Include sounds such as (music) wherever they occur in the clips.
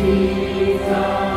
Jesus.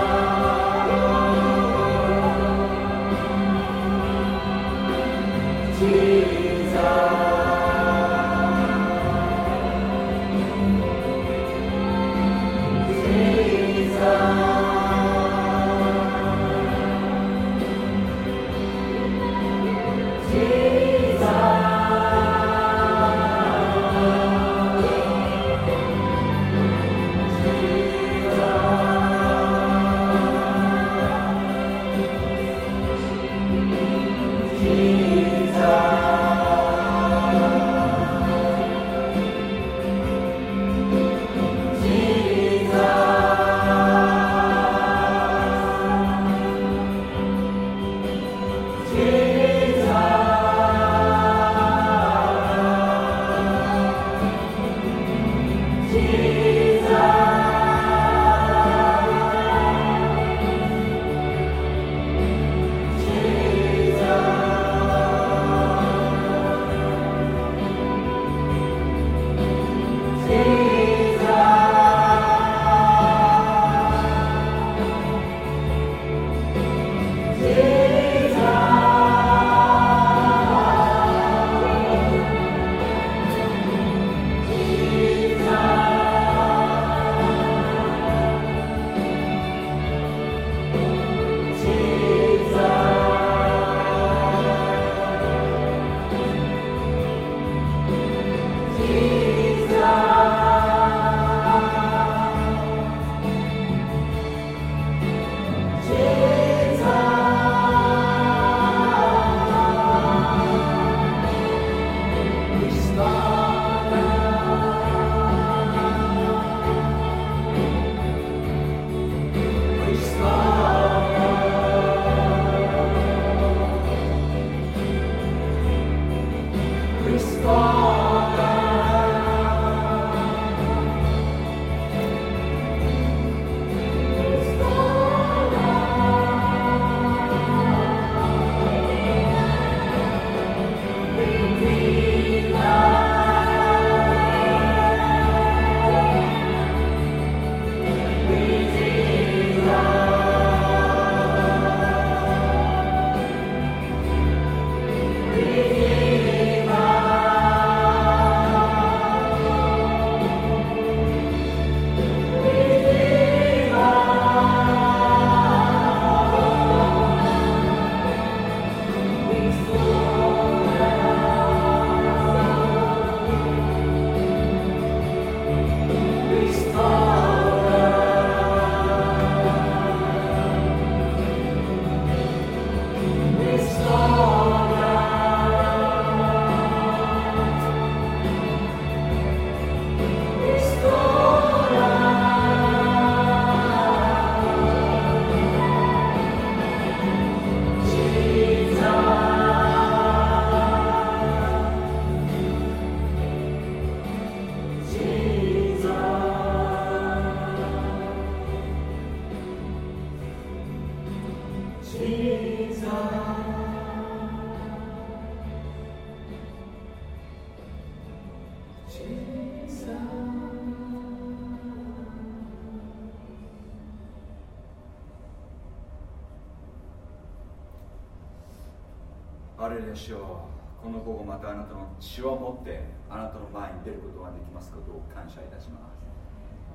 アレルヤ主よこの午後またあなたの血を持ってあなたの前に出ることができますことを感謝いたします。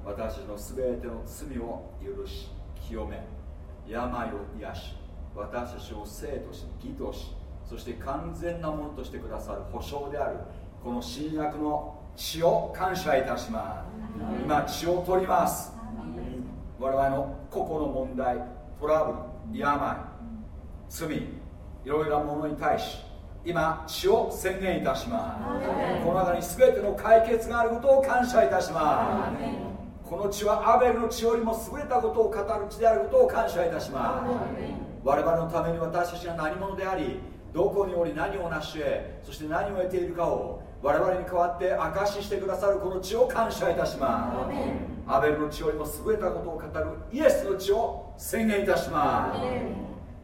私の全ての罪を許し清め病を癒し私たちを生とし義としそして完全なものとしてくださる保証であるこの新約の血を感謝いたします。今血を取ります。我々の個々の問題トラブル病罪いろいろなものに対し今血を宣言いたします。この中に全ての解決があることを感謝いたします。この血はアベルの血よりも優れたことを語る血であることを感謝いたします。我々のために私たちが何者でありどこにおり何を成し得そして何を得ているかを我々に代わって証ししてくださるこの血を感謝いたします。アベルの血よりも優れたことを語るイエスの血を宣言いたします。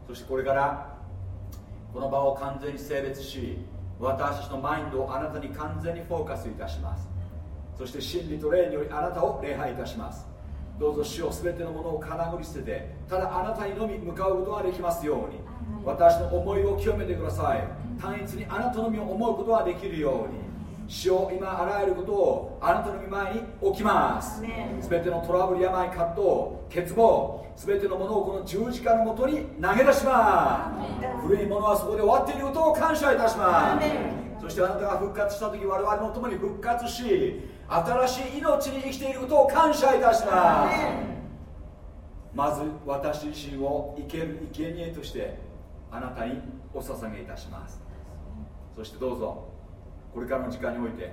そしてこれからこの場を完全に性別し私たちのマインドをあなたに完全にフォーカスいたします。そして真理と霊によりあなたを礼拝いたします。どうぞ主を全てのものをかなぐり捨ててただあなたにのみ向かうことができますように。私の思いを清めてください。単一にあなたのみを思うことができるように主を今あらゆることをあなたの御前に置きます。全てのトラブル病葛藤欠乏全てのものをこの十字架のもとに投げ出します。古いものはそこで終わっていることを感謝いたします。そしてあなたが復活した時我々も共に復活し新しい命に生きていることを感謝いたします。まず私自身を生ける生贄としてあなたにお捧げいたします。そしてどうぞこれからの時間において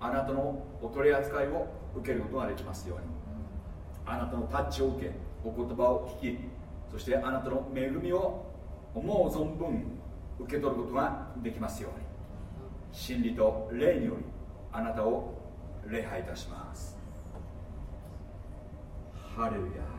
あなたのお取り扱いを受けることができますように。あなたのタッチを受けお言葉を聞きそしてあなたの恵みを思う存分受け取ることができますように。真理と霊によりあなたを礼拝いたします。ハレルヤ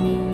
Amen.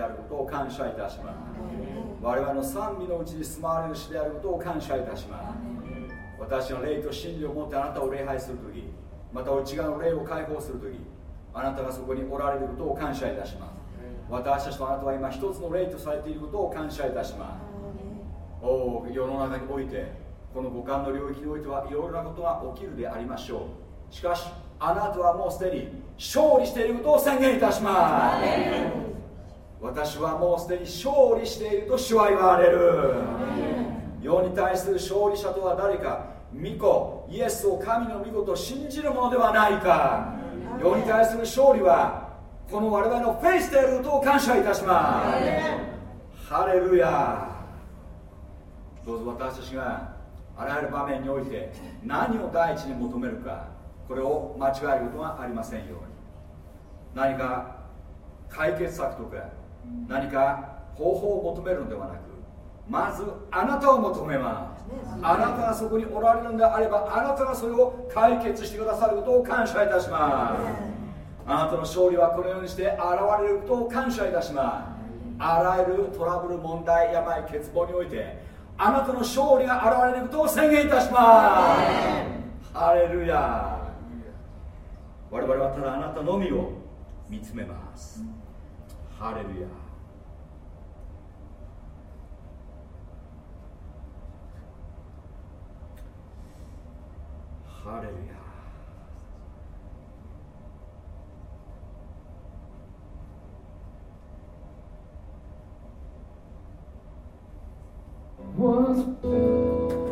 であることを感謝いたします。我々の賛美のうちに住まわれるしであることを感謝いたします。私の霊と真理を持ってあなたを礼拝するときまた内側の霊を解放するときあなたがそこにおられることを感謝いたします。私たちとあなたは今一つの霊とされていることを感謝いたします。おお世の中においてこの五感の領域においてはいろいろなことが起きるでありましょう。しかしあなたはもうすでに勝利していることを宣言いたします私はもうすでに勝利していると主は言われる。世に対する勝利者とは誰か。御子イエスを神の御子と信じるものではないか。世に対する勝利はこの我々のフェイスであることを感謝いたします。ハレルヤ。どうぞ私たちがあらゆる場面において何を第一に求めるかこれを間違えることがありませんように。何か解決策とか何か方法を求めるのではなくまずあなたを求めます。あなたがそこにおられるのであればあなたがそれを解決してくださることを感謝いたします。あなたの勝利はこのようにして現れることを感謝いたします。あらゆるトラブル問題病欠乏においてあなたの勝利が現れることを宣言いたします。ハレルヤ我々はただあなたのみを見つめますハレルヤハレルヤ。Was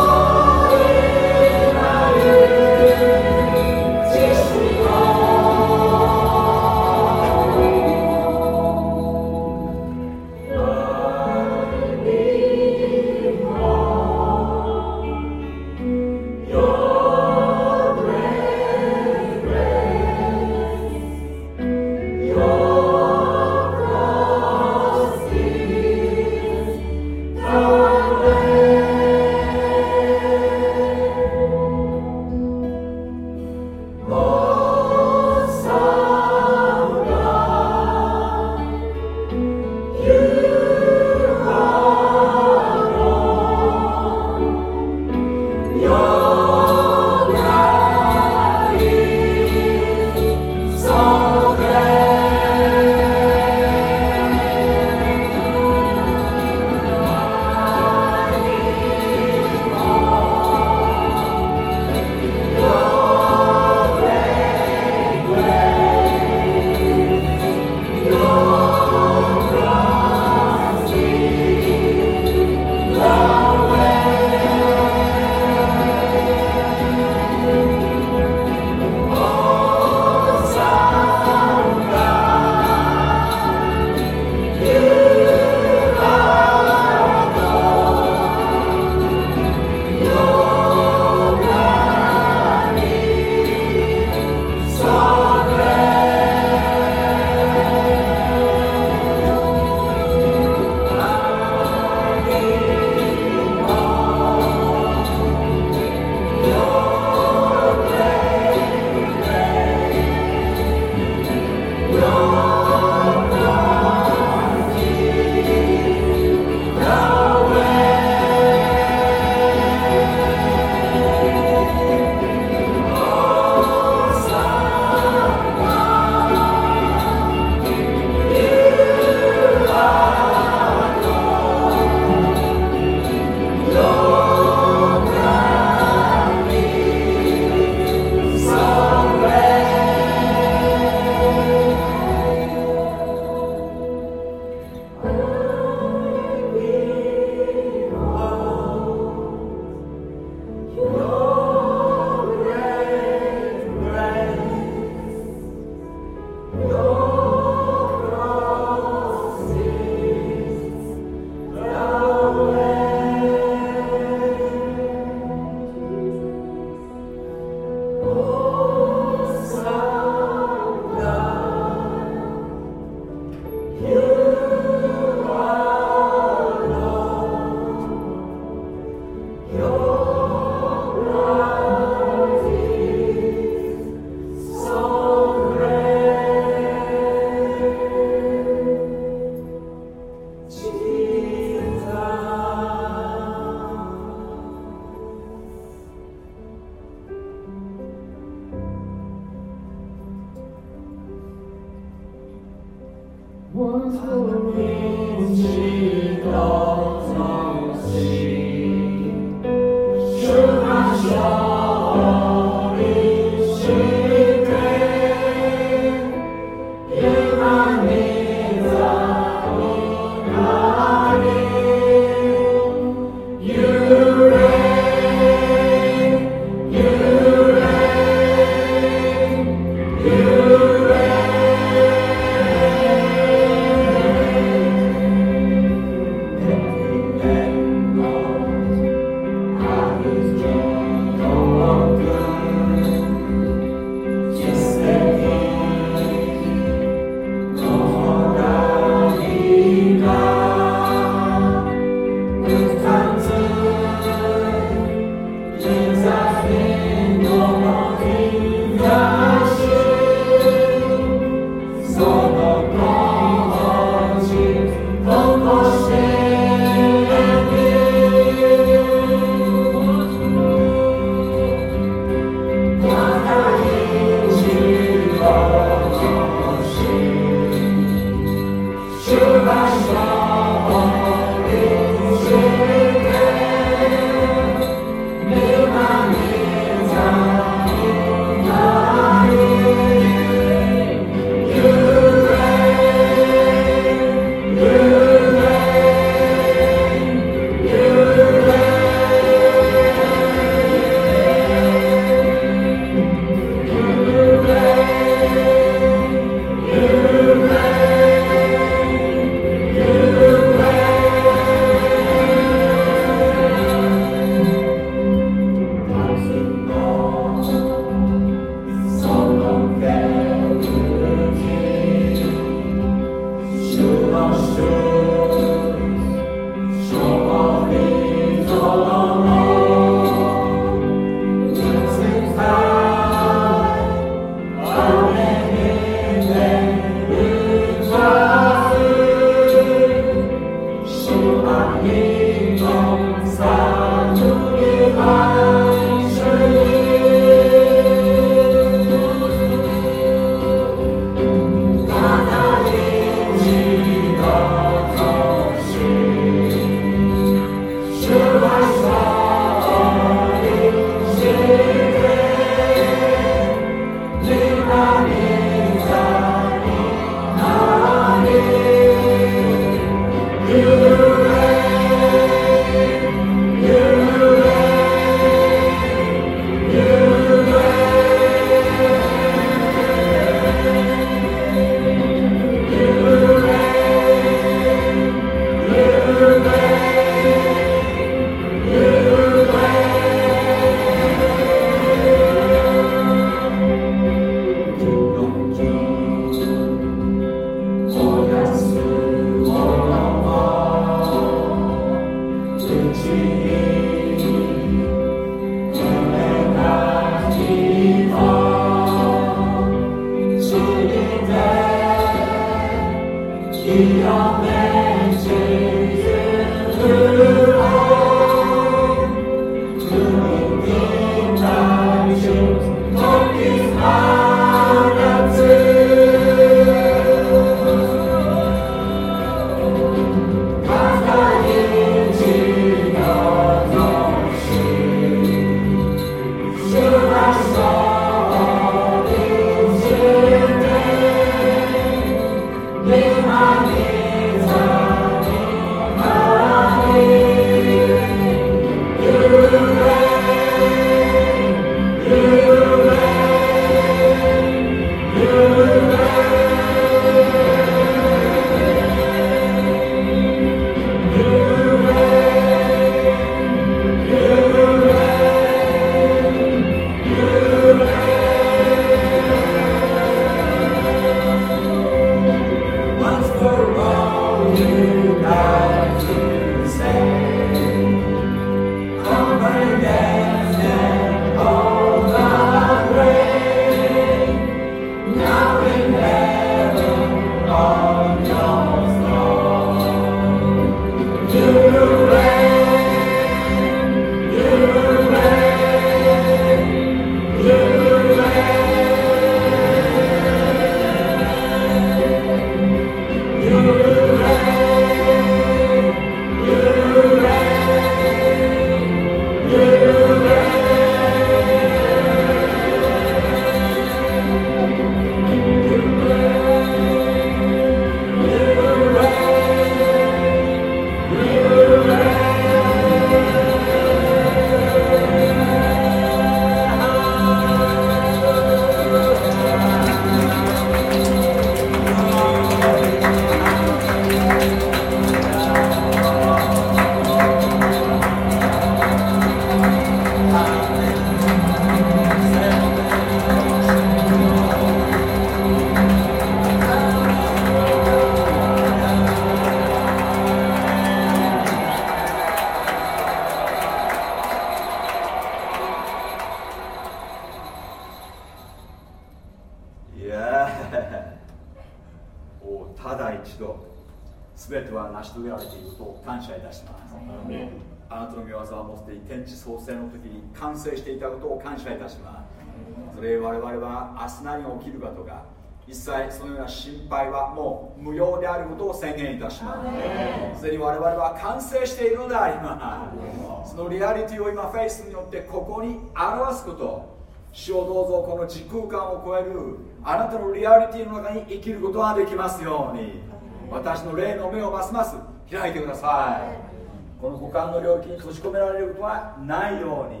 完成しているのであります。そのリアリティを今フェイスによってここに表すこと主をどうぞこの時空間を超えるあなたのリアリティの中に生きることができますように。私の霊の目をますます開いてください。この五感の領域に閉じ込められることはないように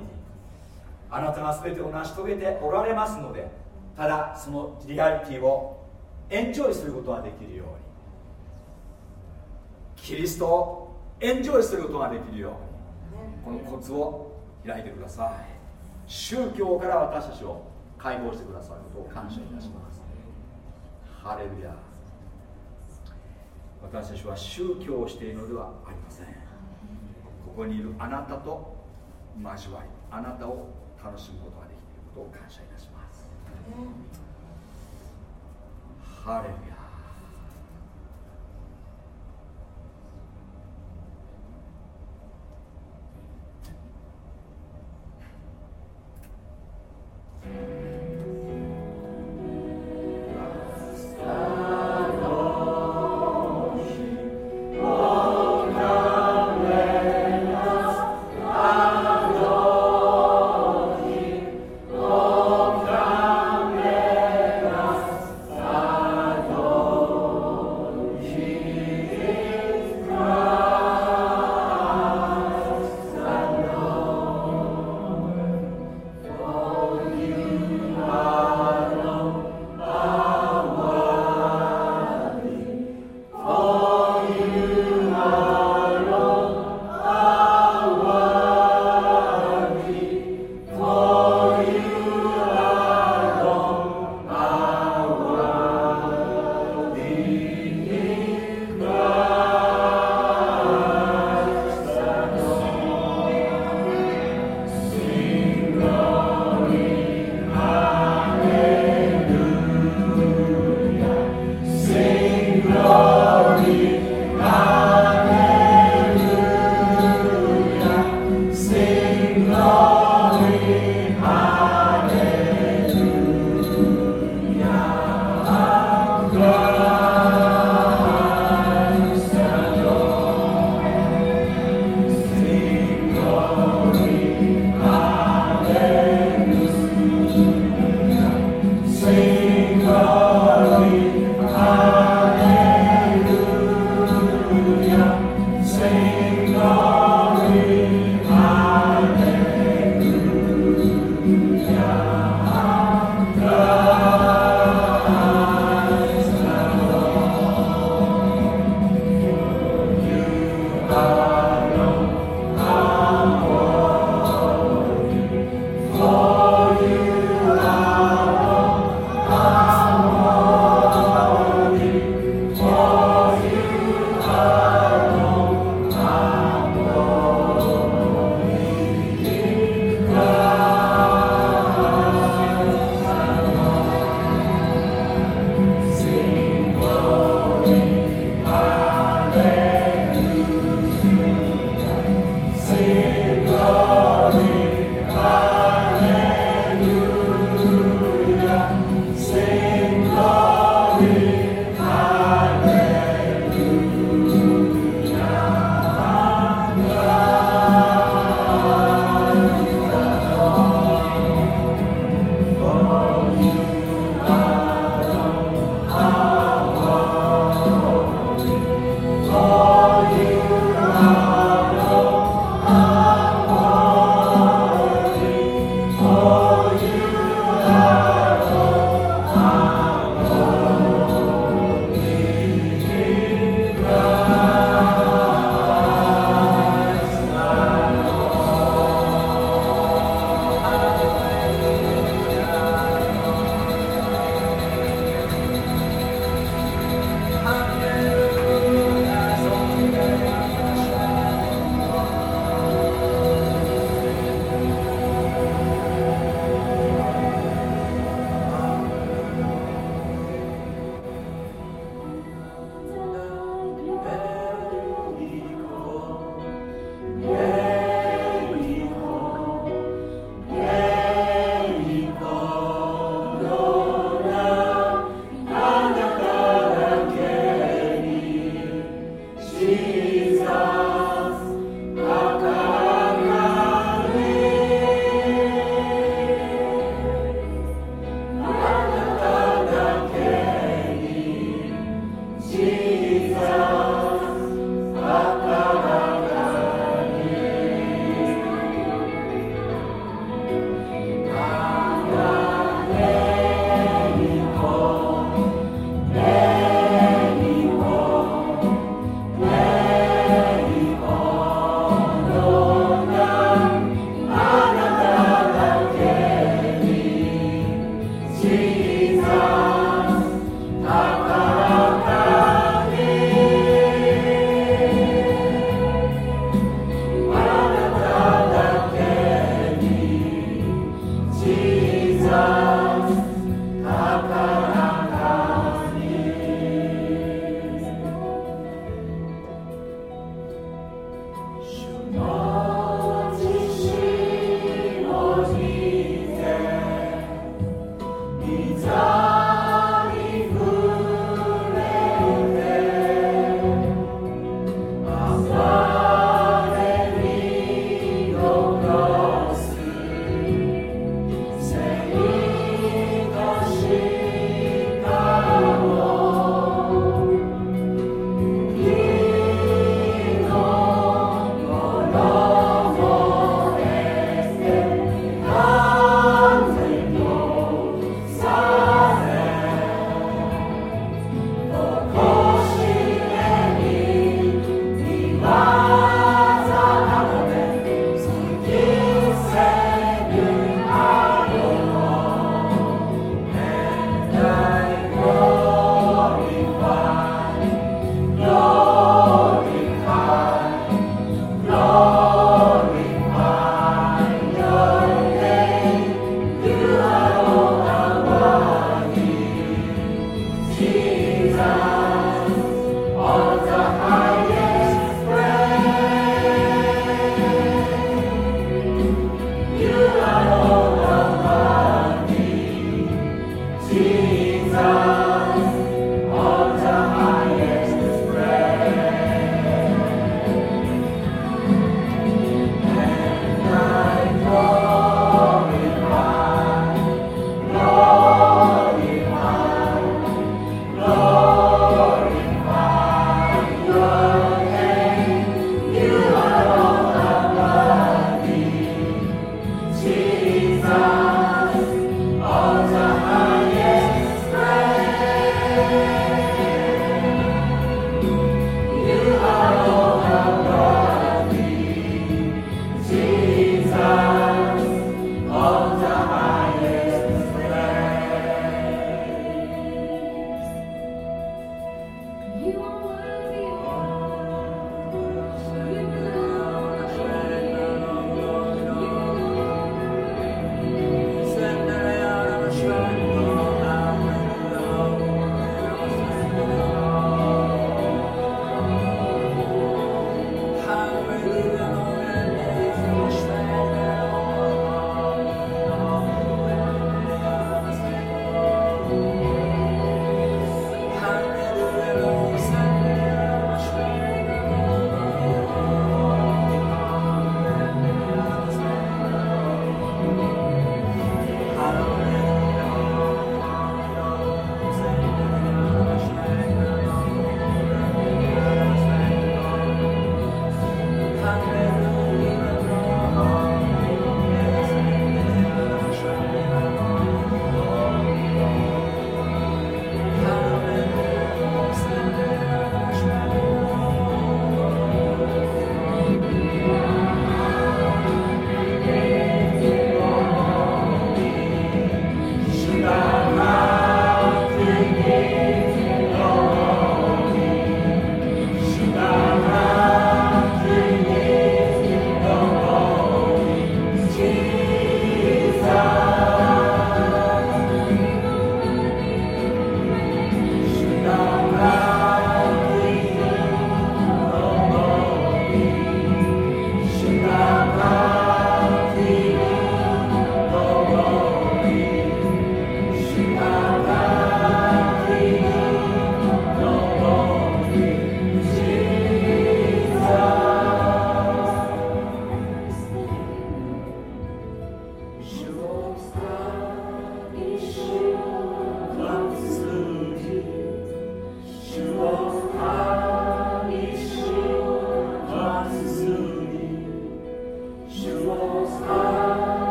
あなたが全てを成し遂げておられますのでただそのリアリティをエンジョイすることができるように。キリストをエンジョイすることができるように。このコツを開いてください。宗教から私たちを解放してくださることを感謝いたします。ハレルヤ。私たちは宗教をしているのではありません。ここにいるあなたと交わりあなたを楽しむことができていることを感謝いたします、えー、ハレルヤ。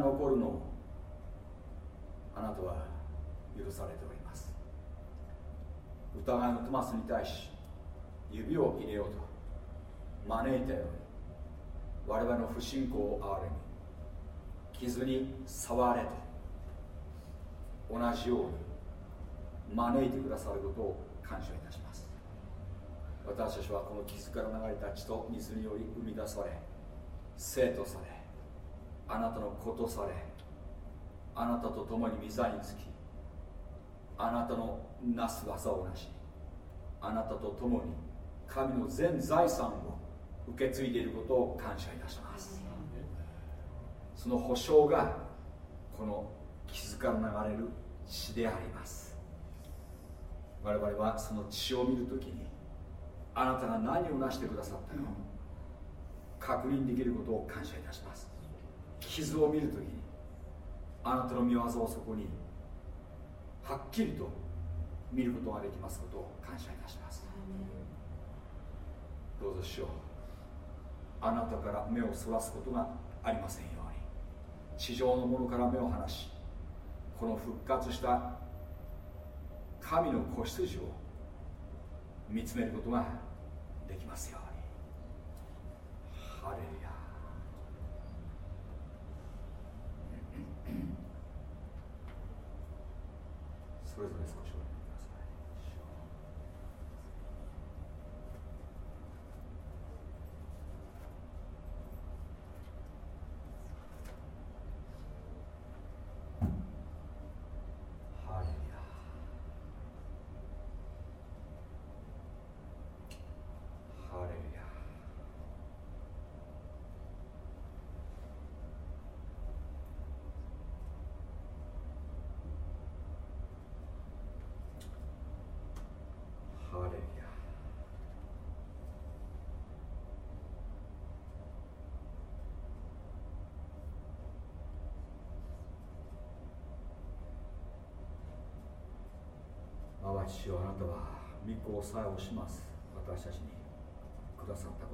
残るのをあなたは許されております。疑いのトマスに対し指を入れようと招いたように我々の不信仰を憐れみ傷に触れて同じように招いてくださることを感謝いたします。私たちはこの傷から流れた血と水により生み出され生徒されあなたの子とされあなたと共に御座につきあなたのなす技をなしあなたと共に神の全財産を受け継いでいることを感謝いたします。その保証がこの傷から流れる血であります。我々はその血を見るときにあなたが何を成してくださったのか確認できることを感謝いたします。傷を見るときにあなたの見業をそこにはっきりと見ることができますことを感謝いたします。どうぞしよあなたから目をそらすことがありませんように。地上のものから目を離しこの復活した神の子羊を見つめることができますように。ハレルヤそれぞれ少し。我父よあなたは御子をさえ押します。私たちにくださった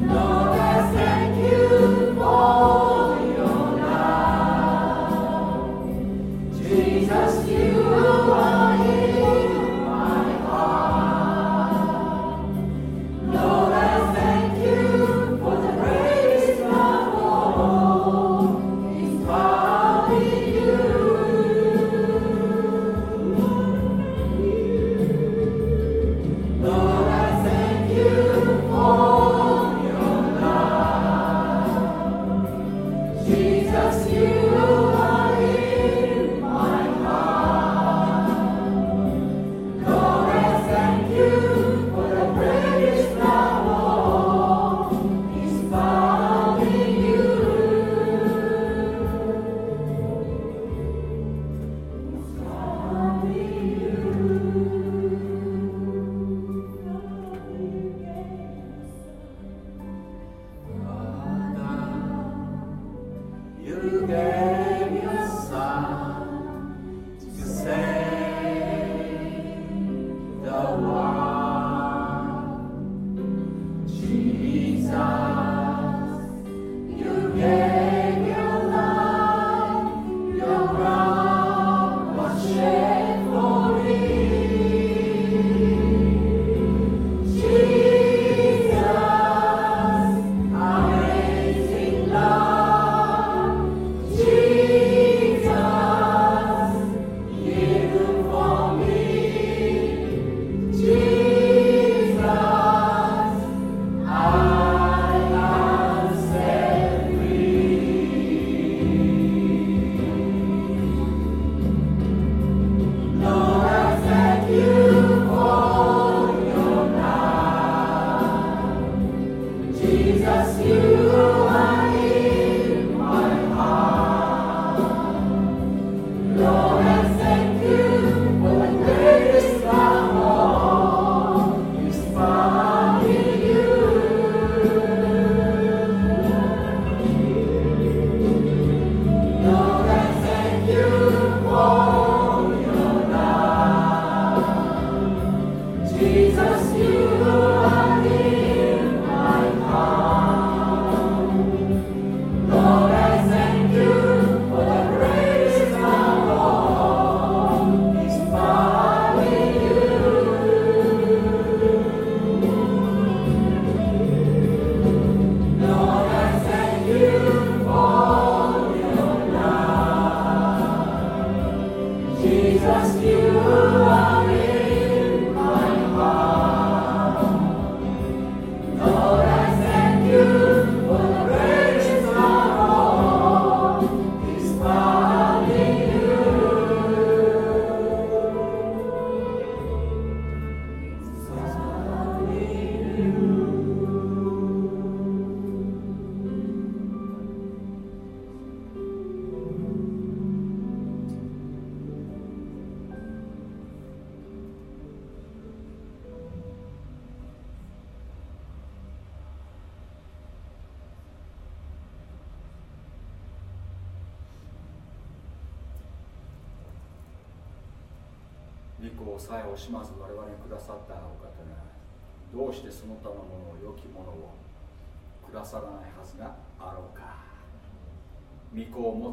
No.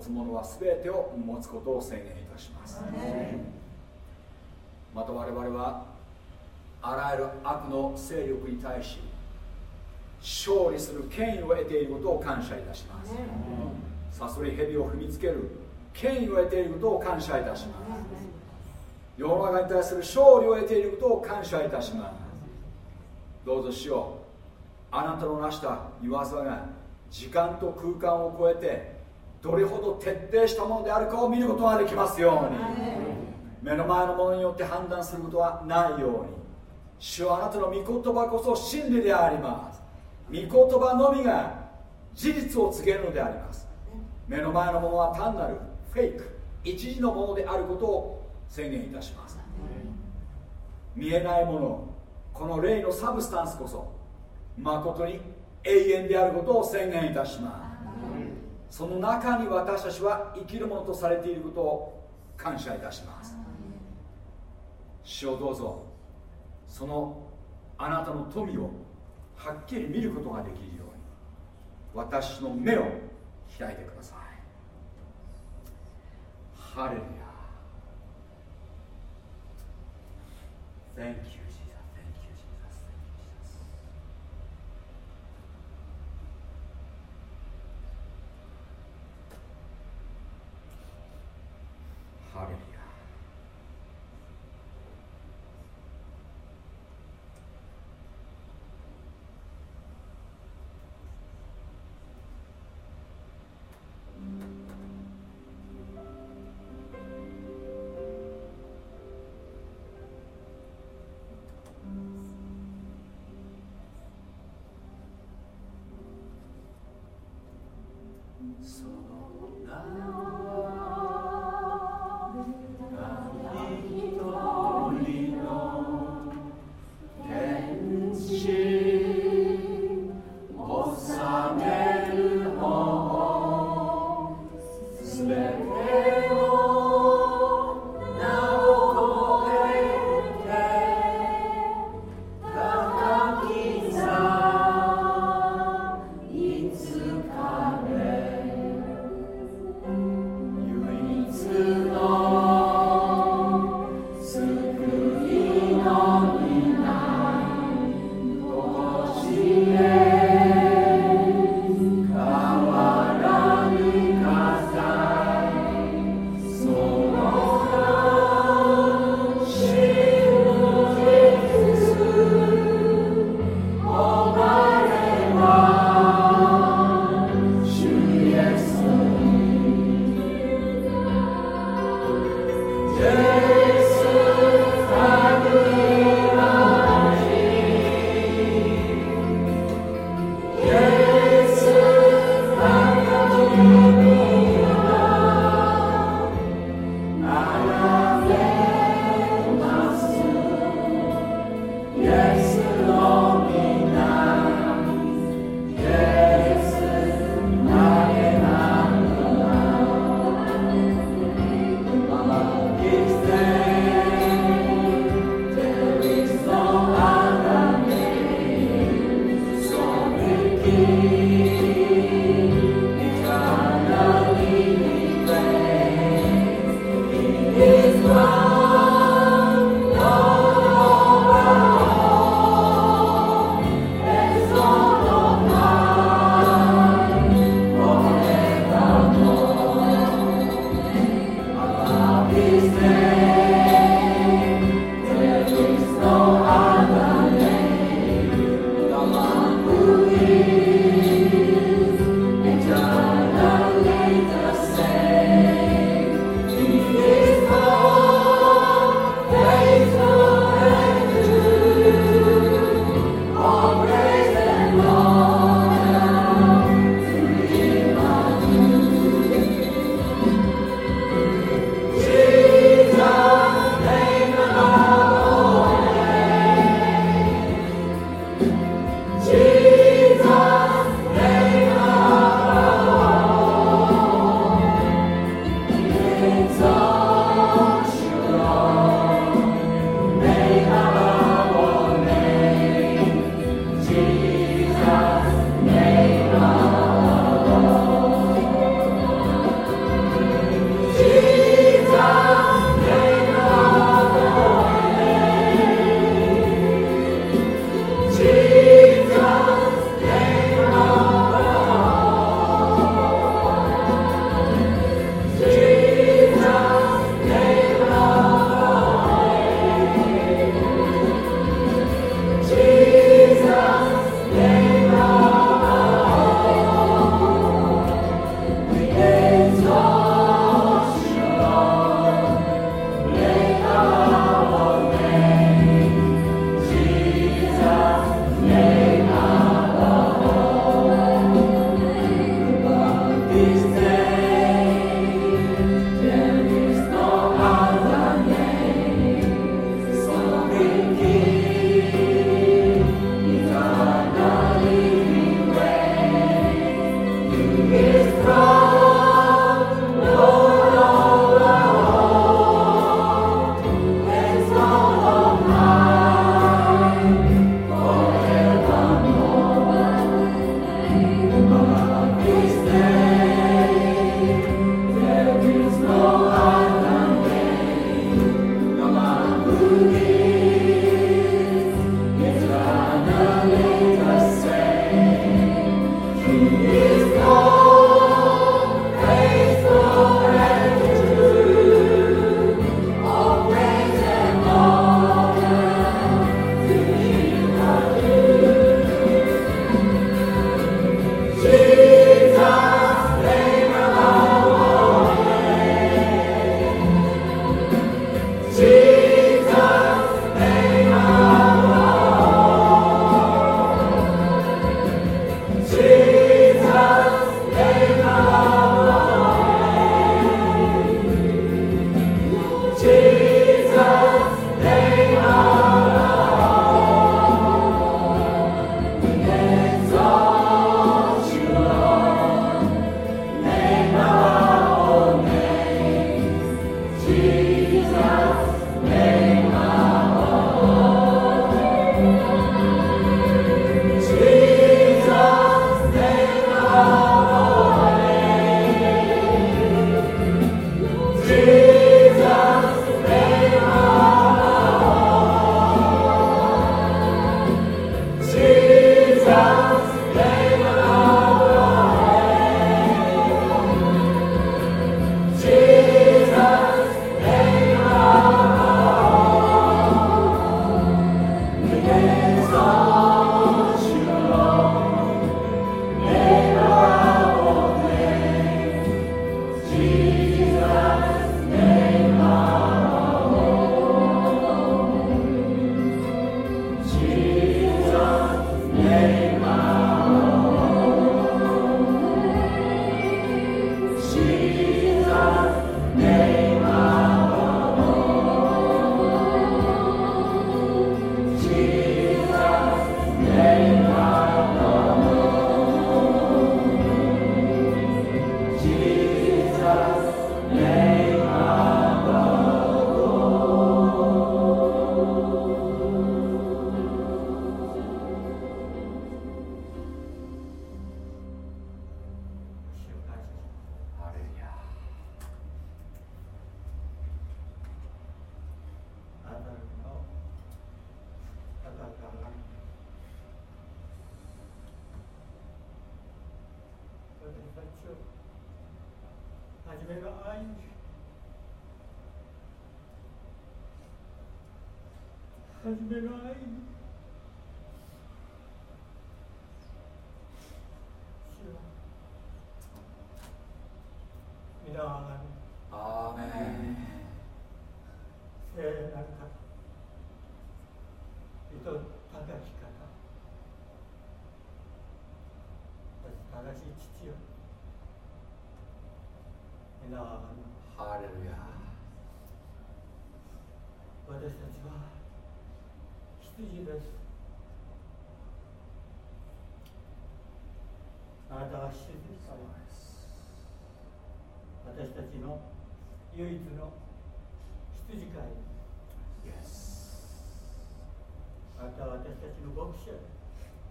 つ者は全てを持つことを宣言いたします。また我々はあらゆる悪の勢力に対し勝利する権威を得ていることを感謝いたします。さそり蛇を踏みつける権威を得ていることを感謝いたします。世の中に対する勝利を得ていることを感謝いたします。どうぞしようあなたの成した言わざが時間と空間を超えてどれほど徹底したものであるかを見ることができますように。目の前のものによって判断することはないように。主はあなたの御言葉こそ真理であります。御言葉のみが事実を告げるのであります。目の前のものは単なるフェイク一時のものであることを宣言いたします。見えないものこの霊のサブスタンスこそ誠に永遠であることを宣言いたします。その中に私たちは生きるものとされていることを感謝いたします。主をどうぞ。そのあなたの富をはっきり見ることができるように。私の目を開いてください。ハレルヤ。Thank you, Jesus. Thank you, Jesus. Thank you, Jesus. ハ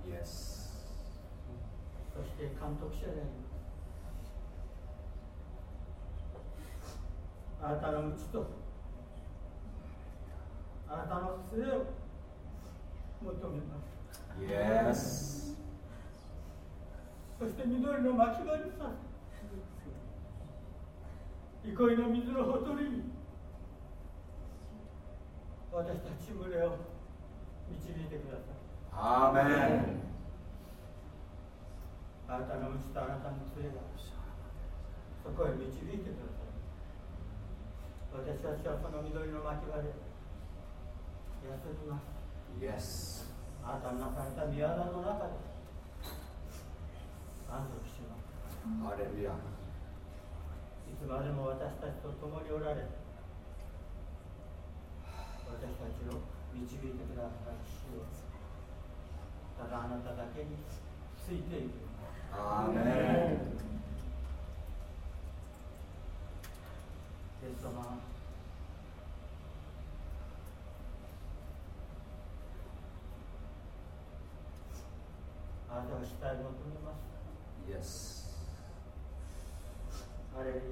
yes. そして監督者であります。あなたの道とあなたの杖を求めます。Yes. そして緑の牧場にさせ憩いの水のほとりに私たち群れを導いてくださいアーメンあなたの道とあなたの杖がそこへ導いてください。私たちはその緑の牧場で休みます。Yes. あなたの中れた宮沢の中で安息します。ハレルヤつまでも私たちと共におられ私たちを導いてくださる主をただあなただけについていくアーメンイエス様あなたは死体を求めます。Yes ハレルヤ。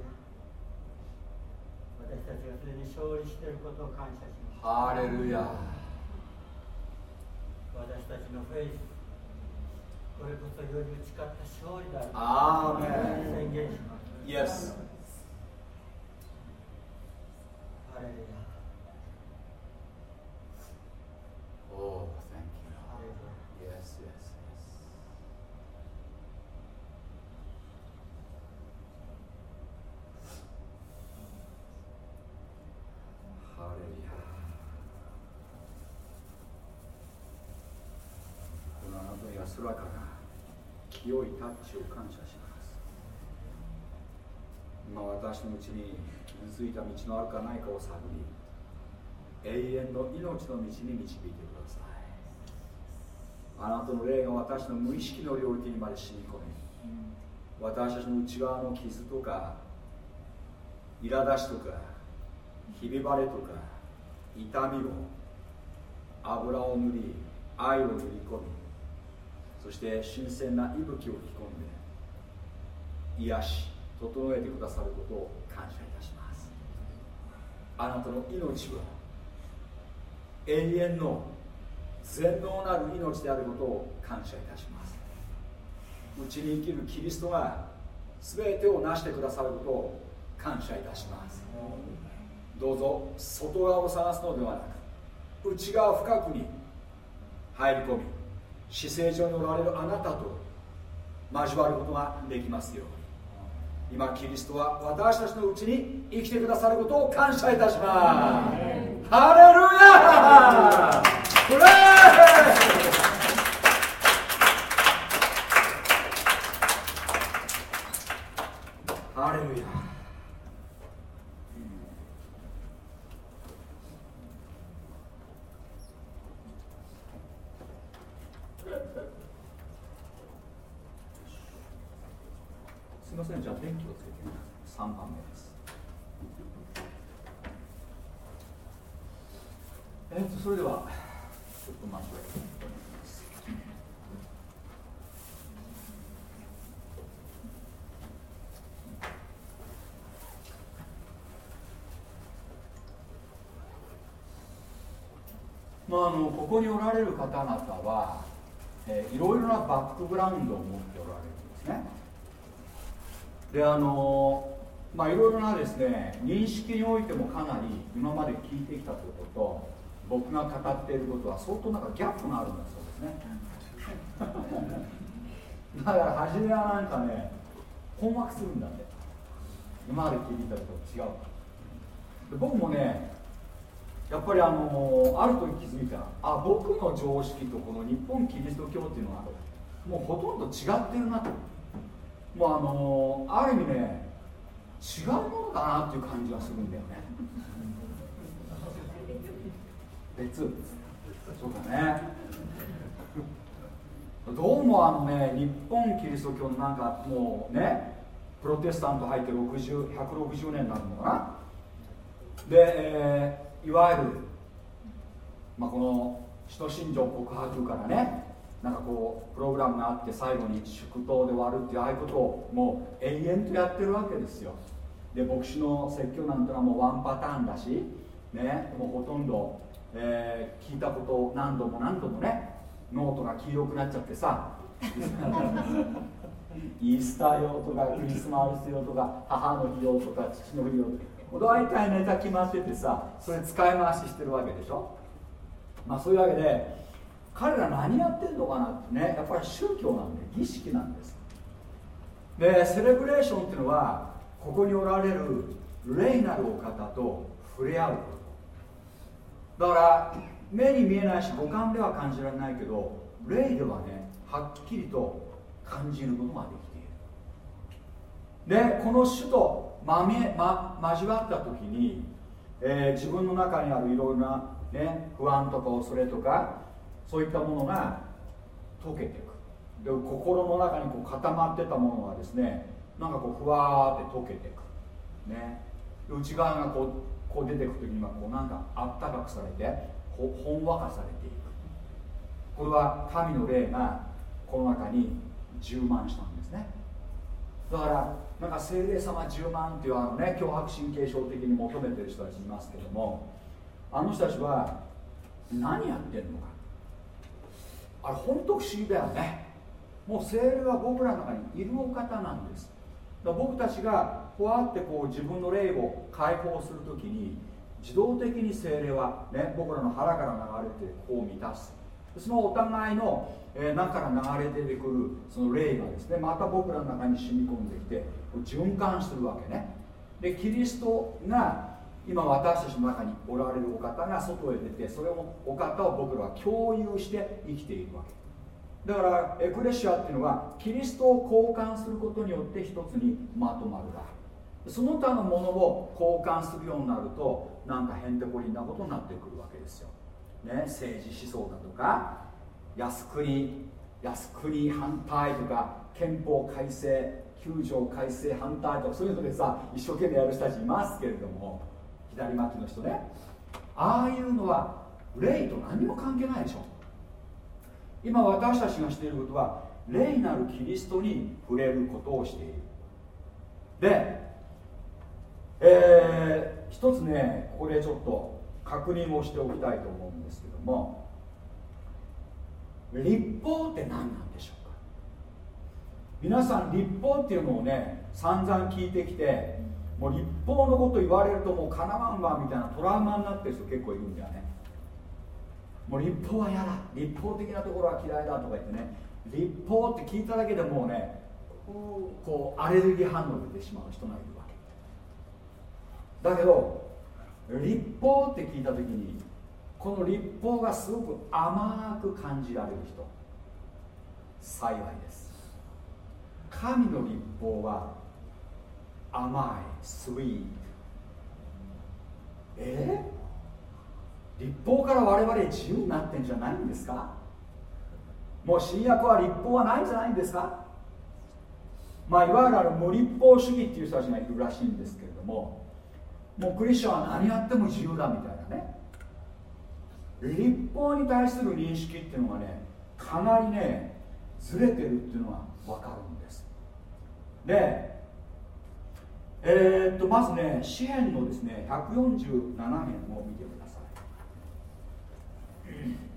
私たちがすでに勝利していることを感謝します。ハレルヤ私たちのフェイスこれこそより打ち勝った勝利だ。アーメン宣言します。Yes. ハレルヤ。Oh, thank you. Yes, yes. 空から清いタッチを感謝します。今私のうちに傷ついた道のあるかないかを探り永遠の命の道に導いてください。あなたの霊が私の無意識の領域にまで染み込み私たちの内側の傷とか苛立ちとかひび割れとか痛みを油を塗り愛を塗り込みそして新鮮な息吹を吹き込んで癒し整えてくださることを感謝いたします。あなたの命は永遠の全能なる命であることを感謝いたします。うちに生きるキリストが全てを成してくださることを感謝いたします。どうぞ外側を探すのではなく内側深くに入り込み姿勢上におられるあなたと交わることができますように。今キリストは私たちのうちに生きてくださることを感謝いたします。ハレルヤプレハレルヤすみませんじゃあ電気をつけて3番目ですえっとそれではちょっと待ってまあ、あのここにおられる方々は、えー、いろいろなバックグラウンドを持っておられるんですね。であのまあいろいろなですね認識においてもかなり今まで聞いてきたことと僕が語っていることは相当なんかギャップがあるんだそうですね。(laughs) だから初めはなんかね困惑するんだって。今まで聞いてたことと違う。僕もねやっぱりあのある時気づいた。あ僕の常識とこの日本キリスト教っていうのはもうほとんど違ってるなと。もうあのある意味ね違うものだなっていう感じがするんだよね。別。そうだね。どうもあのね日本キリスト教のなんかもうねプロテスタント入って60 160年になるのかな。で、えー、いわゆる、まあ、この使徒信条告白からねなんかこうプログラムがあって最後に祝祷で終わるっていうああいうことをもう永遠とやってるわけですよ。で牧師の説教なんてのはもうワンパターンだしねもうほとんど、えー、聞いたことを何度も何度もねノートが黄色くなっちゃってさ (laughs) イースター用とかクリスマス用とか母の日用とか父の日用とか。大体ネタ決まっててさそれ使い回ししてるわけでしょ？まあそういうわけで彼ら何やってんのかなってねやっぱり宗教なんで儀式なんです。でセレブレーションっていうのはここにおられる霊なるお方と触れ合うこと。だから目に見えないし五感では感じられないけど霊ではねはっきりと感じるものができている。でこの主とまみえ、ま、交わった時に、えー、自分の中にあるいろいろな、ね、不安とか恐れとかそういったものが溶けていく。で心の中にこう固まってたものがですねなんかこうふわーって溶けていく。ね。内側がこうこう出てく時にはこうなんかあったかくされてほほんわかされていく。これは神の霊がこの中に充満したんです。だからなんか精霊様10万っていうあのね脅迫神経症的に求めてる人たちいますけどもあの人たちは何やってんのか。あれ本当不思議だよね。もう精霊は僕らの中にいるお方なんです。だ僕たちがこうやってこう自分の霊を解放するときに自動的に精霊は、ね、僕らの腹から流れてこう満たす。そのお互いの、え、中から流れ出てくるその霊がですねまた僕らの中に染み込んできて循環するわけね。でキリストが今私たちの中におられるお方が外へ出てそれをお方を僕らは共有して生きているわけ。だからエクレシアっていうのはキリストを交換することによって一つにまとまるだその他のものを交換するようになるとなんかへんてこりんなことになってくるわけですよ、ね、政治思想だとか靖国靖国反対とか憲法改正9条改正反対とかそういうのでさ一生懸命やる人たちいますけれども左巻きの人ね。ああいうのは霊と何も関係ないでしょ。今私たちがしていることは霊なるキリストに触れることをしている。でえー、一つねここでちょっと確認をしておきたいと思うんですけども立法って何なんでしょうか？皆さん立法っていうのをね散々聞いてきてもう立法のこと言われるともうかなわんわみたいなトラウマになってる人結構いるんだよね。もう立法は嫌だ。立法的なところは嫌いだとか言ってね立法って聞いただけでもうねこうアレルギー反応出てしまう人がいるわけ。だけど立法って聞いた時にこの立法がすごく甘く感じられる人。幸いです。神の立法は甘いスイートえ？ー、立法から我々自由になってんじゃないんですか？もう新約は立法はないんじゃないんですか？まあいわゆる無立法主義っていう人たちがいるらしいんですけれどももうクリスチャンは何やっても自由だみたいなね。立法に対する認識っていうのがねかなりねずれてるっていうのが分かるんです。でえー、っとまずね詩篇のですね147編を見てください。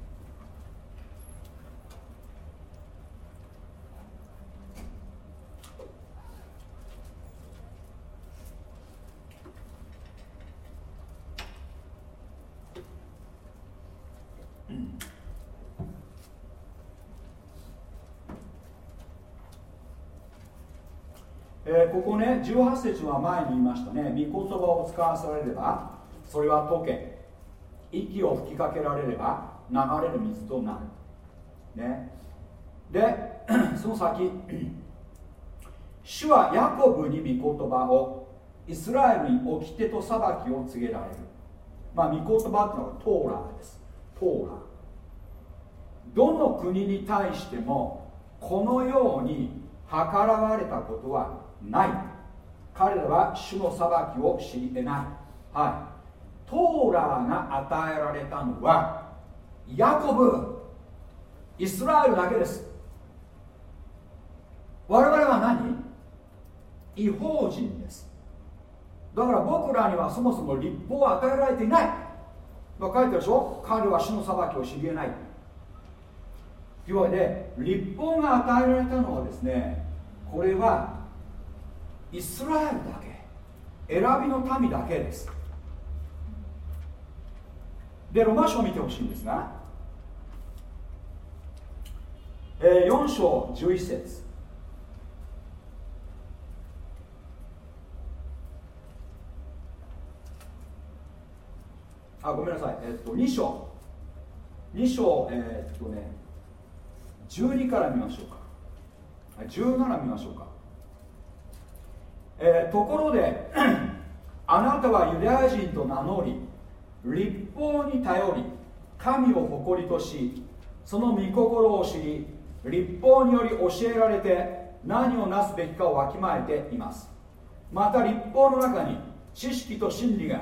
ここね18節は前に言いましたね。御言葉を使わされればそれは溶け息を吹きかけられれば流れる水となる。ね。で (clears throat) その先。(clears throat) 主はヤコブに御言葉をイスラエルに掟と裁きを告げられる。まあ御言葉っていうのはトーラーです。トーラー。どの国に対してもこのように計らわれたことはない。彼らは主の裁きを知り得ない。はい。トーラーが与えられたのはヤコブ。イスラエルだけです。我々は何？違法人です。だから僕らにはそもそも立法を与えられていない。書いてるでしょ？彼は主の裁きを知り得ない。というわけで立法が与えられたのはですねこれはイスラエルだけ選びの民だけです。でロマ書を見てほしいんですが、えー、4章11節。あごめんなさい、えっと、2章。2章えー、っとね12から見ましょうか。17見ましょうか。えー、ところで (clears throat) あなたはユダヤ人と名乗り立法に頼り神を誇りとしその御心を知り立法により教えられて何をなすべきかをわきまえています。また立法の中に知識と真理が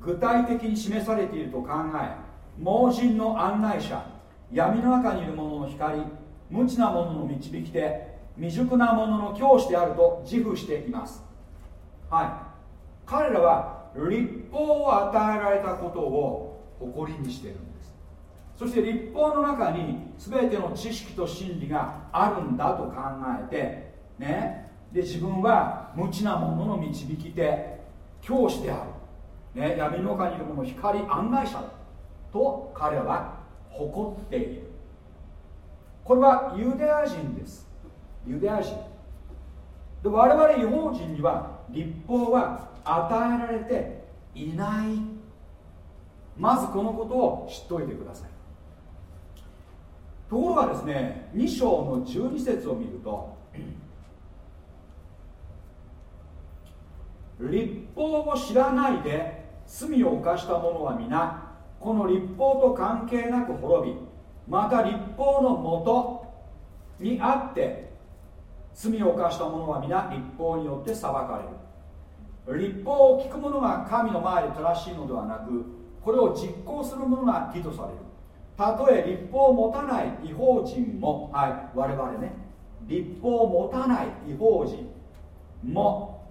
具体的に示されていると考え盲人の案内者闇の中にいる者の光無知な者の導き手未熟な者の教師であると自負しています。はい。彼らは立法を与えられたことを誇りにしているんです。そして立法の中に全ての知識と真理があるんだと考えてね。で自分は無知な者のの導き手教師である、ね、闇の中にいる者光案内者だ。と彼は誇っている。これはユダヤ人です。ユダヤ人。で我々違法人には立法は与えられていない。まずこのことを知っておいてください。ところがですね2章の12節を見ると立法を知らないで罪を犯した者は皆この立法と関係なく滅びまた立法のもとにあって罪を犯した者は皆立法によって裁かれる。立法を聞く者が神の前で正しいのではなくこれを実行する者が義とされる。たとえ立法を持たない違法人もはい我々ね立法を持たない違法人も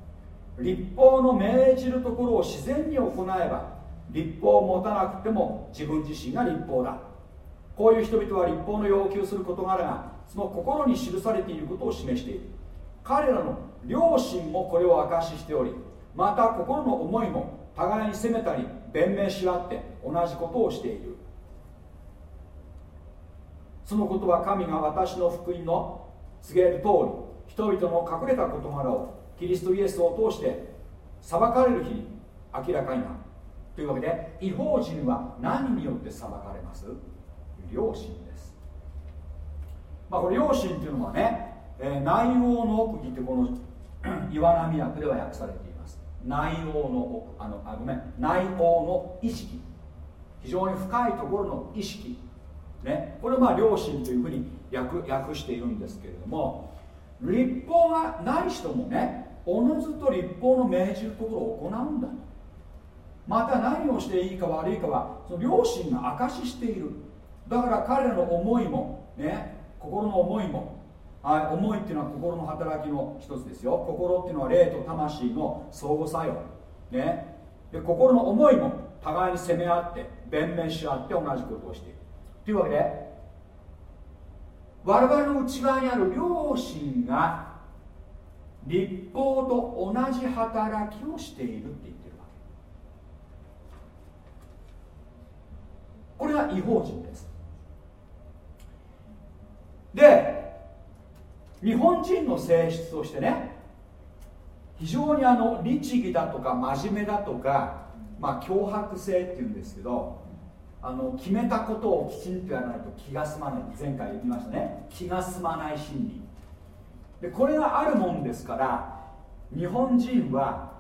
立法の命じるところを自然に行えば立法を持たなくても自分自身が立法だ。こういう人々は立法の要求する事柄がその心に記されていることを示している。彼らの良心もこれを証ししておりまた心の思いも互いに責めたり弁明し合って同じことをしている。そのことは神が私の福音の告げる通り人々の隠れた事柄をキリストイエスを通して裁かれる日に明らかになる。というわけで違法人は何によって裁かれます？良心です。まあこれ良心っていうのはね、えー、内王の奥義ってこの (clears throat) 岩波訳では訳されています内王のあのあごめん内王の意識。非常に深いところの意識。ね。これはまあ良心というふうに訳訳しているんですけれども。立法がない人もねおのずと立法の命じるところを行うんだ。また何をしていいか悪いかはその両親が証ししている。だから彼らの思いもね心の思いもはい、思いっていうのは心の働きの一つですよ。心っていうのは霊と魂の相互作用。ね。で心の思いも互いに責め合って弁明し合って同じことをしているというわけで我々の内側にある良心が立法と同じ働きをしているって言ってるわけ。これが違法人です。で日本人の性質としてね非常にあの律儀だとか真面目だとかまあ脅迫性っていうんですけどあの決めたことをきちんとやらないと気が済まない。前回言いましたね。気が済まない心理。でこれがあるもんですから日本人は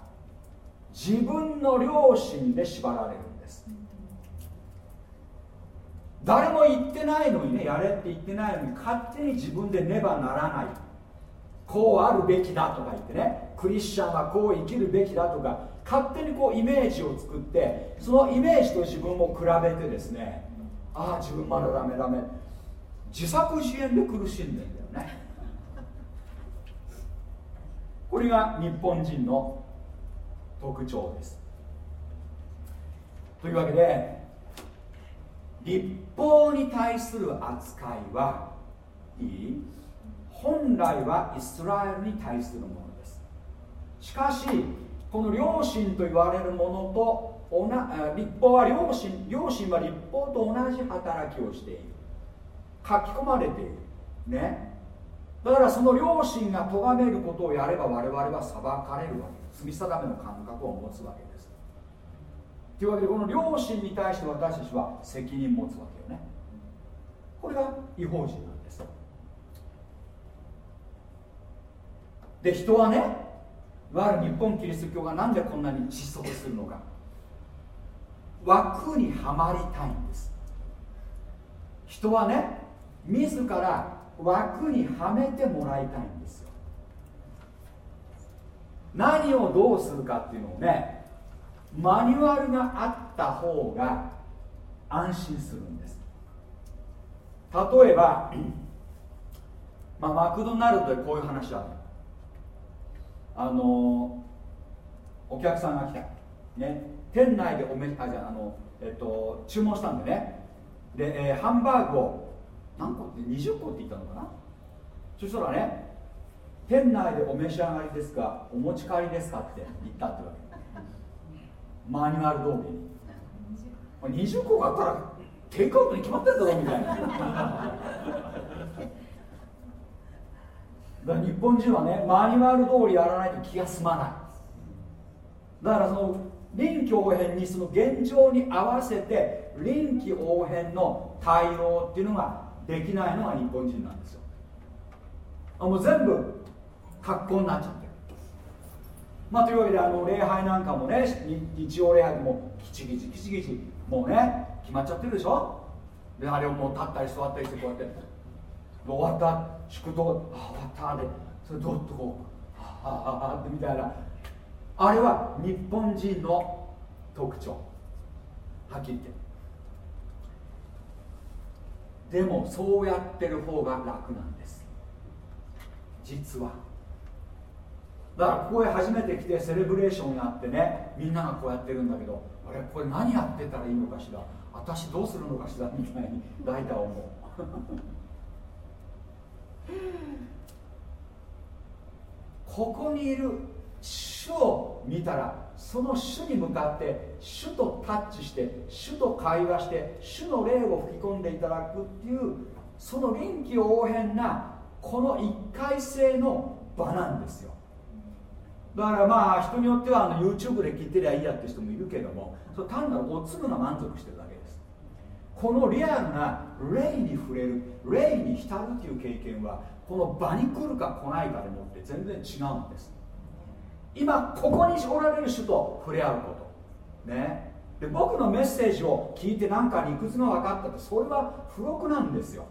自分の良心で縛られるんです。誰も言ってないのにねやれって言ってないのに勝手に自分でねばならない。こうあるべきだとか言ってねクリスチャンはこう生きるべきだとか勝手にこうイメージを作ってそのイメージと自分を比べてですねああ自分まだダメダメ。自作自演で苦しんでんだよね。これが日本人の特徴です。というわけで立法に対する扱いはいい本来はイスラエルに対するものです。しかしこの良心と言われるものとおな立法は良心良心は立法と同じ働きをしている。書き込まれている。ね。だからその良心が咎めることをやれば我々は裁かれるわけ罪定めの感覚を持つわけです。というわけでこの良心に対して私たちは責任持つわけよね。これが違法人なんです。で人はねいわゆる日本キリスト教がなんでこんなに窒息するのか。枠にはまりたいんです。人はね自ら枠にはめてもらいたいんですよ。何をどうするかっていうのをねマニュアルがあった方が安心するんです。例えば、まあ、マクドナルドでこういう話ある。あのお客さんが来た、ね、店内でおめあじゃあの、えっと、注文したんでね。で、えー、ハンバーグを何個って20個って言ったのかな。そしたらね店内でお召し上がりですかお持ち帰りですかって言ったってわけ。マニュアル通りに。20個買ったらテイクアウトに決まってんだろみたいな。(laughs) だ日本人はねマニュアル通りやらないと気が済まない。だからその臨機応変にその現状に合わせて臨機応変の対応っていうのができないのが日本人なんですよ。もう全部格好になっちゃってるまあというわけであの礼拝なんかもね日曜礼拝もキチキチキチキチもうね決まっちゃってるでしょ？であれをもう立ったり座ったりしてこうやって終わった祝祷あ終わったでそれどっとこ？うはあはあってみたいなあれは日本人の特徴はっきり言ってでもそうやってる方が楽なんです実はだからここへ初めて来てセレブレーションやってねみんながこうやってるんだけどあれこれ何やってたらいいのかしら？私どうするのかしら？みたいに大体思う。(laughs) ここにいる主を見たらその主に向かって主とタッチして主と会話して主の霊を吹き込んでいただくっていうその臨機応変なこの一回性の場なんですよ。だからまあ人によってはあの YouTube で聞いてりゃいいやって人もいるけどもそれ単なるおつむが満足してるだけです。このリアルな霊に触れる霊に浸るという経験はこの場に来るか来ないかでもって全然違うんです。今ここにおられる人と触れ合うこと。ね。で僕のメッセージを聞いて何か理屈が分かったってそれは付録なんですよ。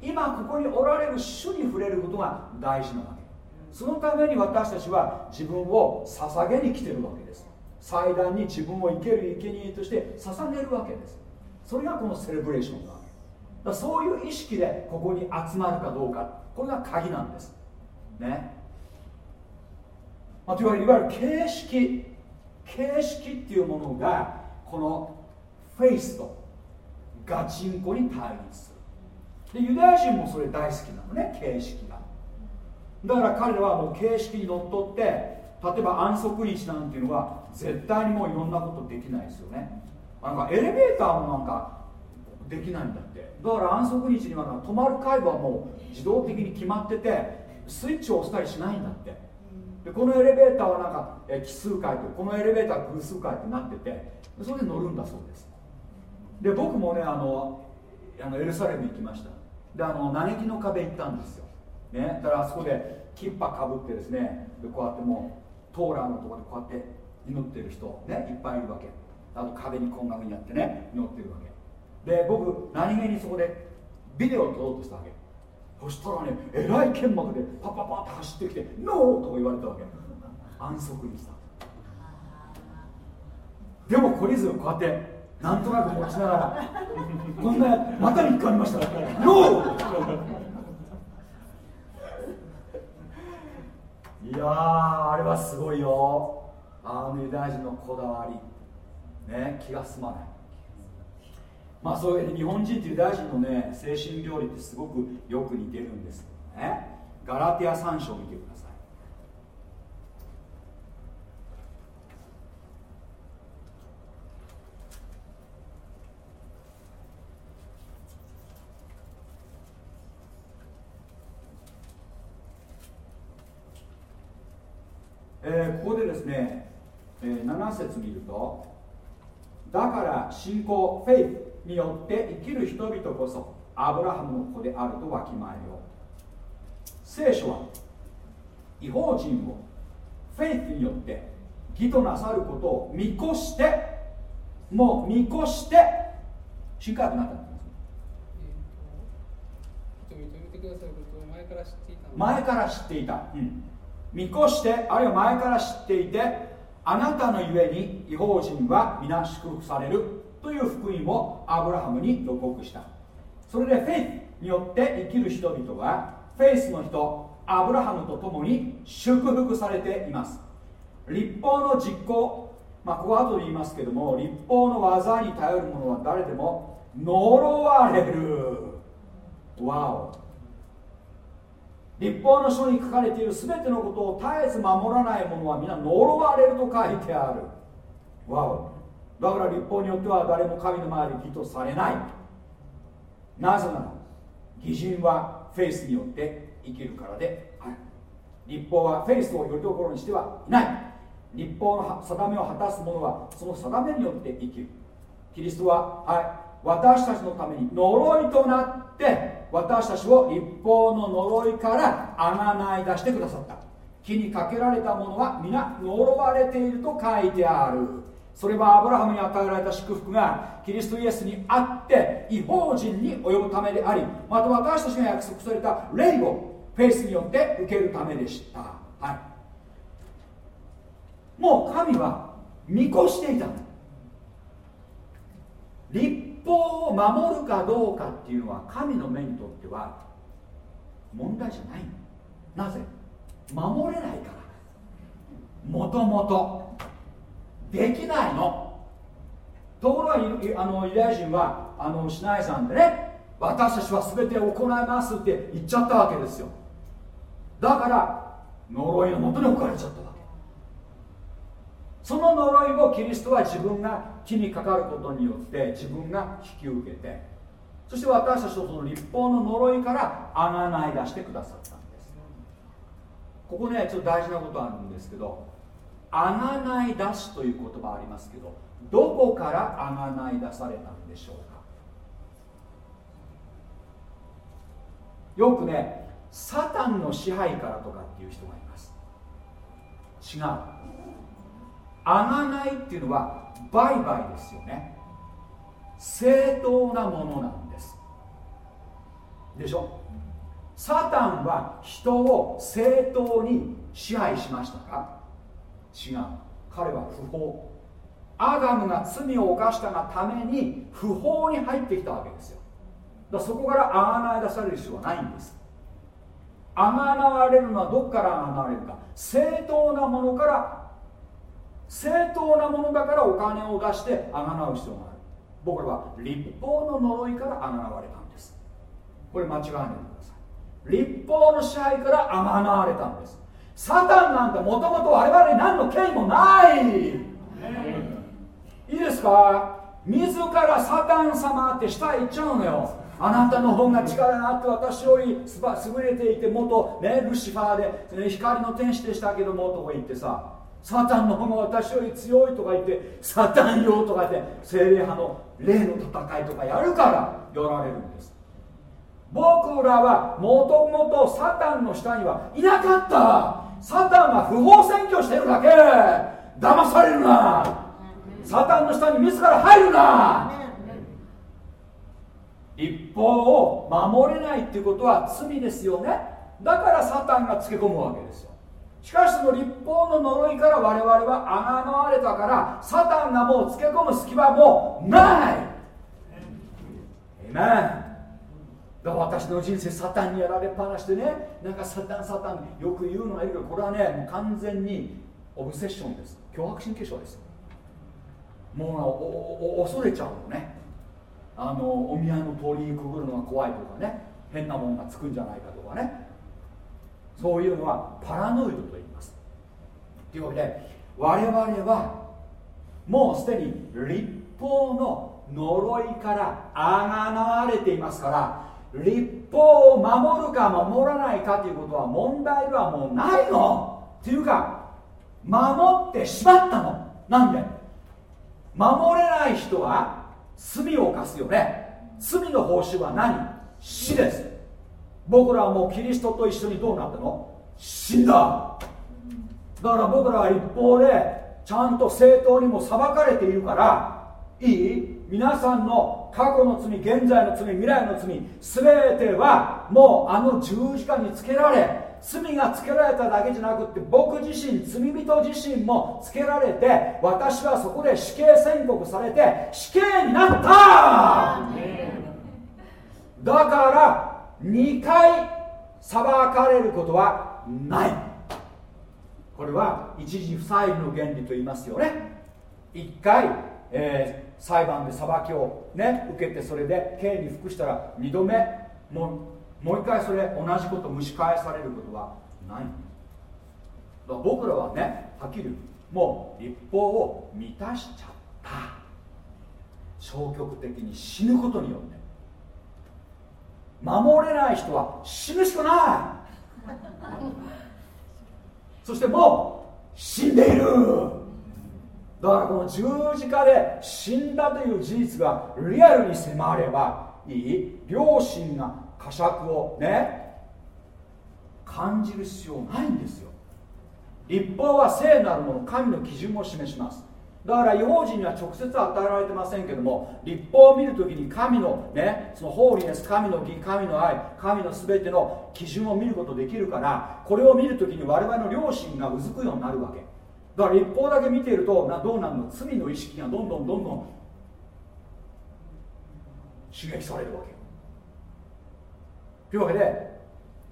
今ここにおられる主に触れることが大事なわけ。そのために私たちは自分を捧げに来てるわけです。祭壇に自分を生ける生贄として捧げるわけです。それがこのセレブレーションなわけ。だそういう意識でここに集まるかどうか。これが鍵なんです。ね、まあ、というわけでいわゆる形式。形式っていうものがこのフェイスとガチンコに対立する。でユダヤ人もそれ大好きなのね。形式だから彼らはもう形式にのっとって例えば安息日なんていうのは絶対にもういろんなことできないですよね。なんかエレベーターもなんかできないんだって。だから安息日には止まる回路はもう自動的に決まっててスイッチを押したりしないんだって。でこのエレベーターはなんかえ奇数回とこのエレベーター偶数回ってなっててそれで乗るんだそうです。で僕もねあのあのエルサレム行きました。であの嘆きの壁行ったんですよ。ね、だからあそこでキッパかぶってですねこうやってもうトーラーのところでこうやって祈ってる人、ね、いっぱいいるわけ。あと壁にこんなふうにやってね祈ってるわけ。で僕何気にそこでビデオを撮ろうとしたわけ。そしたらねえらい剣幕でパパパって走ってきて「ノー!」とか言われたわけ。安息にした。でも懲りずこうやってなんとなく持ちながらこんなまたにかかりました「ノー!」いやあれはすごいよ。あのユダヤ人のこだわり。ね気が済まない。まあそういうわけで日本人とユダヤ人のね精神料理ってすごくよく似てるんですけどね。ガラティア3章見てください。えー、ここでですね、えー、7節見るとだから信仰フェイスによって生きる人々こそアブラハムの子であるとわきまえよ聖書は違法人をフェイスによって義となさることを見越してもう見越して新科学なったんです。前から知っていた、うん見越してあるいは前から知っていてあなたのゆえに違法人は皆祝福されるという福音をアブラハムに予告した。それでフェイスによって生きる人々はフェイスの人アブラハムと共に祝福されています。立法の実行まあここ後で言いますけども立法の技に頼る者は誰でも呪われる。わお。立法の書に書かれている全てのことを絶えず守らない者は皆呪われると書いてある。わお。だから立法によっては誰も神の前で義とされない。なぜなら義人はフェイスによって生きるからで。ある立法はフェイスをよりどころにしてはいない。立法の定めを果たす者はその定めによって生きる。キリストは、はい、私たちのために呪いとなって私たちを立法の呪いからあがない出してくださった。木にかけられたものは皆呪われていると書いてある。それはアブラハムに与えられた祝福がキリストイエスにあって違法人に及ぶためでありまた私たちが約束された霊をフェイスによって受けるためでした。はい。もう神は見越していた立法を守るかどうかっていうのは神の目にとっては問題じゃないなぜ？守れないから。もともとできないの。ところがあのユダヤ人はあのシナイ山でね私たちは全て行いますって言っちゃったわけですよ。だから呪いのもとに置かれちゃったその呪いをキリストは自分が木にかかることによって自分が引き受けてそして私たちとその立法の呪いからあがない出してくださったんです。ここねちょっと大事なことあるんですけどあがない出すという言葉ありますけどどこからあがない出されたんでしょうか？よくねサタンの支配からとかっていう人がいます。違う。あがないっていうのは売買ですよね。正当なものなんです。でしょ？サタンは人を正当に支配しましたか？違う。彼は不法。アダムが罪を犯したがために不法に入ってきたわけですよ。だからそこからあがない出される必要はないんです。あがわれるのはどこからあがわれるか。正当なものから正当なものだからお金を出してあがなう必要がある僕らは立法の呪いからあがなわれたんです。これ間違わないでください。立法の支配からあがなわれたんです。サタンなんてもともと我々に何の権威もない。いいですか？自らサタン様って下へ行っちゃうのよ。あなたの方が力があって私より優れていて元、ね、ルシファーで、ね、光の天使でしたけどもとか言ってさサタンの方が私より強いとか言ってサタンよとか言って精霊派の霊の戦いとかやるからやられるんです。僕らはもともとサタンの下にはいなかった。サタンは不法占拠してるだけ。騙されるな。サタンの下に自ら入るな。一方を守れないっていうことは罪ですよね。だからサタンがつけ込むわけですよ。しかしその立法の呪いから我々はあがなわれたからサタンがもうつけ込む隙間もない。えめんだから私の人生サタンにやられっぱなしでねなんかサタンサタンよく言うのがいるけどこれはねもう完全にオブセッションです。脅迫神経症です。もう恐れちゃうのね。あのお宮の通りにくぐるのが怖いとかね変なもんがつくんじゃないかとかね。そういうのはパラノイドと言います。というわけで我々はもうすでに立法の呪いからあがなわれていますから立法を守るか守らないかということは問題ではもうないの。っていうか守ってしまったの。なんで？守れない人は罪を犯すよね。罪の報酬は何？死です。僕らはもうキリストと一緒にどうなったの？死んだ。だから僕らは一方でちゃんと正当にも裁かれているからいい？皆さんの過去の罪現在の罪未来の罪全てはもうあの十字架につけられ罪がつけられただけじゃなくって僕自身罪人自身もつけられて私はそこで死刑宣告されて死刑になった。だから2回裁かれることはない。これは一時不再の原理と言いますよね。1回、えー、裁判で裁きを、ね、受けてそれで刑に服したら2度目もうもう一回それ同じこと蒸し返されることはない。だら僕らはねはっきりもう立法を満たしちゃった。消極的に死ぬことによって。守れない人は死ぬしかない。そしてもう死んでいる。だからこの十字架で死んだという事実がリアルに迫ればいい。両親が呵責をね感じる必要ないんですよ。立法は聖なるもの神の基準を示します。だから違法人には直接与えられてませんけども立法を見るときに神のねそのホーリネス神の義神の愛神の全ての基準を見ることできるからこれを見るときに我々の良心がうずくようになるわけ。だから立法だけ見ているとなどうなるの？罪の意識がどんどんどんどん刺激されるわけ。というわけで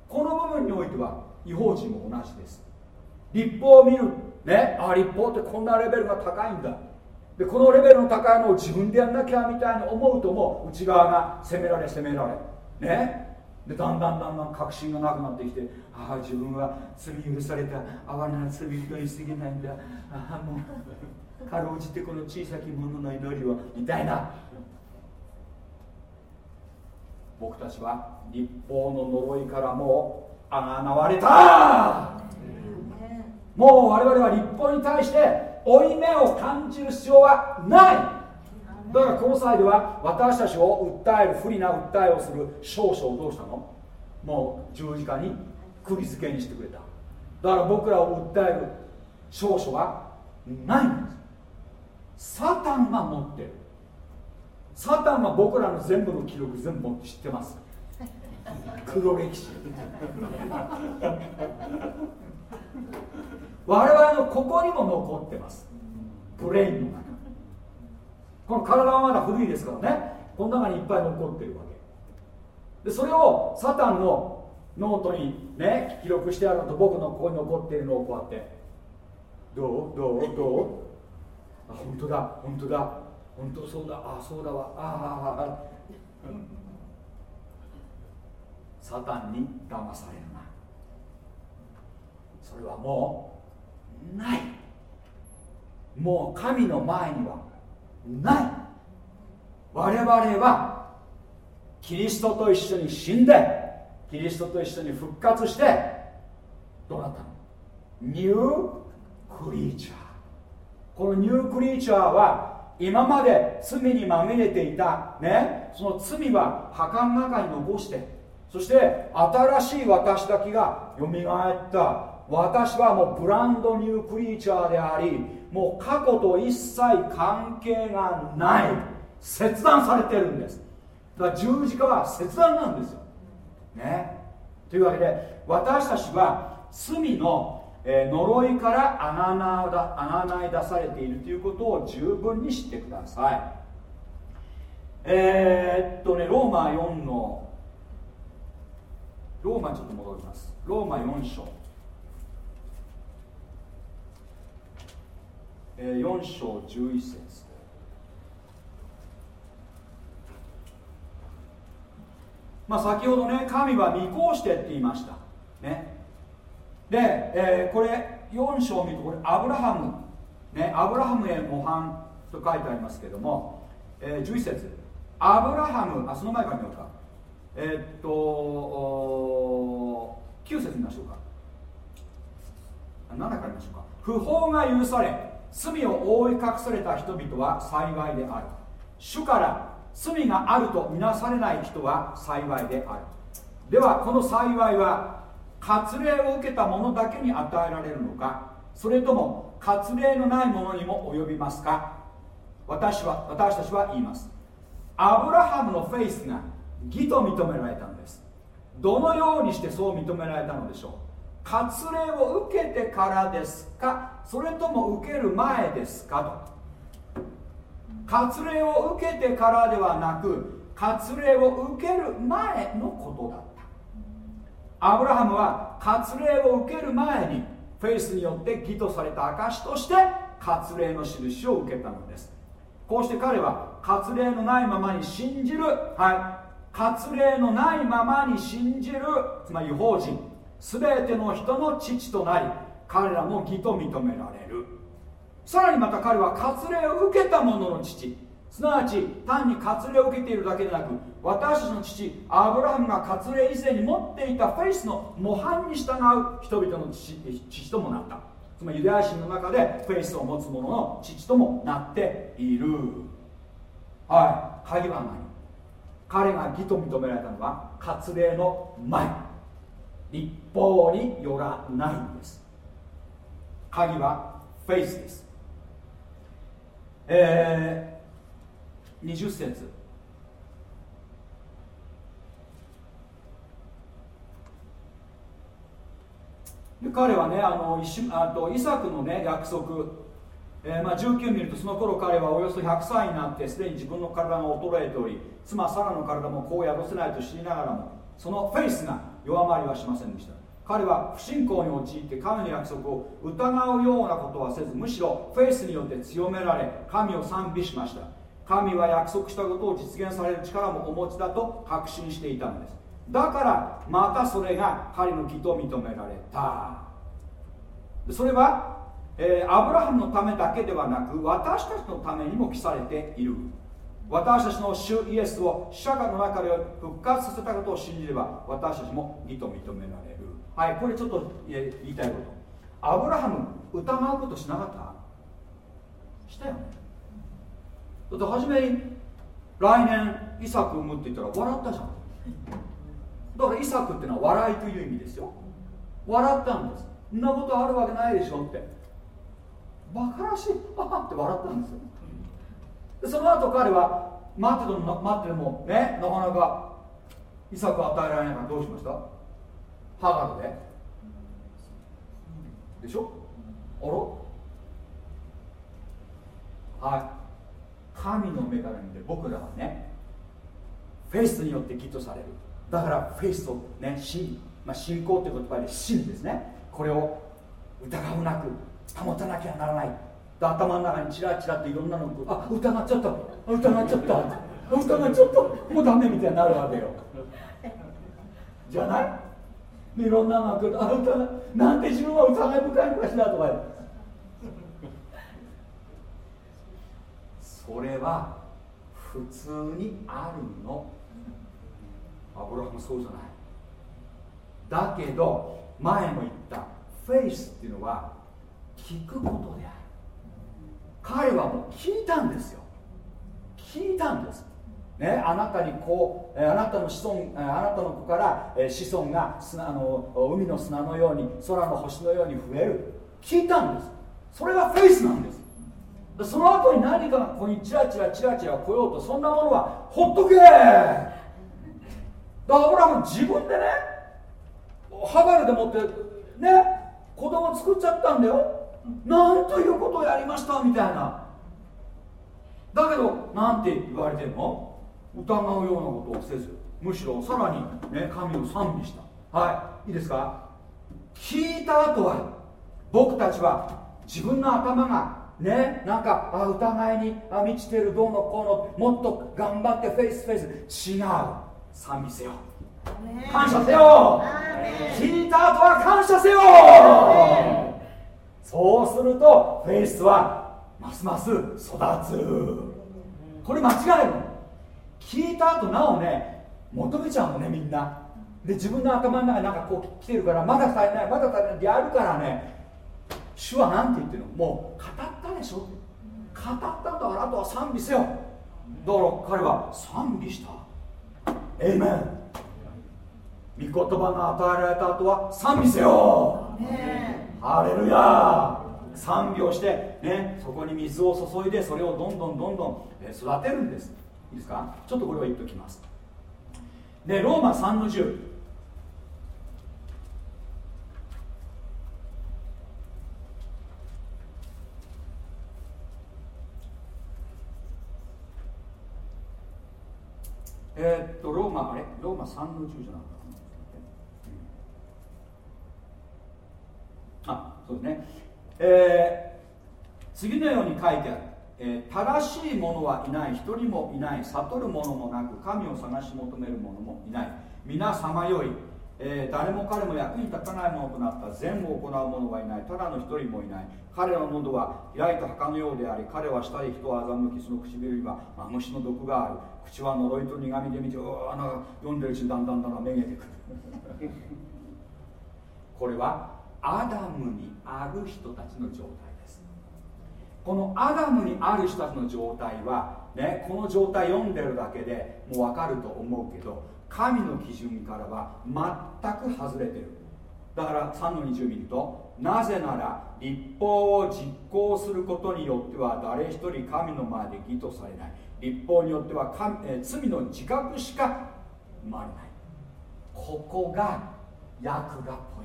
この部分においては違法人も同じです。立法を見るねあ立法ってこんなレベルが高いんだ。でこのレベルの高いのを自分でやんなきゃみたいに思うともう内側が責められ責められ。ね。でだんだんだんだん確信がなくなってきてああ自分は罪許された哀れな罪人に過ぎないんだ。ああもうかろうじてこの小さき者の祈りをみたいな。僕たちは立法の呪いからもうあがなわれた。もう我々は立法に対して負い目を感じる必要はない。だからこの際では私たちを訴える不利な訴えをする少々をどうしたの？もう十字架に釘付けにしてくれた。だから僕らを訴える少々はないんです。サタンが持ってる。サタンは僕らの全部の記録全部知ってます。(laughs) 黒歴史我々のここにも残ってます。ブレインの中。この体はまだ古いですからね。この中にいっぱい残ってるわけ。でそれをサタンのノートにね記録してあると僕のここに残っているのをこうやって。どう？どう？どう？あ本当だ。本当だ。本当そうだ。あそうだわ。あああサタンに騙されるな。それはもうない。もう神の前にはない。我々はキリストと一緒に死んでキリストと一緒に復活してどうなったの？ニュークリーチャーこのニュークリーチャーは今まで罪にまみれていたねその罪は墓の中に残してそして新しい私だけがよみがえった私はもうブランドニュークリーチャーでありもう過去と一切関係がない。切断されてるんです。だから十字架は切断なんですよ。ね。というわけで私たちは罪の、呪いからあがなだあがない出されているということを十分に知ってください。えー、っとねローマ4のローマちょっと戻ります。ローマ4章えー、4章11節。まあ先ほどね神は見越してって言いました。ね。で、えー、これ4章を見るとこれアブラハム。ねアブラハムへ模範と書いてありますけども、えー、11節。アブラハムあその前から見ようか。えー、っと9節見ましょうか。7から見ましょうか。不法が許され罪を覆い隠された人々は幸いである。主から罪があるとみなされない人は幸いである。ではこの幸いは割礼を受けた者だけに与えられるのかそれとも割礼のない者にも及びますか？私は私たちは言います。アブラハムのフェイスが義と認められたんです。どのようにしてそう認められたのでしょう？割礼を受けてからですか？それとも受ける前ですか？と。割礼を受けてからではなく割礼を受ける前のことだった。アブラハムは割礼を受ける前にフェイスによって義とされた証として割礼の印を受けたのです。こうして彼は割礼のないままに信じるはい。割礼のないままに信じるつまり違法人全ての人の父となり彼らも義と認められる。さらにまた彼は割礼を受けた者の父。すなわち単に割礼を受けているだけでなく私たちの父アブラハムが割礼以前に持っていたフェイスの模範に従う人々の父ともなった。つまりユダヤ人の中でフェイスを持つ者の父ともなっている。はい鍵は何彼が義と認められたのは割礼の前。立法によらないんです。鍵はフェイスです。えー、20節。で彼はねあのあとイサクのね約束、えー、まあ、19見るとその頃彼はおよそ100歳になってすでに自分の体が衰えており妻サラの体もこう宿せないと知りながらもそのフェイスが弱まりはしませんでした。彼は不信仰に陥って神の約束を疑うようなことはせずむしろフェイスによって強められ神を賛美しました。神は約束したことを実現される力もお持ちだと確信していたのです。だからまたそれが彼の義と認められた。それは、えー、アブラハムのためだけではなく私たちのためにも記されている。私たちの主イエスを社会の中で復活させたことを信じれば私たちも義と認められる。はいこれちょっと言いたいこと。アブラハム疑うことしなかった？したよね。だって初めに来年イサク産むって言ったら笑ったじゃん。だからイサクっていうのは笑いという意味ですよ。笑ったんです。そんなことあるわけないでしょって。バカらしい。バカって笑ったんですよ。その後彼は待ってても待っててもねなかなかイサク与えられないからどうしました？ハガルで。でしょ？あら？はい。神の目から見て僕らはねフェイスによって義とされる。だからフェイスとね信,、まあ、信仰って言葉で信ですね。これを疑うなく保たなきゃならない。頭の中にチラチラといろんなのあ疑っちゃった。疑っちゃった。疑っちゃった。もうダメみたいになるわけよ。じゃない？いろんなのが来る。あ疑なんて自分は疑い深いのかしらとかそれは普通にあるの。アブラハムそうじゃない。だけど前も言った。フェイスっていうのは聞くことである彼はもう聞いたんですよ。聞いたんです。ね、あなたにこうあなたの子孫あなたの子から子孫が砂の海の砂のように空の星のように増える。聞いたんです。それがフェイスなんです。その後に何かがここにチラチラチラチラ来ようとそんなものはほっとけ。だからアブラハム自分でねハガルでもってね子供作っちゃったんだよ。なんということをやりましたみたいな。だけどなんて言われてるの疑うようなことをせずむしろさらに、ね、神を賛美した。はい。いいですか？聞いた後は僕たちは自分の頭がねなんかあ疑いにあ満ちてるどうのこうのもっと頑張ってフェイスフェイス。違う。賛美せよ。感謝せよ。聞いた後は感謝せよ。そうするとフェイスはますます育つ。これ間違いの聞いた後なおね求めちゃうのねみんな。で自分の頭の中になんかこう来てるからまだ足りないまだ足りないってやるからね主は何て言ってるの？もう語ったでしょ？語ったんだからあとは賛美せよ。だから彼は賛美した。エイメン御言葉が与えられた後は賛美せよ。ハレルヤ賛美をして、ね、そこに水を注いでそれをどんどんどんどん育てるんです。いいですか？ちょっとこれを言っておきます。でローマ3の10えー、っとローマあれ？ローマ3の10じゃなかったあそうですね。えー、次のように書いてある、えー、正しい者はいない一人もいない。悟る者もなく神を探し求める者もいない。皆さまよい、えー、誰も彼も役に立たないものとなった善を行う者はいない。ただの一人もいない。彼の喉は開いた墓のようであり彼は舌で人を欺きその唇にはマムシの毒がある。口は呪いと苦みで見てうわなん読んでるうちにだんだんだんだんめげてくる。これはアダムにある人たちの状態です。このアダムにある人たちの状態は、ね、この状態読んでるだけでもう分かると思うけど神の基準からは全く外れてる。だから3の20見るとなぜなら立法を実行することによっては誰一人神の前で義とされない。立法によっては神、え罪の自覚しか生まれない。ここが役がポ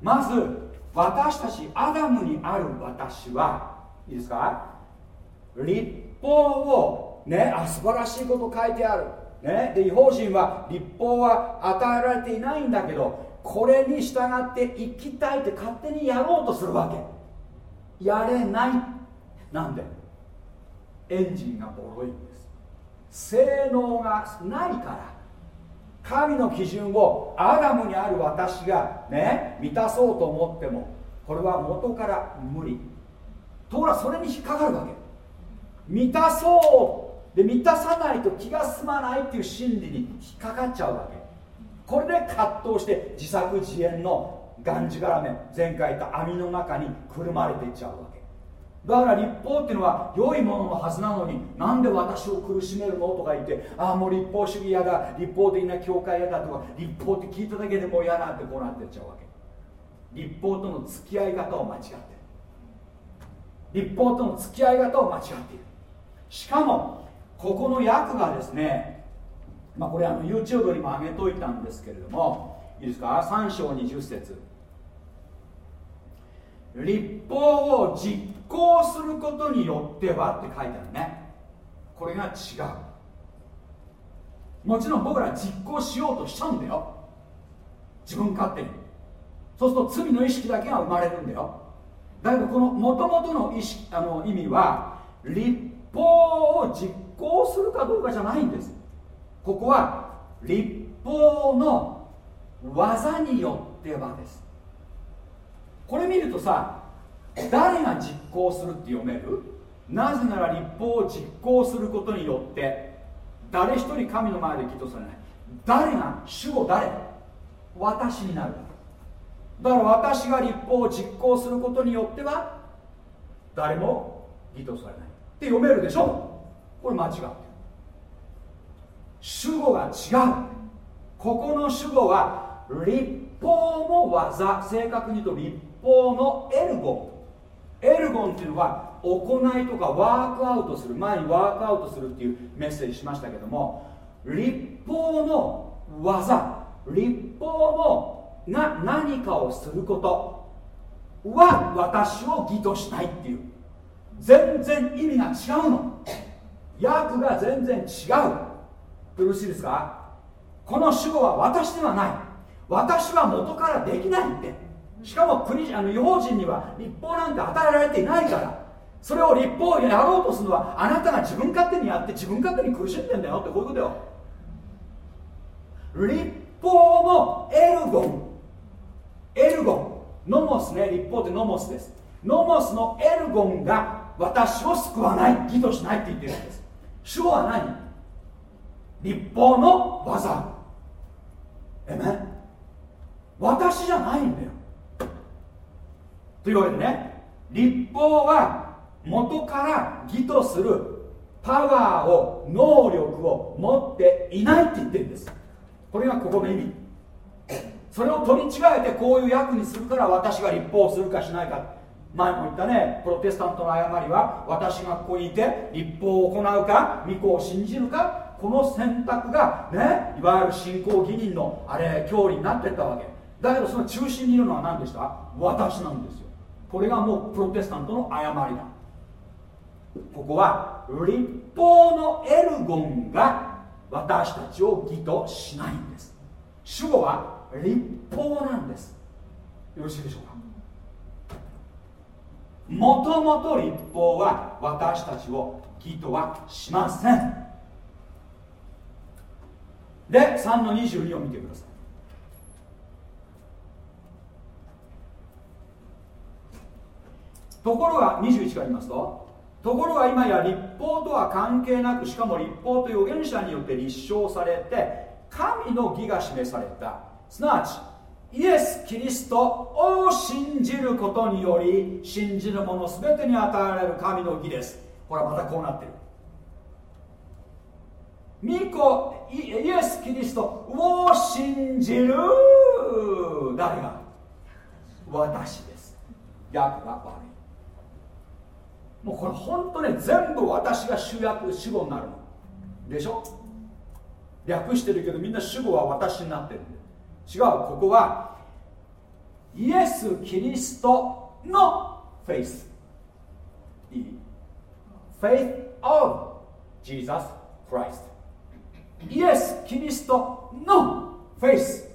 まず私たちアダムにある私はいいですか？立法をねあ素晴らしいこと書いてある。ね、で違法人は立法は与えられていないんだけどこれに従って生きたいって勝手にやろうとするわけ。やれない。なんで？エンジンがボロいんです。性能がないから。神の基準をアダムにある私がね満たそうと思ってもこれは元から無理。ところがそれに引っかかるわけ。満たそう。で満たさないと気が済まないっていう心理に引っかかっちゃうわけ。これで葛藤して自作自演のがんじがらめ前回言った網の中にくるまれていっちゃうわだから立法っていうのは良いもののはずなのになんで私を苦しめるの？とか言ってああもう立法主義嫌だ。立法的な教会嫌だとか立法って聞いただけでもう嫌だってこうなってっちゃうわけ。立法との付き合い方を間違ってる。立法との付き合い方を間違っている。しかもここの訳がですねまあこれあの YouTube にも上げといたんですけれどもいいですか？3章20節。立法を実行することによってはって書いてあるね。これが違う。もちろん僕ら実行しようとしちゃうんだよ。自分勝手に。そうすると罪の意識だけが生まれるんだよ。だけどこのもともとの意識あの意味は立法を実行するかどうかじゃないんです。ここは立法の技によってはです。これ見るとさ誰が実行するって読める？なぜなら立法を実行することによって誰一人神の前で義とされない。誰が？主語誰？私になる。だから私が立法を実行することによっては誰も義とされない。って読めるでしょ？これ間違ってる。主語が違う。ここの主語は立法の技。正確に言うと立法のエルゴエルゴンっていうのは行いとかワークアウトする前にワークアウトするっていうメッセージしましたけども立法の技立法のが何かをすることは私を義としないっていう。全然意味が違うの。訳が全然違う。よろしいですか？この主語は私ではない。私は元からできないって。しかも国あの違法人には立法なんて与えられていないからそれを立法をやろうとするのはあなたが自分勝手にやって自分勝手に苦しんでんだよってこういうことよ。立法のエルゴンエルゴンノモスね立法ってノモスです。ノモスのエルゴンが私を救わない義としないって言ってるんです。主語は何？立法の技。えめ？私じゃないんだよ。というわけでね立法は元から義とするパワーを能力を持っていないって言ってるんです。これがここの意味。それを取り違えてこういう役にするから私が立法をするかしないか。前も言ったねプロテスタントの誤りは私がここにいて立法を行うか御子を信じるかこの選択がねいわゆる信仰義人のあれ教理になってったわけ。だけどその中心にいるのは何でした？私なんですよ。これがもうプロテスタントの誤りだ。ここは立法のエルゴンが私たちを義としないんです。主語は立法なんです。よろしいでしょうか？もともと立法は私たちを義とはしません。で3の22を見てください。ところが21から言いますとところが今や立法とは関係なくしかも立法と預言者によって立証されて神の義が示された。すなわちイエス・キリストを信じることにより信じる者全てに与えられる神の義です。ほらまたこうなってる。巫女イエス・キリストを信じる誰が？私です。役が悪い。もうこれ本当ね全部私が主役主語になるの。でしょ？略してるけどみんな主語は私になってる違うここはイエス・キリストのフェイス。いい。Faith of Jesus Christ イエス・キリストのフェイス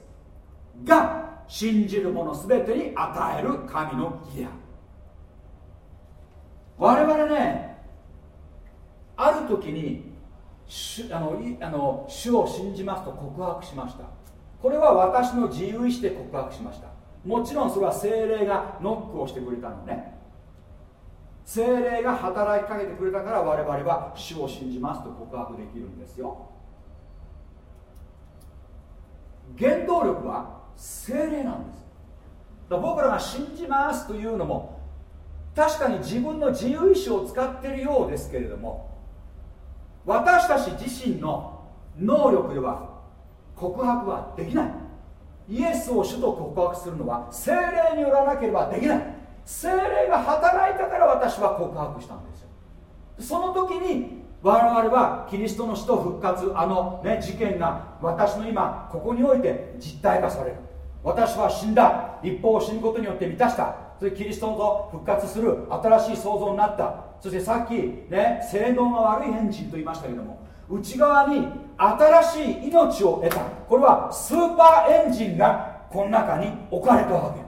が信じる者全てに与える神の義である。我々ねある時に主あのあの主を信じますと告白しました。これは私の自由意志で告白しました。もちろんそれは精霊がノックをしてくれたのね。精霊が働きかけてくれたから我々は主を信じますと告白できるんですよ。原動力は精霊なんです。だ僕らが信じますというのも確かに自分の自由意志を使っているようですけれども私たち自身の能力では告白はできない。イエスを主と告白するのは精霊によらなければできない。精霊が働いたから私は告白したんですよ。その時に我々はキリストの死と復活あの、ね、事件が私の今ここにおいて実体化される。私は死んだ。立法を死ぬことによって満たした。それキリストと復活する新しい創造になった。そしてさっきね性能が悪いエンジンと言いましたけども内側に新しい命を得た。これはスーパーエンジンがこの中に置かれたわけ。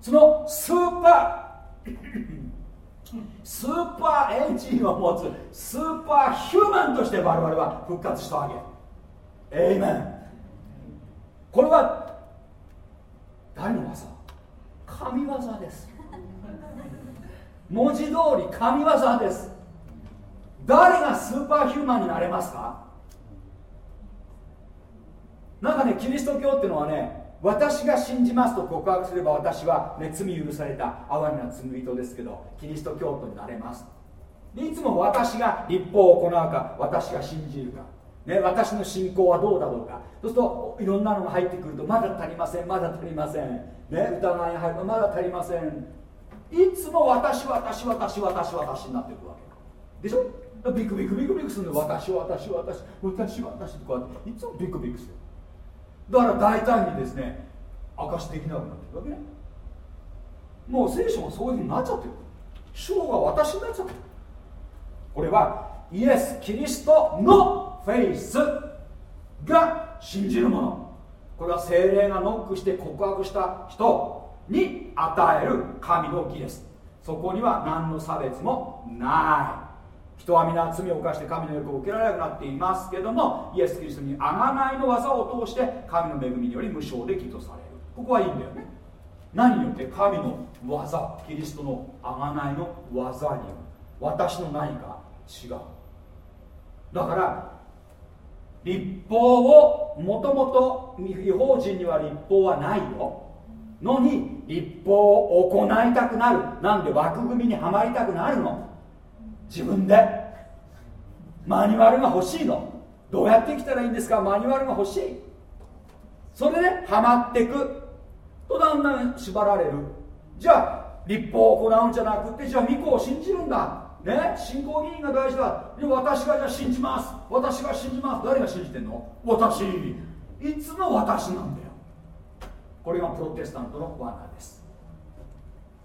そのスーパー (coughs) スーパーエンジンを持つスーパーヒューマンとして我々は復活したわけ。エイメン。これは誰の技？神業です。文字通り神業です。誰がスーパーヒューマンになれますか？なんかねキリスト教っていうのはね私が信じますと告白すれば私は、ね、罪許された哀れな罪人ですけどキリスト教徒になれます。いつも私が立法を行うか私が信じるか、ね、私の信仰はどうだろうか。そうするといろんなのが入ってくるとまだ足りませんまだ足りません、ね、疑いに入るとまだ足りません。いつも私私私私私になっていくわけ。でしょ？ビクビクビクビクするの私私私私私とかいつもビクビクするだから大胆にですね証しできなくなってるわけねもう聖書がそういうふうになっちゃってる主が私になっちゃってるこれはイエス・キリストのフェイスが信じるものこれは精霊がノックして告白した人に与える神の義です。そこには何の差別もない。人は皆罪を犯して神の欲を受けられなくなっていますけどもイエス・キリストに贖いの技を通して神の恵みにより無償で義とされる。ここはいいんだよね。何によって神の技キリストの贖いの技による。私の何か違う。だから立法をもともと違法人には立法はないよ。のに立法を行いたくなる。なんで枠組みにはまりたくなるの？自分で。マニュアルが欲しいの。どうやって生きたらいいんですか？マニュアルが欲しい。それでハマっていく。とだんだん縛られる。じゃあ立法を行うんじゃなくてじゃあ御子を信じるんだ。ね？信仰議員が大事だ。私がじゃあ信じます。私が信じます。誰が信じてんの？私。いつも私なんだこれがプロテスタントの罠です。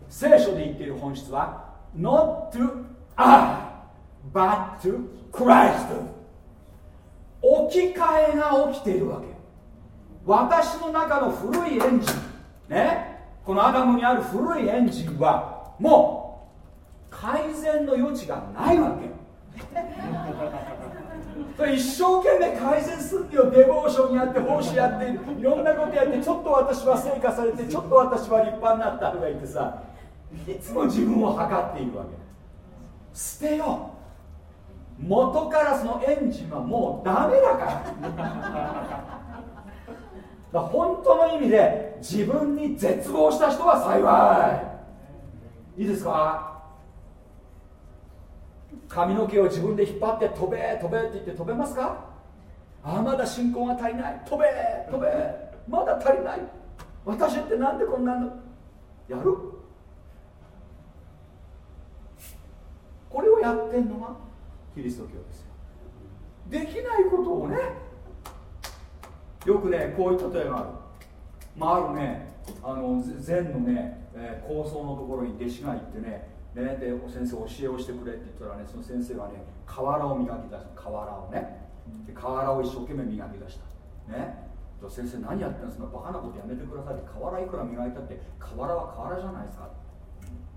聖書で言っている本質は not to I but to Christ. 置き換えが起きているわけ。私の中の古いエンジンねこのアダムにある古いエンジンはもう改善の余地がないわけ。一生懸命改善するんよ。デボーションやって奉仕やっていろんなことやってちょっと私は成果されてちょっと私は立派になったとか言ってさいつも自分を測っているわけ。捨てよ。元からそのエンジンはもうダメだから本当の意味で自分に絶望した人は幸い。いいですか？髪の毛を自分で引っ張って飛べ飛べって言って飛べますか？ああまだ信仰が足りない。飛べ飛べ。まだ足りない。私ってなんでこんなのやる。これをやってんのがキリスト教ですよ。できないことをね。よくねこういう例えがある。まああるねあの禅のね、えー、構想のところに弟子が行ってねね。で先生教えをしてくれって言ったらねその先生がね瓦を磨き出す瓦をね。で瓦を一生懸命磨き出した。ね。先生何やってんすか？バカなことやめてくださいって。瓦いくら磨いたって瓦は瓦じゃないですか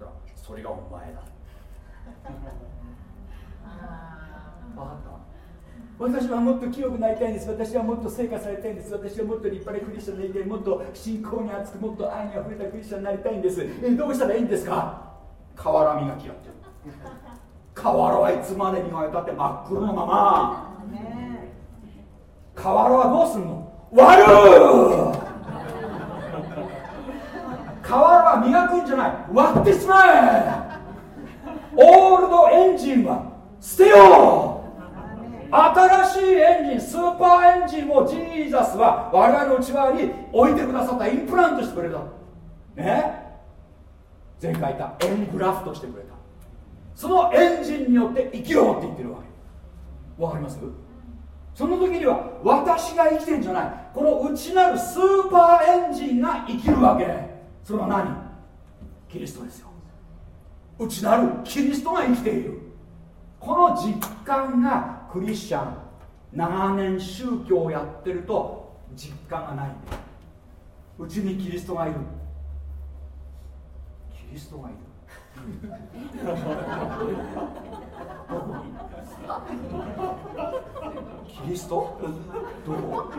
だからそれがお前だ。(laughs) 分かった？私はもっと清くなりたいんです。私はもっと成果されたいんです。私はもっと立派なクリスチャンになりたい。もっと信仰に熱くもっと愛にあふれたクリスチャンになりたいんです。えどうしたらいいんですか？瓦磨きやってる。瓦はいつまで磨いたって真っ黒のまま。瓦はどうすんの？割る瓦は磨くんじゃない。割ってしまえ。オールドエンジンは捨てよう。新しいエンジンスーパーエンジンをジーザスは我々の内側に置いてくださったインプラントしてくれた。ね？前回言ったエングラフトしてくれた。そのエンジンによって生きろって言ってるわけ。わかります？その時には私が生きてんじゃない。この内なるスーパーエンジンが生きるわけ。それは何？キリストですよ。内なるキリストが生きている。この実感がクリスチャン長年宗教をやってると実感がない。うちにキリストがいる。キリストがいる。キリスト？どこ？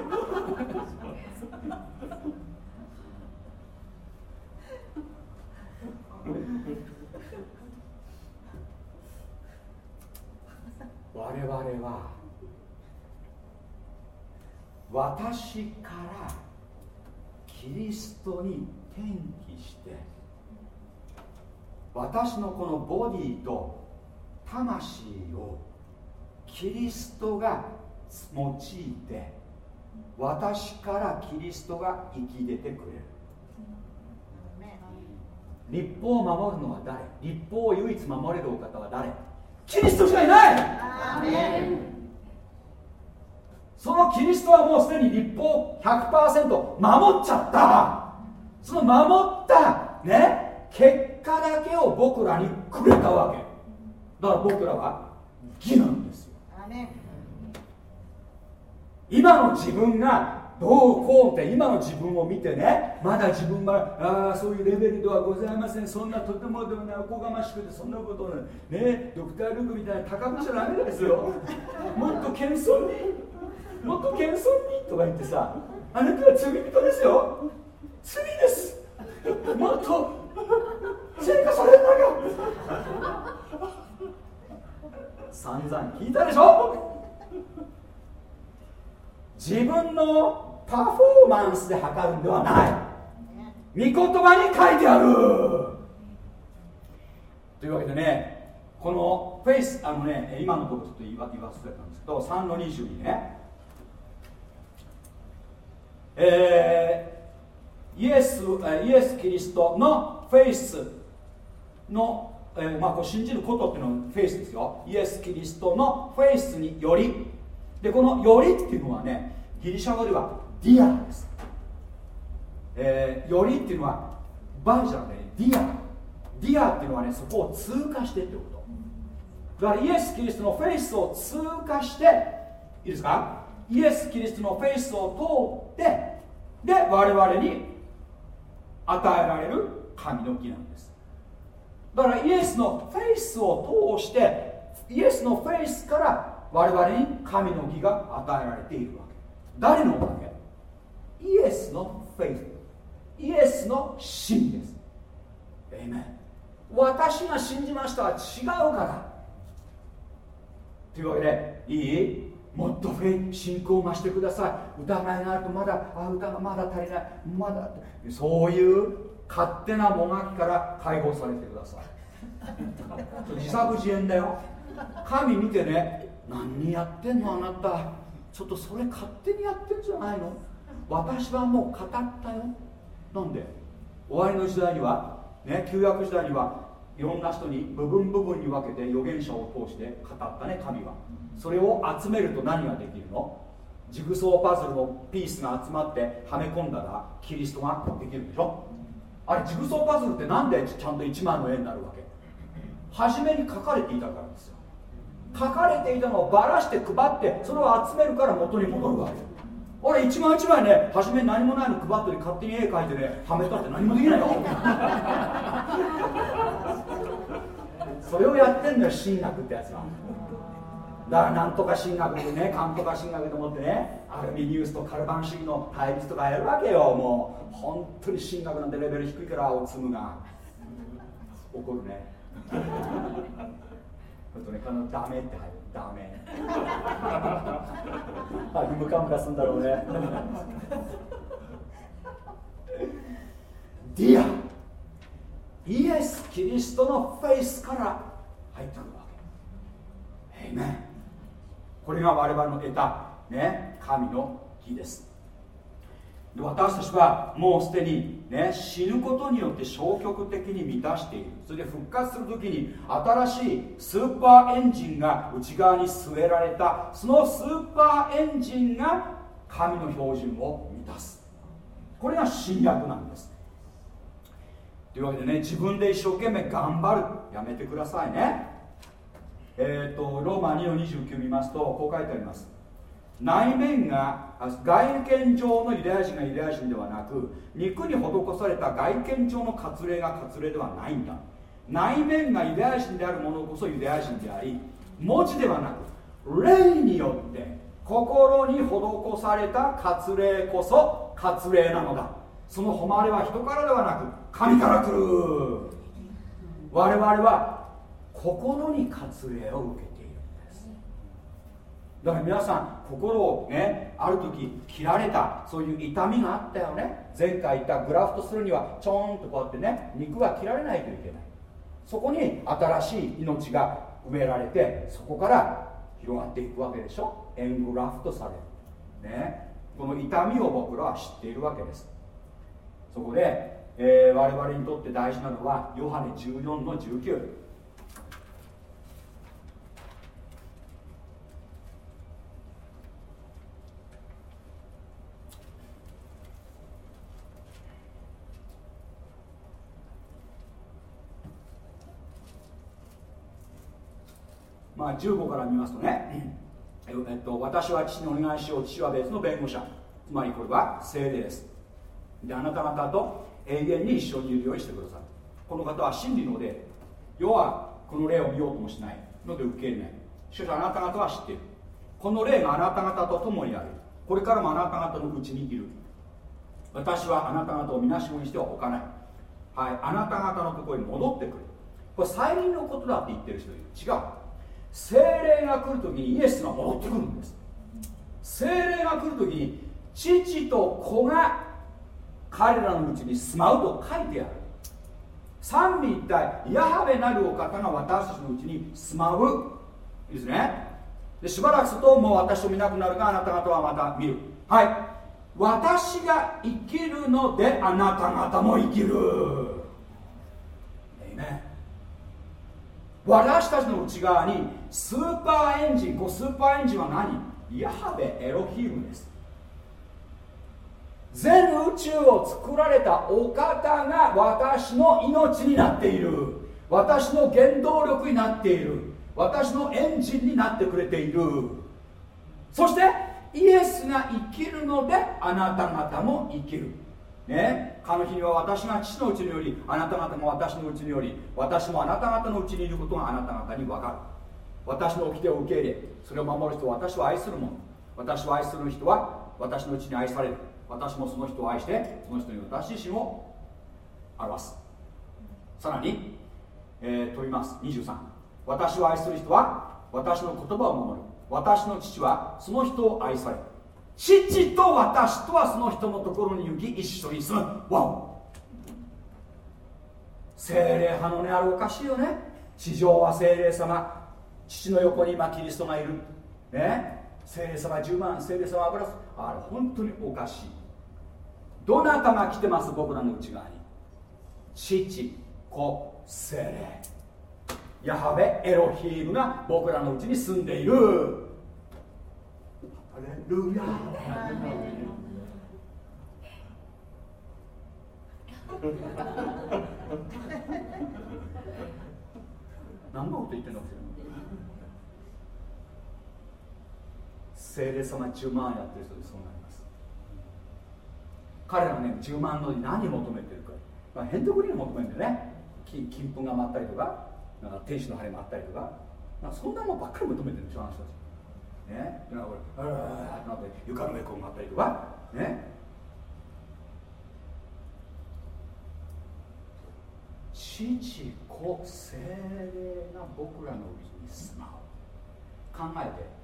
我々は私からキリストに転機して私のこのボディと魂をキリストが用いて私からキリストが生き出てくれる。立法を守るのは誰？立法を唯一守れるお方は誰？キリストしかいない！そのキリストはもうすでに立法100%守っちゃった。その守ったね結果だけを僕らにくれたわけ。だから僕らは義なんですよ。今の自分がどうこうって今の自分を見てねまだ自分はあそういうレベルではございません。そんなとてもでもないおこがましくてそんなことをねドクター・ルークみたいな高くちゃダメですよ。もっと謙遜にもっと謙遜にとか言ってさあなたは罪人ですよ。罪です。もっと成果されるのよ散々聞いたでしょ？自分のパフォーマンスで測るんではない。御言葉に書いてある。というわけでねこのフェイスあのね今のところちょっと言わ言わせてたんですけど3の20にね。えー、イエスイエス・キリストのフェイスの、えー、まあ、こう信じることっていうのはフェイスですよ。イエス・キリストのフェイスにより。でこの「より」っていうのはねギリシャ語ではδιά です、えー、よりっていうのは by じゃなくて διά。διά っていうのはねそこを通過してってこと。だからイエス・キリストのフェイスを通過していいですか？イエス・キリストのフェイスを通ってで我々に与えられる神の義なんです。だからイエスのフェイスを通してイエスのフェイスから我々に神の義が与えられているわけ。誰のおかげ？イエスのフェイス。イエスの真です。エイメン私が信じましたは違うから。というわけでいい？もっとフェイ信仰を増してください。疑いがあるとまだあ歌がまだ足りない。まだそういう勝手なもがきから解放されてください。自作自演だよ。神見てね何やってんのあなた。ちょっとそれ勝手にやってんじゃないの。私はもう語ったよ。なんで？終わりの時代にはね旧約時代にはいろんな人に部分部分に分けて預言者を通して語ったね神は。それを集めると何ができるの？ジグソーパズルのピースが集まってはめ込んだらキリストができるでしょ。あれジグソーパズルってなんでちゃんと1枚の絵になるわけ？初めに書かれていたからですよ。書かれていたのをばらして配ってそれを集めるから元に戻るわけ。俺一枚一枚ね初め何もないの配って勝手に絵描いてねはめたって何もできないよ。(laughs) それをやってんのよ神学ってやつは。だからなんとか神学でねかんとか神学でもってね。アルミニウスとカルバン主義の対立とかやるわけよ。もう本当に神学なんてレベル低いから青つむが。怒るね。ほんとねこのダメって入る。ダメ。あムカムカするんだろうね。ディア。イエス・キリストのフェイスから入ってくるわけ。えいめこれが我々の得た、ね、神の木です。で私たちはもうすでに、ね、死ぬことによって消極的に満たしている。それで復活する時に新しいスーパーエンジンが内側に据えられた。そのスーパーエンジンが神の標準を満たす。これが新約なんです。というわけでね自分で一生懸命頑張る。やめてくださいね。えっ、ー、とローマ2の29見ますとこう書いてあります。内面が外見上のユダヤ人がユダヤ人ではなく肉に施された外見上の割礼が割礼ではないんだ。内面がユダヤ人である者こそユダヤ人であり文字ではなく霊によって心に施された割礼こそ割礼なのだ。その誉れは人からではなく神から来る。我々は心に割礼を受けている。んですだから皆さん心をねある時切られたそういう痛みがあったよね。前回言ったグラフトするにはちょんとこうやってね肉が切られないといけない。そこに新しい命が植えられてそこから広がっていくわけでしょ。エングラフトされる。ね。この痛みを僕らは知っているわけです。そこで、えー、我々にとって大事なのはヨハネ14の19まあ、15から見ますとね、えっと、私は父にお願いしよう父は別の弁護者。つまりこれは聖霊です。であなた方と永遠に一緒にいるようにしてください。この方は真理の霊。要はこの霊を見ようともしない。ので受け入れない。しかしあなた方は知っている。この霊があなた方と共にある。これからもあなた方のうちにいる。私はあなた方を皆しもにしては置かない。はいあなた方のところに戻ってくる。これ再臨のことだって言ってる人いる。違う。精霊が来るときにイエスが戻ってくるんです。精霊が来るときに父と子が彼らのうちに住まうと書いてある。三位一体ヤハベなるお方が私たちのうちに住まう。いいですね。でしばらくするともう私を見なくなるがあなた方はまた見る。はい。私が生きるのであなた方も生きる。私たちの内側にスーパーエンジンこスーパーエンジンは何？ヤハベエロヒームです。全宇宙を作られたお方が私の命になっている。私の原動力になっている。私のエンジンになってくれている。そしてイエスが生きるのであなた方も生きる。ね？かの日には私が父のうちによりあなた方も私のうちにより私もあなた方のうちにいることがあなた方に分かる。私の掟を受け入れそれを守る人は私を愛する者私を愛する人は私のうちに愛される。私もその人を愛してその人に私自身を表す。さらに、えー、問います。23私を愛する人は私の言葉を守る。私の父はその人を愛される。父と私とはその人のところに行き一緒に住む。わお。精霊派のねあれおかしいよね。地上は精霊様。父の横に今キリストがいる。ね。精霊様10万精霊様油あれ本当におかしい。どなたが来てます？僕らの内側に。父子精霊。ヤハベエロヒームが僕らのうちに住んでいる。ハレルヤ何のこと言ってんの？精霊様10万やってる人でそうなります。彼らがね10万のに何求めてるか、まあ、ヘントグリーン求めるんだよね。金金粉が舞ったりとかなんか天使の羽もあったりとか、まあ、そんなもんばっかり求めてるでしょあの人たち。ね。なんかこれあらなんて床の上こうがあったりとか。ね。父子精霊が僕らのうちに住まう。考えて。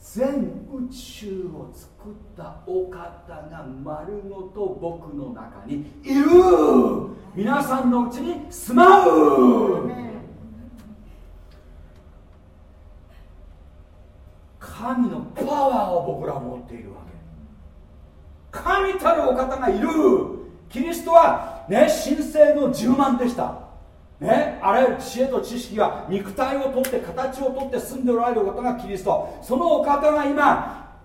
全宇宙を作ったお方が丸ごと僕の中にいる。皆さんのうちに住まう。神のパワーを僕らは持っているわけ。神たるお方がいる。キリストはね神聖の10万でした。ね、あらゆる知恵と知識が肉体をとって形をとって住んでおられる方がキリスト。そのお方が今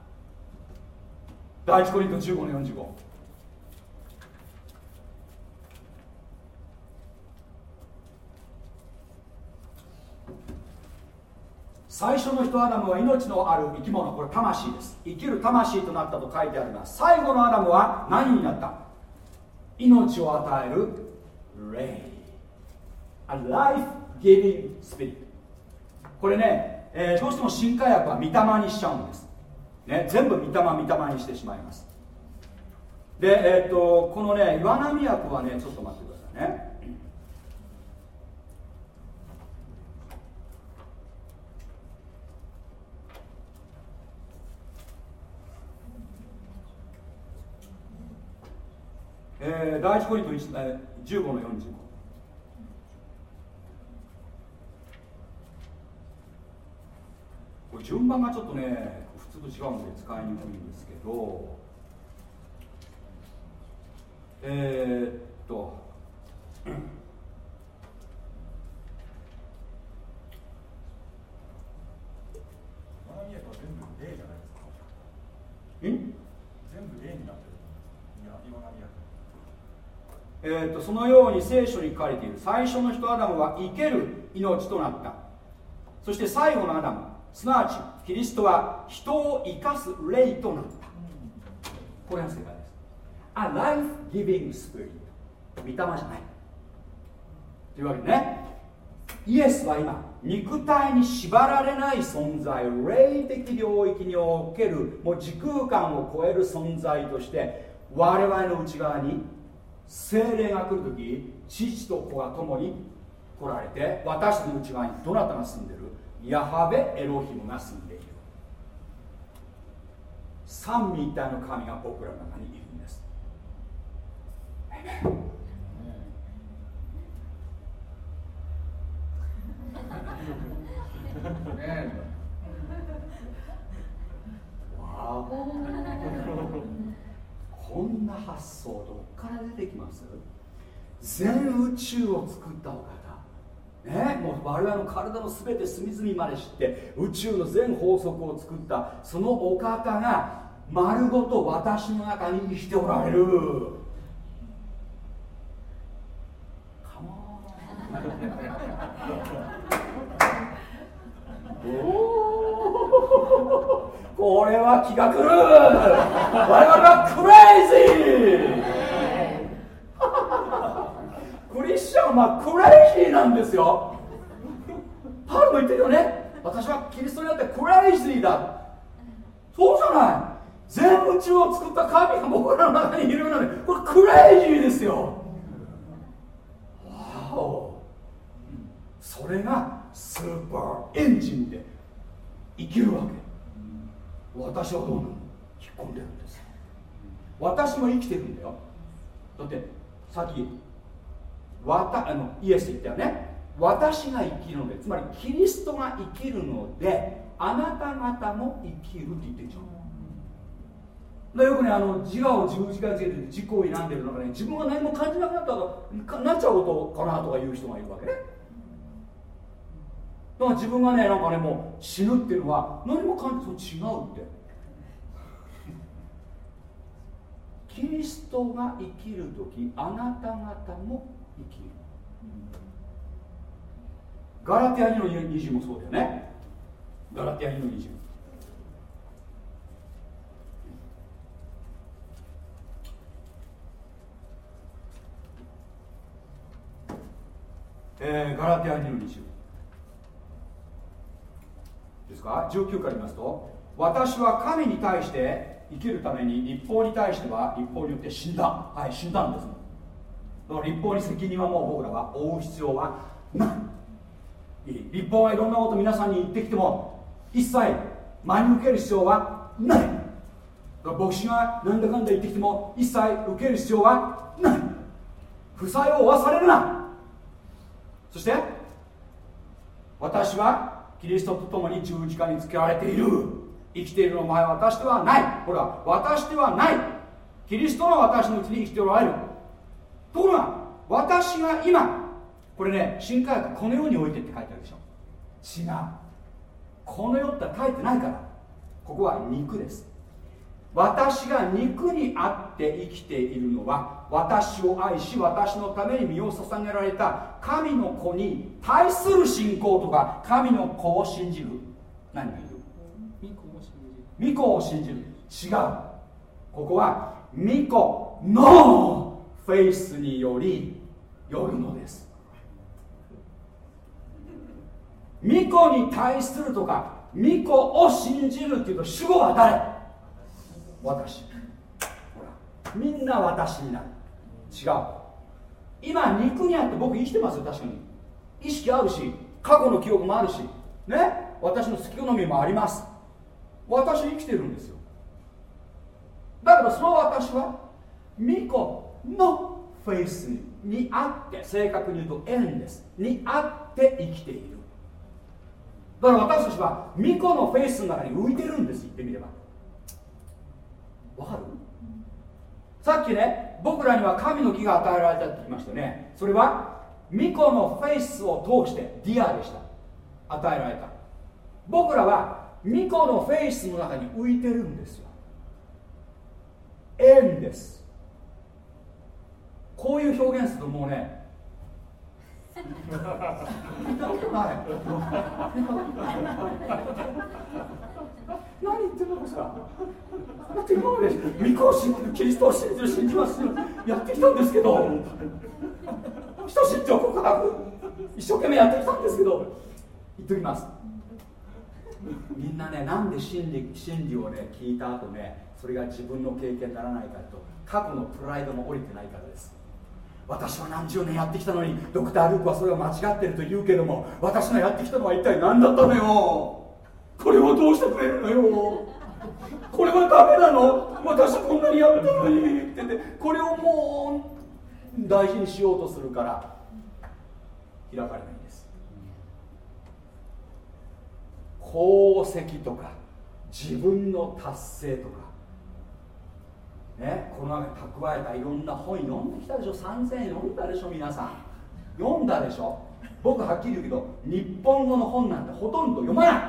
第一コリント15の45最初の人アダムは命のある生き物。これ魂です。生きる魂となったと書いてあります。最後のアダムは何になった？命を与える霊。A life-giving spirit. これね、えー、どうしても新化薬は御霊にしちゃうんです、ね、全部御霊御霊にしてしまいます。で、えー、っとこのね岩波薬はねちょっと待ってくださいね。えー、第一コリント15の45これ順番がちょっとね普通と違うんで使いにくいんですけどえー、っとえーと、とそのように聖書に書かれている。最初の人アダムは生ける命となった。そして最後のアダムすなわちキリストは人を生かす霊となった。これが正解です。A life-giving spirit 御霊じゃない。というわけでね。イエスは今肉体に縛られない存在霊的領域におけるもう時空間を超える存在として我々の内側に精霊が来る時父と子が共に来られて私の内側にどなたが住んでる？ヤハベエロヒムが住んでいる。三位一体の神が僕らの中にいるんです。こんな発想どっから出てきます？全宇宙を作ったお方ね、もう我々の体の全て隅々まで知って宇宙の全法則を作ったそのお方が丸ごと私の中に生きておられる。カモ (laughs) (laughs) これは気が狂う。(laughs) 我々はクレイジー。クリスチャンはクレイジーなんですよ。パウロも言ってるよね。私はキリストによってクレイジーだ。そうじゃない。全宇宙を作った神が僕らの中にいるのでこれクレイジーですよ。わお。それがスーパーエンジンで生きるわけ。私はどうなの？引っ込んでるんです。私も生きてるんだよ。だってさっきわたあのイエス言ったよね。私が生きるのでつまりキリストが生きるのであなた方も生きるって言ってるじゃん。でよくねあの自我を十字架につけて自己を選んでる中で、ね、自分が何も感じなくなったかなっちゃうことかなとか言う人がいるわけね。だから自分がねなんかねもう死ぬっていうのは何も感じと違うって。キリストが生きる時あなた方も生きる。ガラティア2の20もそうだよね。ガラティア2の20えー、ガラティア2の20ですか？19から見ますと私は神に対して生きるために立法に対しては立法によって死んだ。はい死んだんです。だから立法に責任はもう僕らは負う必要はない。立法はいろんなこと皆さんに言ってきても一切真に受ける必要はない。牧師がなんだかんだ言ってきても一切受ける必要はない。負債を負わされるな。そして私はキリストと共に十字架につけられている。生きているの前は私ではない。ほら私ではない。キリストの私のうちに生きておられる。ところが私が今これね新科学この世においてって書いてあるでしょ。違う。この世って書いてないから。ここは肉です。私が肉にあって生きているのは私を愛し私のために身を捧げられた神の子に対する信仰とか神の子を信じる。何がいる。巫女を信じる。違う。ここは巫女のフェイスによりよるのです。巫女に対するとか巫女を信じるっていうと主語は誰？私。ほらみんな私になる。違う。今肉にあって僕生きてますよ確かに。意識あるし過去の記憶もあるし。ね？私の好き好みもあります。私生きてるんですよ。だからその私は巫女のフェイスにあって正確に言うと縁です。にあって生きている。だから私たちは御子の faith の中に浮いてるんです言ってみれば。わかる？さっきね僕らには神の義が与えられたって言いましたね。それは御子の faith を通して διά でした。与えられた。僕らは御子の faith の中に浮いてるんですよ。ἐν です。こういう表現するともうね何言ってんのだって今まで御子を信じるキリストを信じる信じますやってきたんですけど人知ってお告白一生懸命やってきたんですけど言っときます。みんなねなんで真理真理をね聞いた後ねそれが自分の経験にならないかと過去のプライドも降りてないからです私は何十年やってきたのにドクター・ルークはそれを間違ってると言うけども私がやってきたのは一体何だったのよ？これをどうしてくれるのよ？これはダメなの？私こんなにやったのにって言ってこれをもう大事にしようとするから開かれないんです。功績とか自分の達成とかねこの蓄えたいろんな本読んできたでしょ？3000円読んだでしょ皆さん。読んだでしょ？僕はっきり言うけど日本語の本なんてほとんど読まない。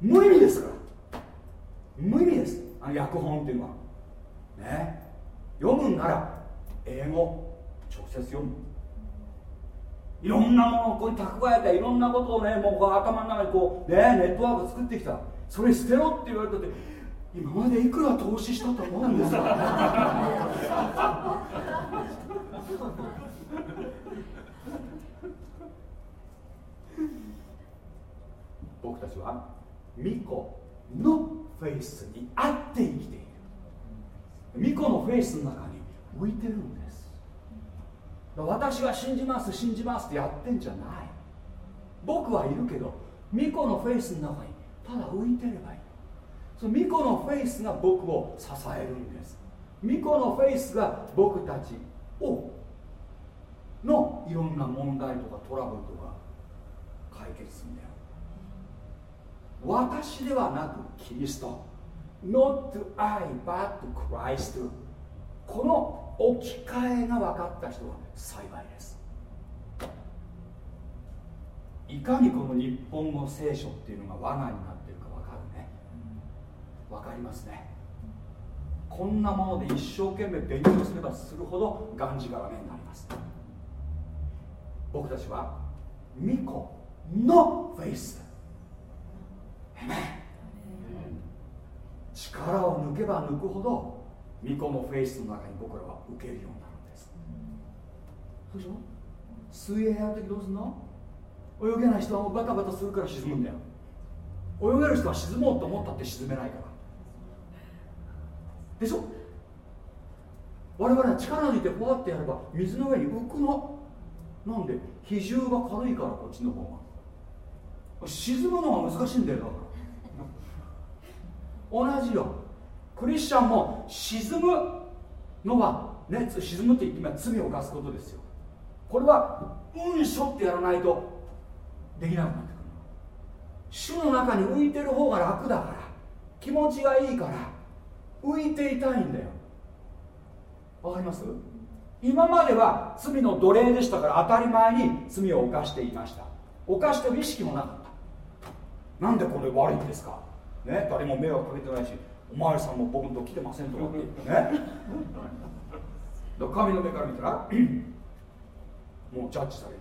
無意味ですから。無意味です。あの訳本っていうのは。ね。読むんなら英語直接読む。いろんなものをここに蓄えていろんなことをねもう頭の中にこうねネットワーク作ってきた。それ捨てろって言われたって今までいくら投資したと思うんですか？僕たちは御子の faith にあって生きている。御子の faith の中に浮いてるんです。私は信じます信じますってやってんじゃない。僕はいるけど御子の faith の中にただ浮いてればい。その巫女のフェイスが僕を支えるんです。巫女のフェイスが僕たちをのいろんな問題とかトラブルとか解決するんだよ。私ではなくキリスト。Not I but Christ この置き換えが分かった人は幸いです。いかにこの日本語聖書っていうのが罠になる分かりますね。こんなもので一生懸命勉強すればするほどがんじがらめになります。僕たちは巫女のフェイス。力を抜けば抜くほど巫女のフェイスの中に僕らは受けるようになるんです。そうでしょ？水泳やるときどうすんの？泳げない人はバタバタするから沈むんだよ。泳げる人は沈もうと思ったって沈めないから。でしょ？我々は力抜いてふわってやれば水の上に浮くの。なんで比重が軽いからこっちの方が。沈むのが難しいんだよだから。同じよ。クリスチャンも沈むのはね沈むって言って罪を犯すことですよ。これは運しょってやらないとできなくなってくる。主の中に浮いてる方が楽だから。気持ちがいいから。浮いていたいんだよ。わかります？今までは罪の奴隷でしたから当たり前に罪を犯していました。犯してる意識もなかった。なんでこれ悪いんですか？ね？誰も迷惑かけてないしお巡りさんも僕のと来てませんとかって。ね？神の目から見たらもうジャッジされる。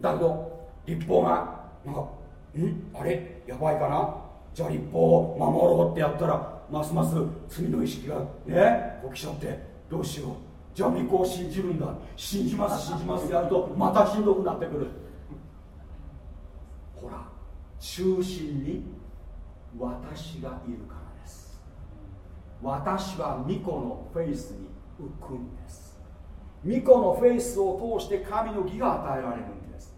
だけど立法がなんかん？あれ？やばいかな？じゃあ立法を守ろうってやったらますます罪の意識がね起きちゃってどうしよう。じゃあ御子を信じるんだ。信じます信じます。やるとまたしんどくなってくる。ほら中心に私がいるからです。私は巫女のフェイスに浮くんです。巫女のフェイスを通して神の義が与えられるんです。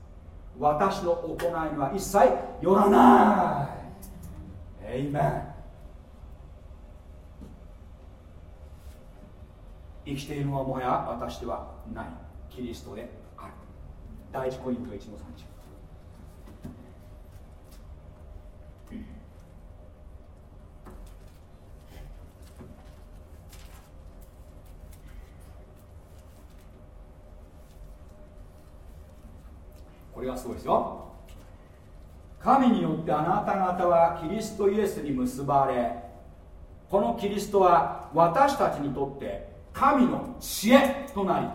私の行いには一切よらない。エイメン生きているのはもはや私ではない。キリストである。第一コイント1の30これがすごいですよ。神によってあなた方はキリストイエスに結ばれこのキリストは私たちにとって神の知恵となり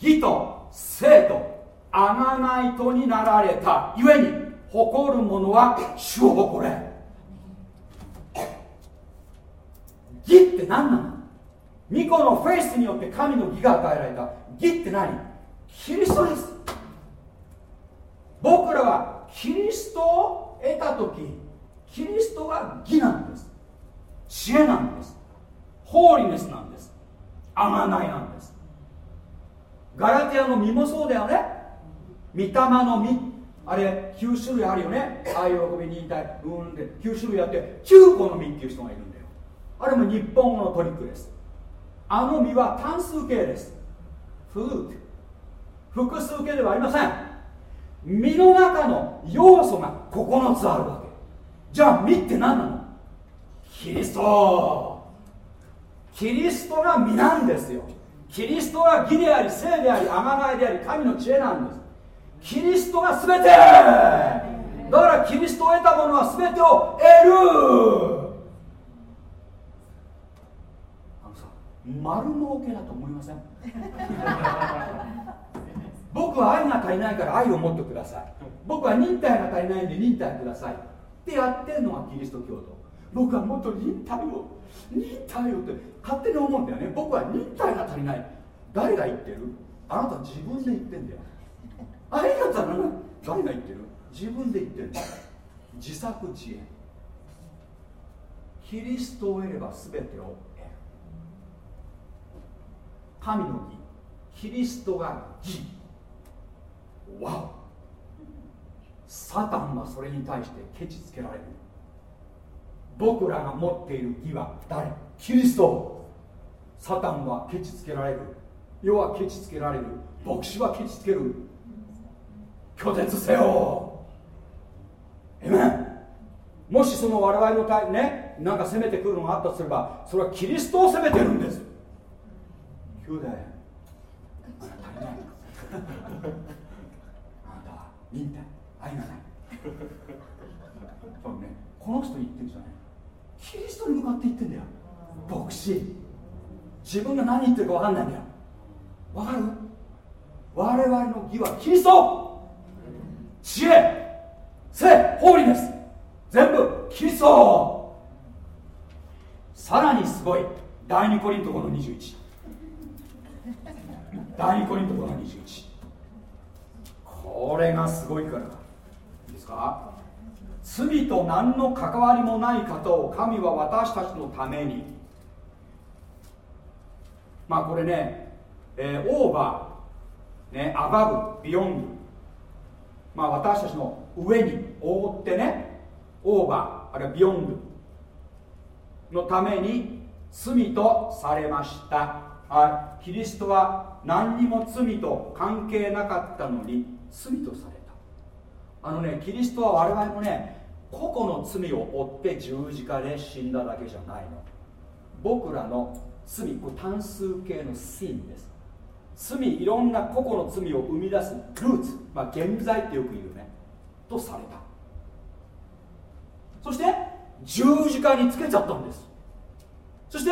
義と生と贖いとになられた。ゆえに誇る者は主を誇れ。義って何なの？巫女のフェイスによって神の義が与えられた。義って何？キリストです僕らはキリストを得た時キリストが義なんです。知恵なんです。ホーリネスなんです。贖いなんです。ガラティアの実もそうだよね。御霊の実。あれ9種類あるよね。愛喜び忍耐うんで9種類あって9個の実っていう人がいるんだよ。あれも日本語のトリックです。あの実は単数形です。フルート複数形ではありません。実の中の要素が9つあるわけ。じゃあ実って何なの？キリスト。キリストが実なんですよ。キリストが義であり聖であり贖いであり神の知恵なんです。キリストが全て。だからキリストを得た者は全てを得る。あのさ丸儲けだと思いません？(laughs) 僕は愛が足りないから愛を持ってください。僕は忍耐が足りないんで忍耐ください。ってやってるのがキリスト教徒。僕はもっと忍耐を忍耐をって勝手に思うんだよね。僕は忍耐が足りない。誰が言ってる？あなた自分で言ってんだよ。ありがとうな。誰が言ってる？自分で言ってんだよ。自作自演。キリストを得れば全てを得る。神の義キリストが義。わお。サタンはそれに対してケチつけられる。僕らが持っている義は誰？キリスト。サタンはケチつけられる。世はケチつけられる。牧師はケチつける。拒絶せよ。えめもしその我々の体ねなんか攻めてくるのがあったとすればそれはキリストを攻めてるんです。兄弟。あなた足りない。あなたは忍耐。愛がない。そうね。この人言ってるじゃない。キリストに向かって言ってんだよ。牧師。自分が何言ってるか分かんないんだよ。分かる？我々の義はキリスト。知恵。聖法理です全部キリスト。さらにすごい。第2コリント5の21第2コリント5の21これがすごいから。いいですか？罪と何の関わりもない方を神は私たちのために。まあこれね、えー、 over、ね、 above beyond まあ私たちの上に覆ってねオーバーあるいは beyond のために罪とされました。はいキリストは何にも罪と関係なかったのに罪とされた。あのねキリストは我々もね個々の罪を負って十字架で死んだだけじゃないの。僕らの罪これ単数形のシンです。罪いろんな個々の罪を生み出すルーツ、まあ、現在ってよく言うね。とされた。そして十字架につけちゃったんです。そして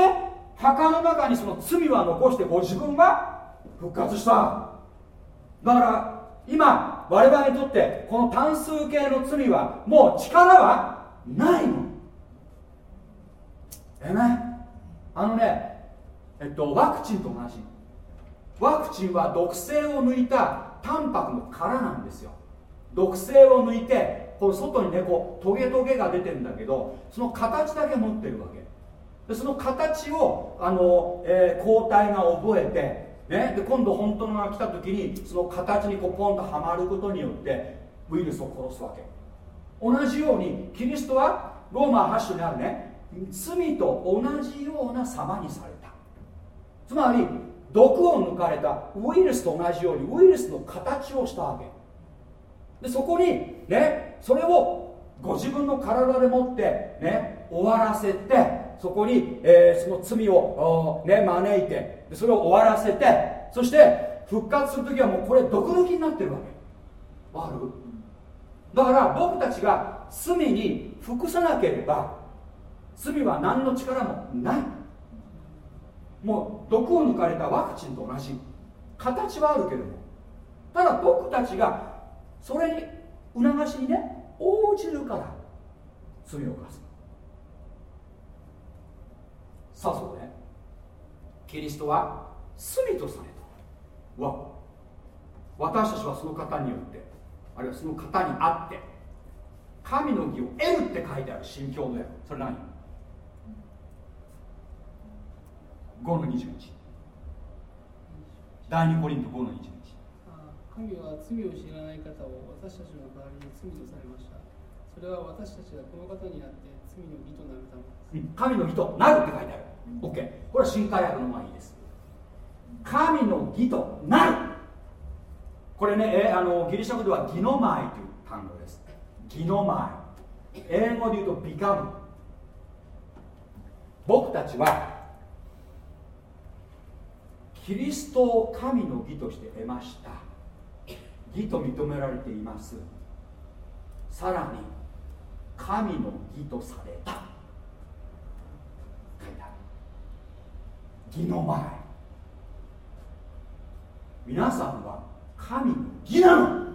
墓の中にその罪は残してご自分が復活した。だから今我々にとってこの単数形の罪はもう力はないの。えね。あのねえっとワクチンと同じ。ワクチンは毒性を抜いたタンパクの殻なんですよ。毒性を抜いてこの外にねこうトゲトゲが出てるんだけどその形だけ持ってるわけ。でその形をあの、えー、抗体が覚えて、ね、で今度本当のが来た時にその形にこうポンとはまることによってウイルスを殺すわけ。同じようにキリストはローマ8章にあるね罪と同じような様にされた。つまり毒を抜かれたウイルスと同じようにウイルスの形をしたわけ。でそこにねそれをご自分の体でもってね終わらせてそこに、えー、その罪を、ね、招いてそれを終わらせてそして復活する時はもうこれ毒抜きになってるわけ。ある？だから僕たちが罪に服さなければ罪は何の力もない。もう毒を抜かれたワクチンと同じ。形はあるけれども。ただ僕たちがそれに促しにね応じるから罪を犯す。さあそこでキリストは罪とされた。わ。私たちはその方によってあるいはその方にあって神の義を得るって書いてある信教の訳それ何？5の21第2コリント5の21神は罪を知らない方を私たちの代わりに罪とされました。それは私たちがこの方にあって罪の義となるためです、神の義となるって書いてある OK これは新海訳のままいいです。神の義となる。これねえあのギリシャ語では義の前という単語です。義の前英語で言うと become 僕たちはキリストを神の義として得ました。義と認められています。さらに神の義とされた書いてある義の前。皆さんは神の義なの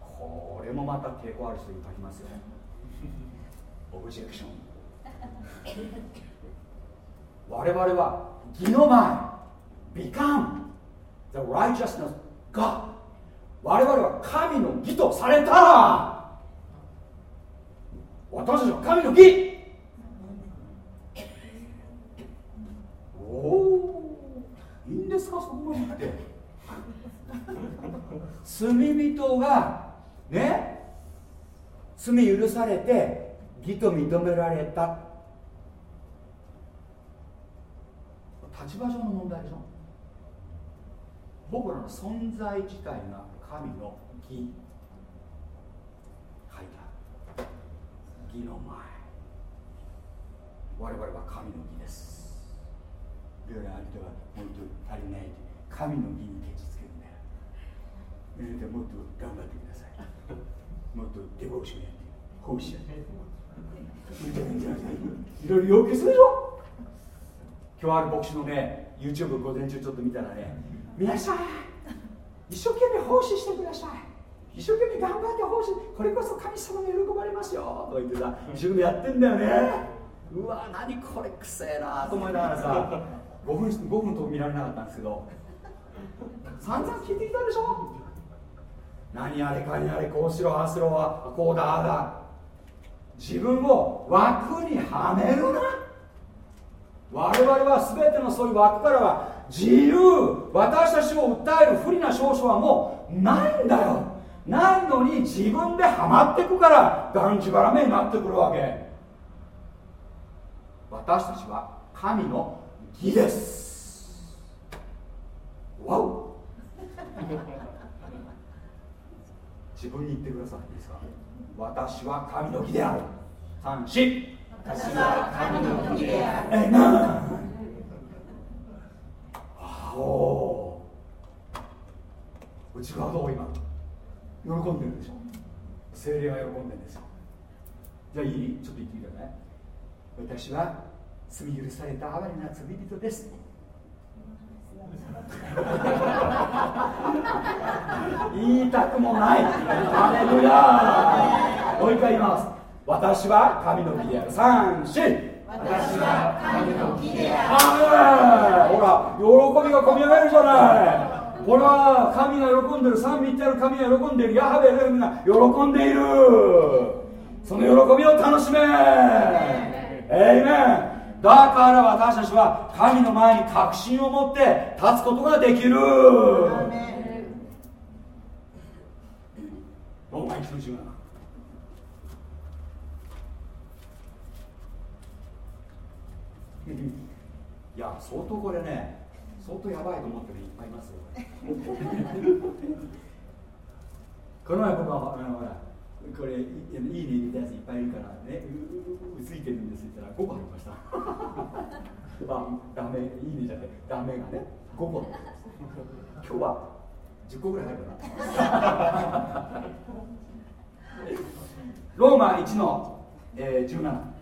これもまた抵抗ある人いっぱいいますよオブジェクション。我々は義の前。become the righteousness God 我々は神の義とされた。私たちは神の義おおいいんですかそこまで言って罪人がね罪許されて義と認められた。立場上の問題でしょ。僕らの存在自体が神の義。書いた。義の前。我々は神の義です。ではあなたはもっと足りない。神の義にケチつけるんだよあなたもっと頑張ってください。もっとデボーションやって奉仕やっていろいろ要求するでしょ。今日ある牧師のね YouTube 午前中ちょっと見たらね皆さん一生懸命奉仕してください。一生懸命頑張って奉仕。これこそ神様に喜ばれますよとか言ってさ一生懸命やってんだよね。うわ何これくせえなと思いながらさ5分5分と見られなかったんですけど散々聞いてきたでしょ。何あれかにあれこうしろああしろはこうだあだ。自分を枠にはめるな。我々は全てのそういう枠からは自由私たちを訴える不利な少々はもうないんだよ。ないのに自分ではまってくからがんじがらめになってくるわけ。私たちは神の義です。わお。自分に言ってください。いいですか？私は神の義である。三四。私は神の義である。えなあ。お。内側どう今？喜んでるでしょ。精霊が喜んでるんですよじゃあいい？ちょっと言ってみてね。私は罪許された哀れな罪人です (laughs) 言いたくもない。ハレルヤもう一回言います。私は神の義である三四。私は神の義であるあほら喜びが込み上げるじゃない。これは神が喜んでる。三位一体の神が喜んでいる。ヤハベエレムが喜んでいる。その喜びを楽しめ。エイメンだから私たちは神の前に確信を持って立つことができる。ローマ1の17いや相当これね相当やばいと思ってる人いっぱいいますよ (laughs) この前僕はあのほらこれいいいね入れたやついっぱいいるからねうううついてるんですって言ったら5個ありましたあダメいいねじゃないダメがね5個今日は10個ぐらい入るかなローマ1の、えー、17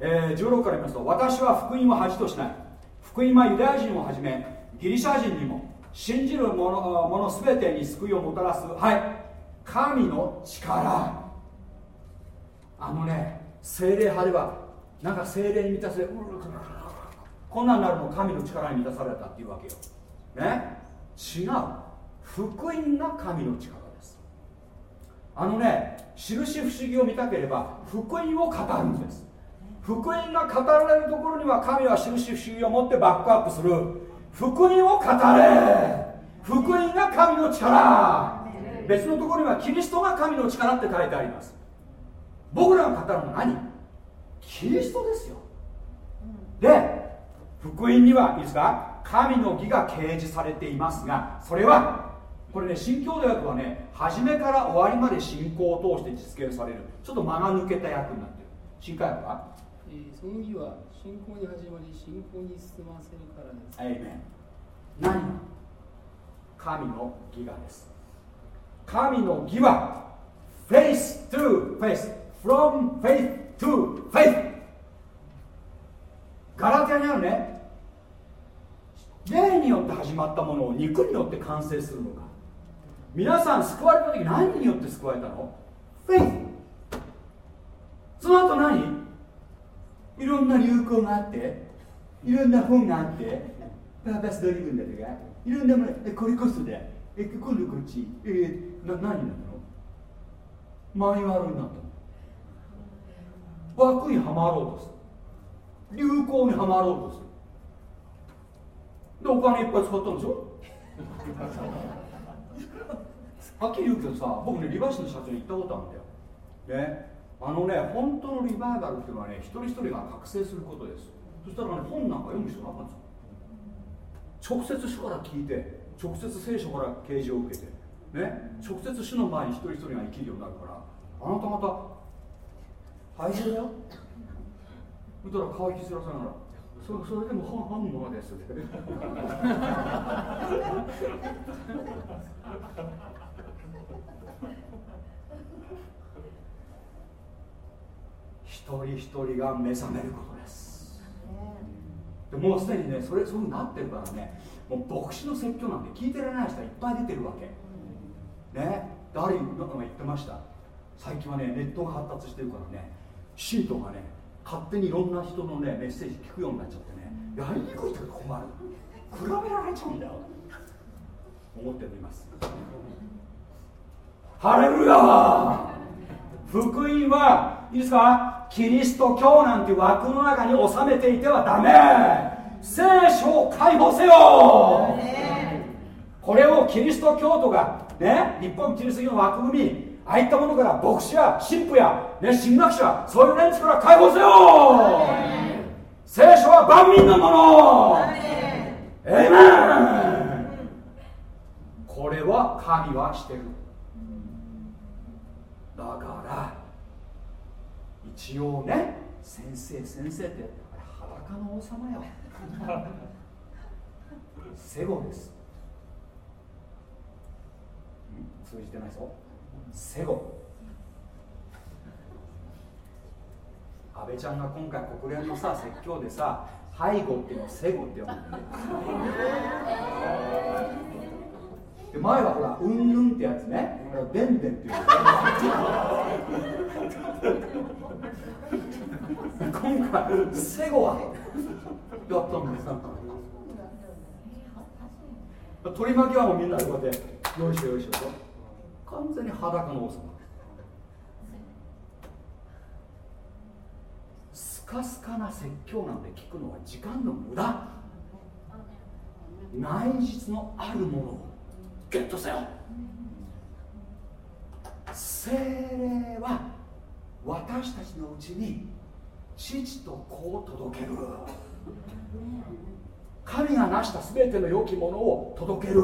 えー、16から見ますと私は福音を恥としない福音はユダヤ人をはじめギリシャ人にも信じる者者全てに救いをもたらすはい。神の力。あのね精霊派ではなんか精霊に満たされこんなんなるの神の力に満たされたっていうわけよ。ね？違う。福音が神の力です。あのね印不思議を見たければ福音を語るんです。福音が語られるところには神は印不思議を持ってバックアップする。福音を語れ。福音が神の力。別のところにはキリストが神の力って書いてあります。僕らが語るのは何？キリストですよ。で福音にはいいですか神の義が掲示されていますがそれはこれね新教土訳はね初めから終わりまで信仰を通して実現される。ちょっと間が抜けた訳になってる。新科学は？えーその義は信仰に始まり信仰に進ませるからです。エイメン何が？神の義がです。神の義は faith to faith from faith to faith. ガラテヤにあるね。霊によって始まったものを肉によって完成するのか。皆さん救われた時何によって救われたの？Faith. その後何？いろんな流行があっていろんな本があってパーパスドリブンだとかいろんなものえこれこそだえ今度こっちえ、な何なの？マニュアルになったの。枠にはまろうとする。流行にはまろうとする。でお金いっぱい使ったんでしょ？(laughs) はっきり言うけどさ僕ねリバーシの社長に行ったことあるんだよ。ね。あのね本当のリバイバルっていうのはね一人一人が覚醒することです。そしたらね本なんか読む必要なかったんですよ。直接主から聞いて直接聖書から啓示を受けてね直接主の前に一人一人が生きるようになるからあなた方大変だよ。見たら顔引きずらさながらそそれでも本本物ですって一人一人が目覚めることです。でもうすでにねそれそうなってるからねもう牧師の説教なんて聞いてられない人はいっぱい出てるわけ。ね誰なんかが言ってました。最近はねネットが発達してるからね信徒がね勝手にいろんな人のねメッセージ聞くようになっちゃってねやりにくいって困る。比べられちゃうんだよ。思っております。ハレルヤ福音はいいですか？キリスト教なんて枠の中に収めていてはダメ聖書を解放せよ。これをキリスト教徒がね日本キリスト教の枠組みああいったものから牧師や神父や、ね、神学者そういう連中から解放せよ。聖書は万民のもの。エイメン。これは神はしてる。だから一応ね先生先生ってあれ裸の王様よ。セゴです。通じてないぞ。セゴ。安倍ちゃんが今回国連のさ説教でさ背後っていうのをセゴって呼ぶんだよ。で前はほらうんぬんってやつね。でんでんっていう今回セゴはやったんです。取り巻きはもうみんなでこうやって。よいしょよいしょ。と完全に裸の王様スカスカな説教なんて聞くのは時間の無駄。内実のあるものをゲットせよ。精霊は私たちのうちに父と子を届ける。神が成した全ての良きものを届ける。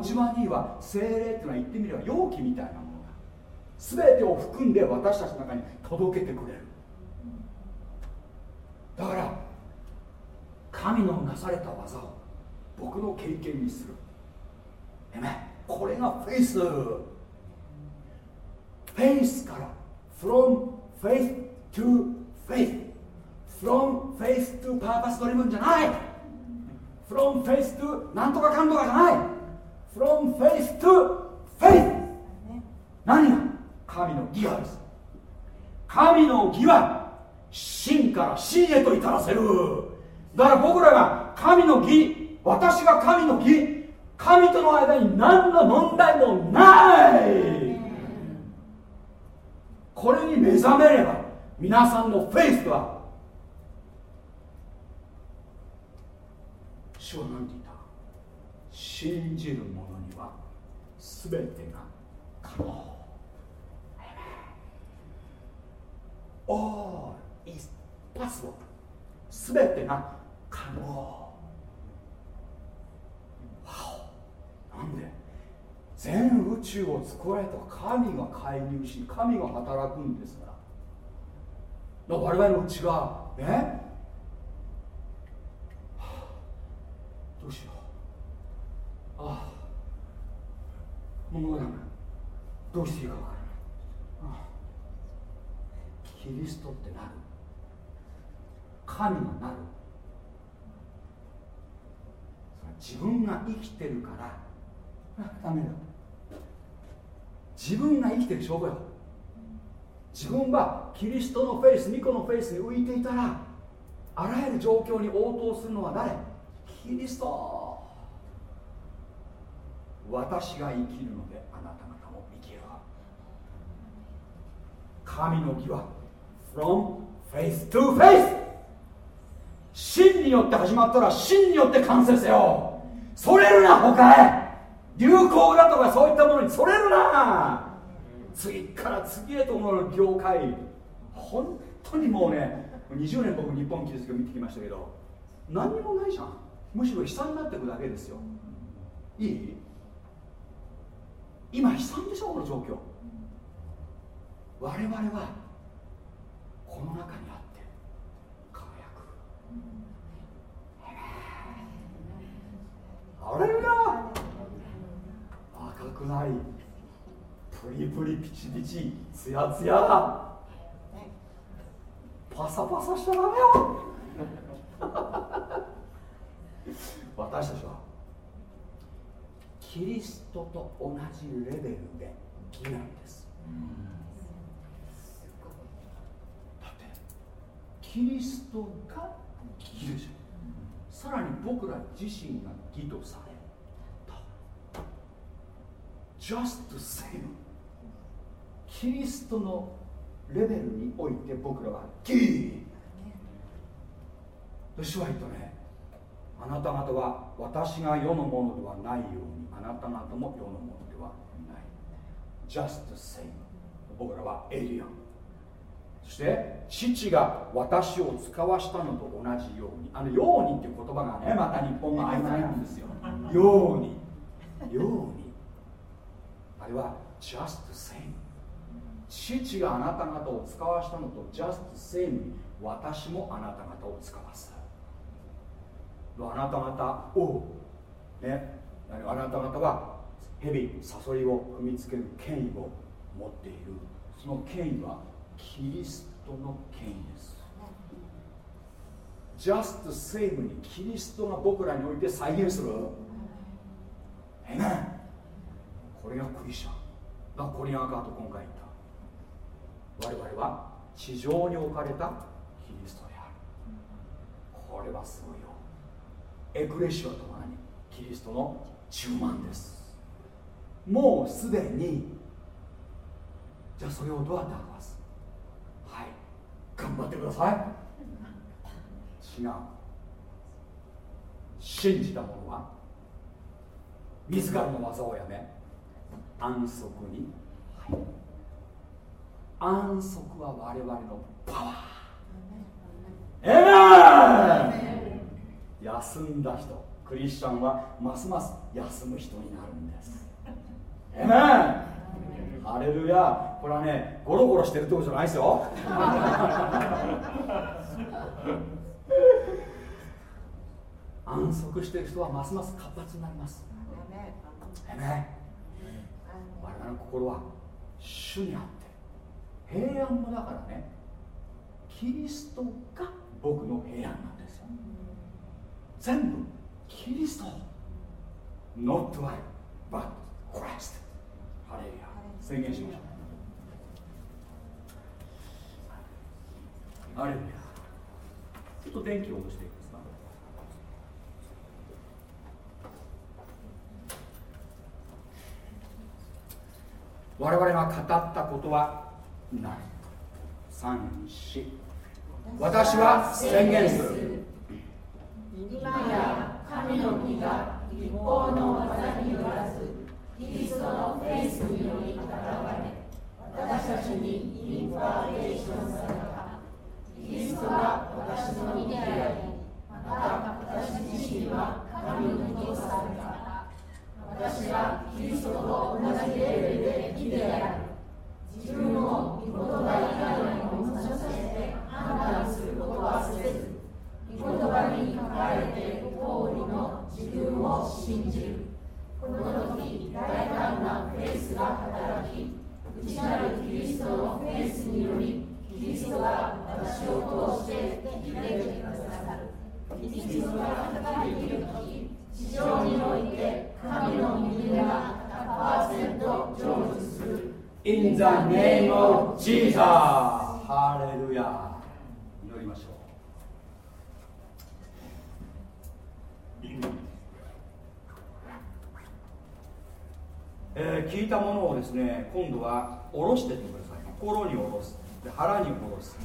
一番いいは精霊っていうのは言ってみれば容器みたいなものだ。全てを含んで私たちの中に届けてくれる。だから神のなされた技を僕の経験にする。これがフェイス。フェイスから from faith to faith from faith to purpose driven じゃない from faith to なんとかかんとかじゃない from faith to faith 何が神の義がです神の義は真から真へと至らせるだから僕らが神の義私が神の義神との間に何の問題もないこれに目覚めれば皆さんのフェイスは主は何て言った？信じる者には全てが可能。All is possible 全てが可能。なんで？全宇宙を作られた神が介入し神が働くんですから。我々の内側ね、はあ、どうしよう。ああもうどうしていいか分からない。ああキリストってなる。神がなる。自分が生きてるから。ダメだ。自分が生きてる証拠よ自分はキリストのフェイス巫女のフェイスに浮いていたらあらゆる状況に応答するのは誰？キリスト。私が生きるのであなた方も生きる神の義は from faith to faith 真によって始まったら真によって完成せよ。それるな他へ。流行だとかそういったものにそれるな。次から次へとの業界。本当にもうね20年僕日本キリスト教見てきましたけど何にもないじゃん。むしろ悲惨になっていくだけですよ。いい？今悲惨でしょこの状況。我々はこの中にあって輝く。あれな赤くない。プリプリピチピチ。ツヤツヤ。だパサパサしちゃダメよ。私たちは。キリストと同じレベルで義なんです。だってキリストが義でしょ。さらに僕ら自身が義とされた just same. キリストのレベルにおいて僕らは義主は言ったね。あなた方は私が世のものではないようにあなた方も世のものではない。Just same. 僕らはエイリアン。そして父が私を使わしたのと同じようにあのようにっていう言葉がねまた日本の曖昧なんですよ。ように。ように。れは just same. 父があなた方を使わしたのと just same に私もあなた方を使わす。あなた方をねあなた方は蛇誘いを踏みつける権威を持っている。その権威はキリストの権威です。just same にキリストが僕らにおいて再現する。えめこれがクリスチャン。だコリアンカート今回言った。我々は地上に置かれたキリストである。これはすごいよ。エクレシアとは何？キリストの10万です。もうすでに。じゃあそれをどうやって表す？はい。頑張ってください。違う。信じた者は自らの技をやめ安息に。入る安息は我々のパワー。ええ休んだ人。クリスチャンはますます休む人になるんです。えめハレルヤこれはねゴロゴロしてるってことじゃないですよ。安息してる人はますます活発になります。えめ我々の心は主にあって平安もだからねキリストが僕の平安なんですよ。全部キリスト Not I but Christ ハレルヤ。宣言しましょう。ハレルヤ。ちょっと電気を落として。いいですか我々が語ったことはない。三四。私は宣言する。今や神の義が立法の技によらずキリストのフェイスにより現れ私たちにインファーレーションされた。キリストが私の義でありまた私自身は神の義とされた私はキリストと同じレベルで義である自分を御言葉以外に物差して判断することはせず御言葉に書かれている通りの自分を信じるこの時大胆なフェイスが働き内なるキリストのフェイスによりキリストが私を通して生きてくださる。キリストが働いている時地上において神の右が100%成就する。In the name of Jesus. ハレルヤ祈りましょう。えー聞いたものをですね今度は下ろしていってください。心に下ろす。で腹に下ろす。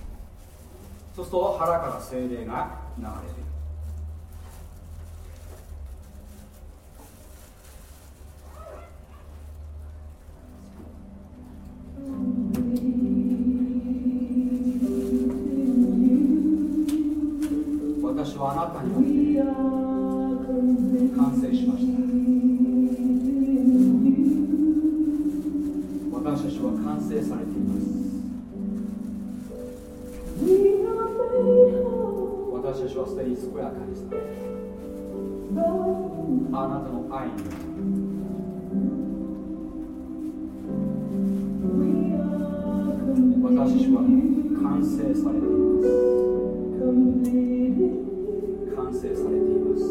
そうすると腹から精霊が流れる私はあなたによって完成しました私たちは完成されています私たちはすでに健やかにされあなたの愛に私たちは完成されています完成されています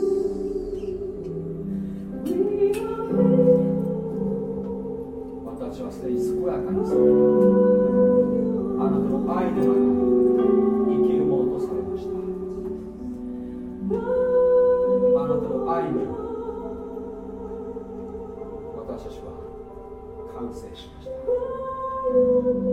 私はすでに健やかにされあなたの愛の中に生きるものとされましたあなたの愛に私たちは完成しました。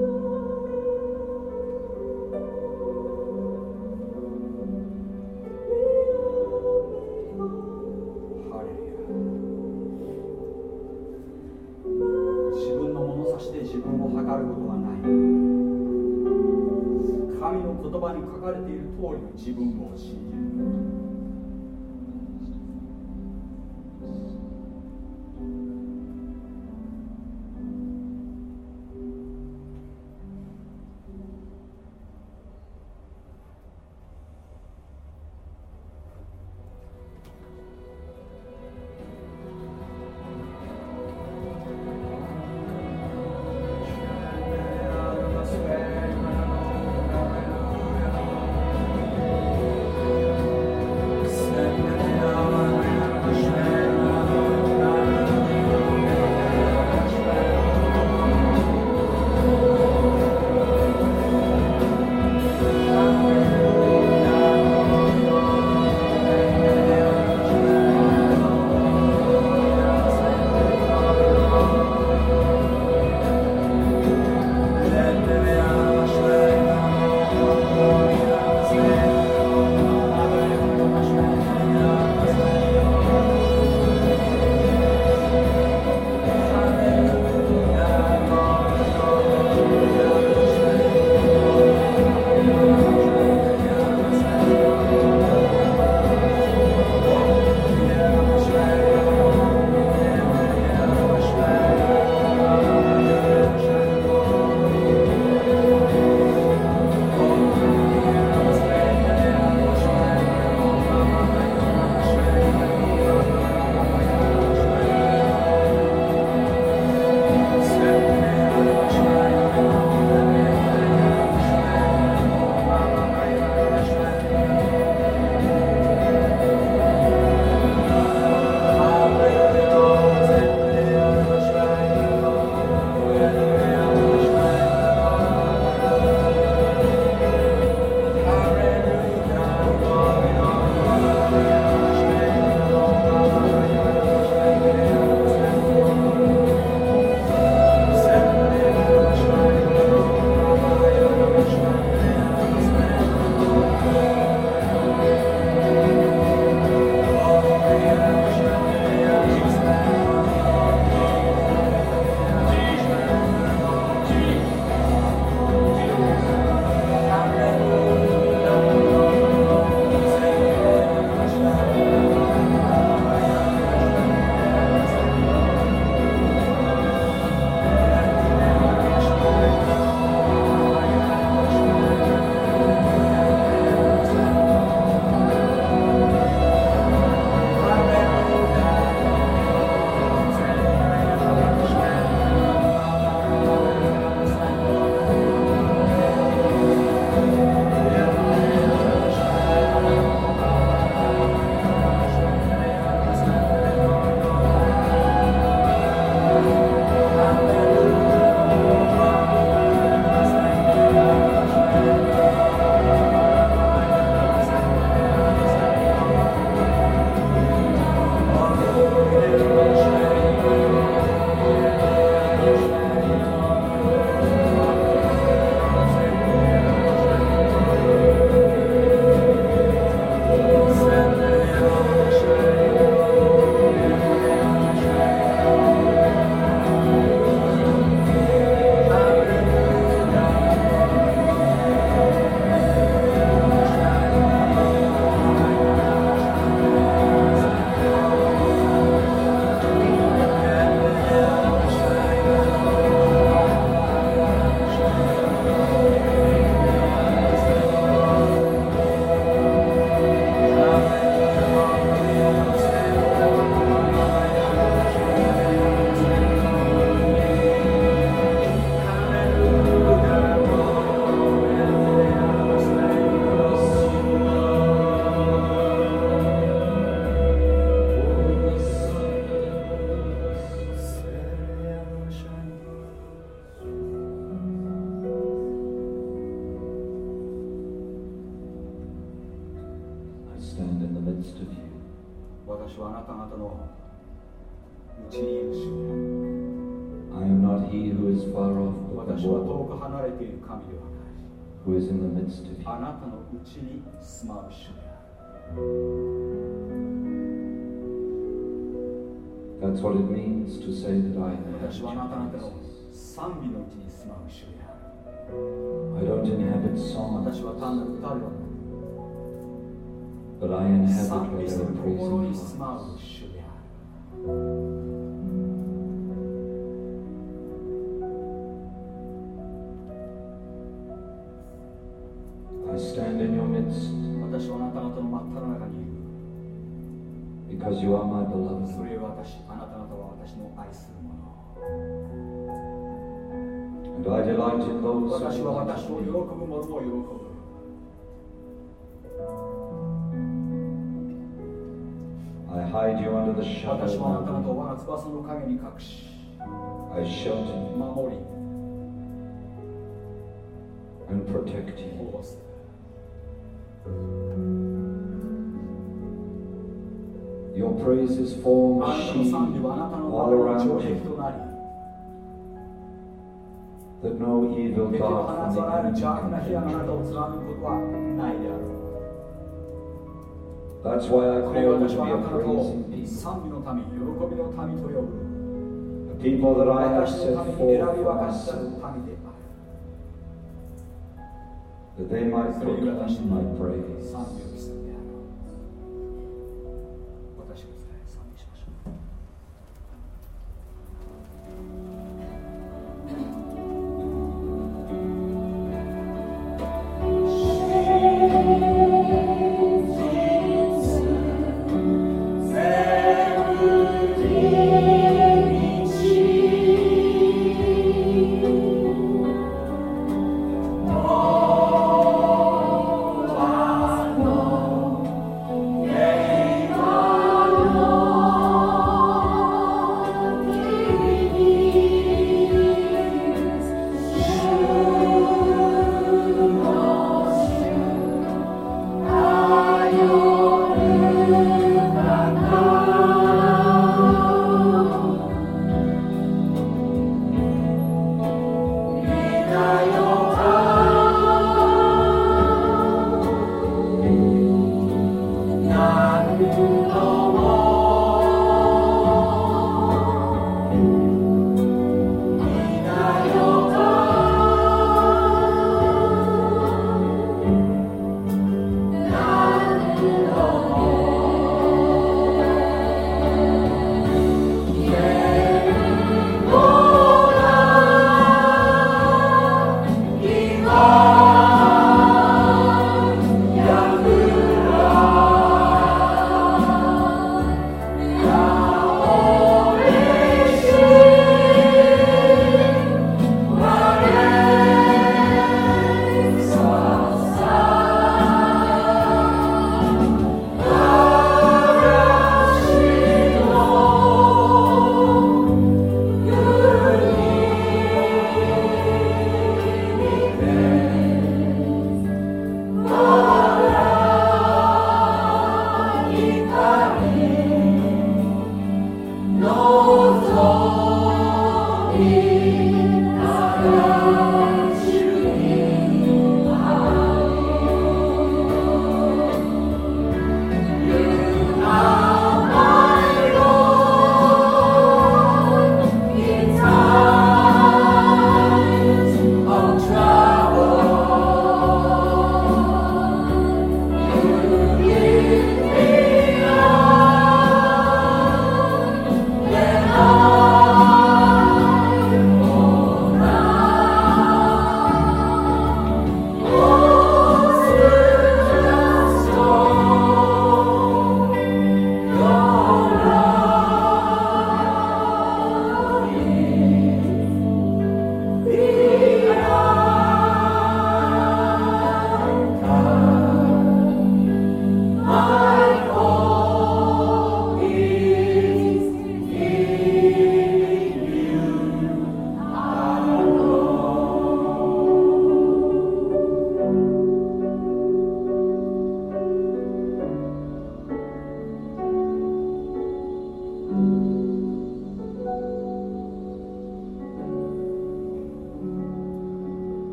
あなたのうちに住まう主である That's what it means to say that I である I don't inhabit song, 私は単なる歌ではな but I く inhabit where す there る because you are my そ beloved. れは私あなた方は私の愛するもの And I delight in those 私 who は私を喜ぶ.者を喜ぶ I hide you under the shadow 私はあなた of 方を我が翼の陰に隠し. I shelter you 守り and protect you. Your praises form あ a なたの shield 賛美はあなたの all around you that no evil 敵の dart 放つ from the enemy な can That's why I call you 私 to は be あ a なた方を praising people. that I have 私 set forth for myself, that they might proclaim の my 賛 praise.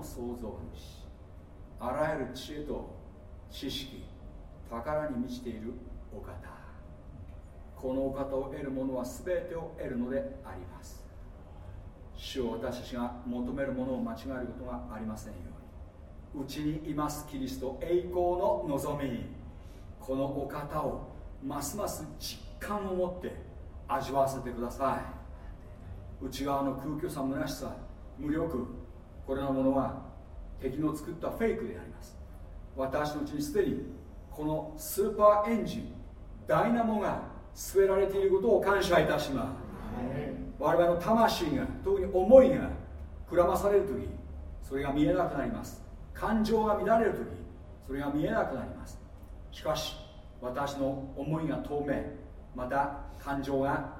の創造主あらゆる知恵と知識宝に満ちているお方。このお方を得る者は全てを得るのであります。主を私たちが求めるものを間違えることがありませんように。うちにいますキリスト栄光の望み。このお方をますます実感を持って味わわせてください。内側の空虚さ虚しさ無力これのものは敵の作ったフェイクであります。私のうちにすでにこのスーパーエンジンダイナモが据えられていることを感謝いたします。我々の魂が特に思いがくらまされる時それが見えなくなります。感情が乱れる時それが見えなくなります。しかし私の思いが透明また感情が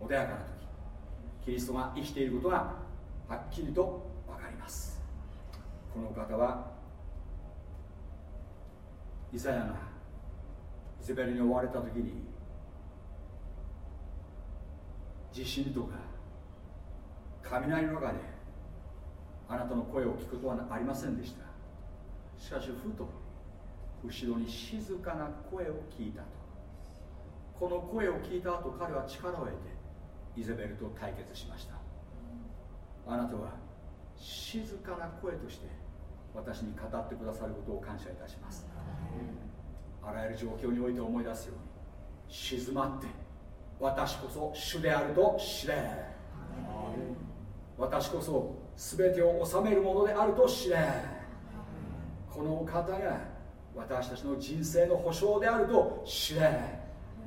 穏やかな時キリストが生きていることがはっきりと分かります。この方はイザヤがイゼベルに追われた時に地震とか雷の中であなたの声を聞くことはありませんでした。しかしふと後ろに静かな声を聞いたと。この声を聞いた後彼は力を得てイゼベルと対決しました。あなたは静かな声として私に語ってくださることを感謝いたします。あらゆる状況において思い出すように静まって私こそ主であると知れ。私こそ全てを治めるものであると知れ。このお方が私たちの人生の保証であると知れ。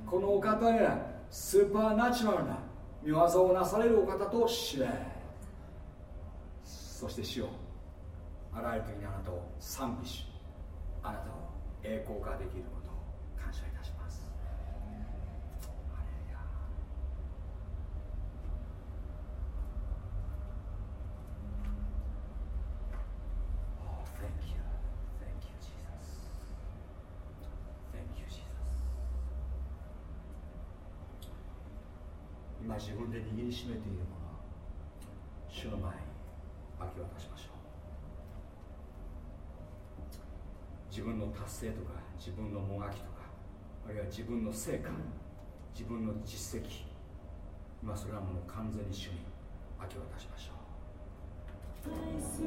このお方がスーパーナチュラルな見業をなされるお方と知れ。そして主よ。あらゆる時にあなたを賛美しあなたを栄光化できることを感謝いたします。今自分で握りしめているもの主の前に。明け渡しましょう。自分の達成とか自分のもがきとかあるいは自分の成果自分の実績今それらものを完全に主に明け渡しましょう「す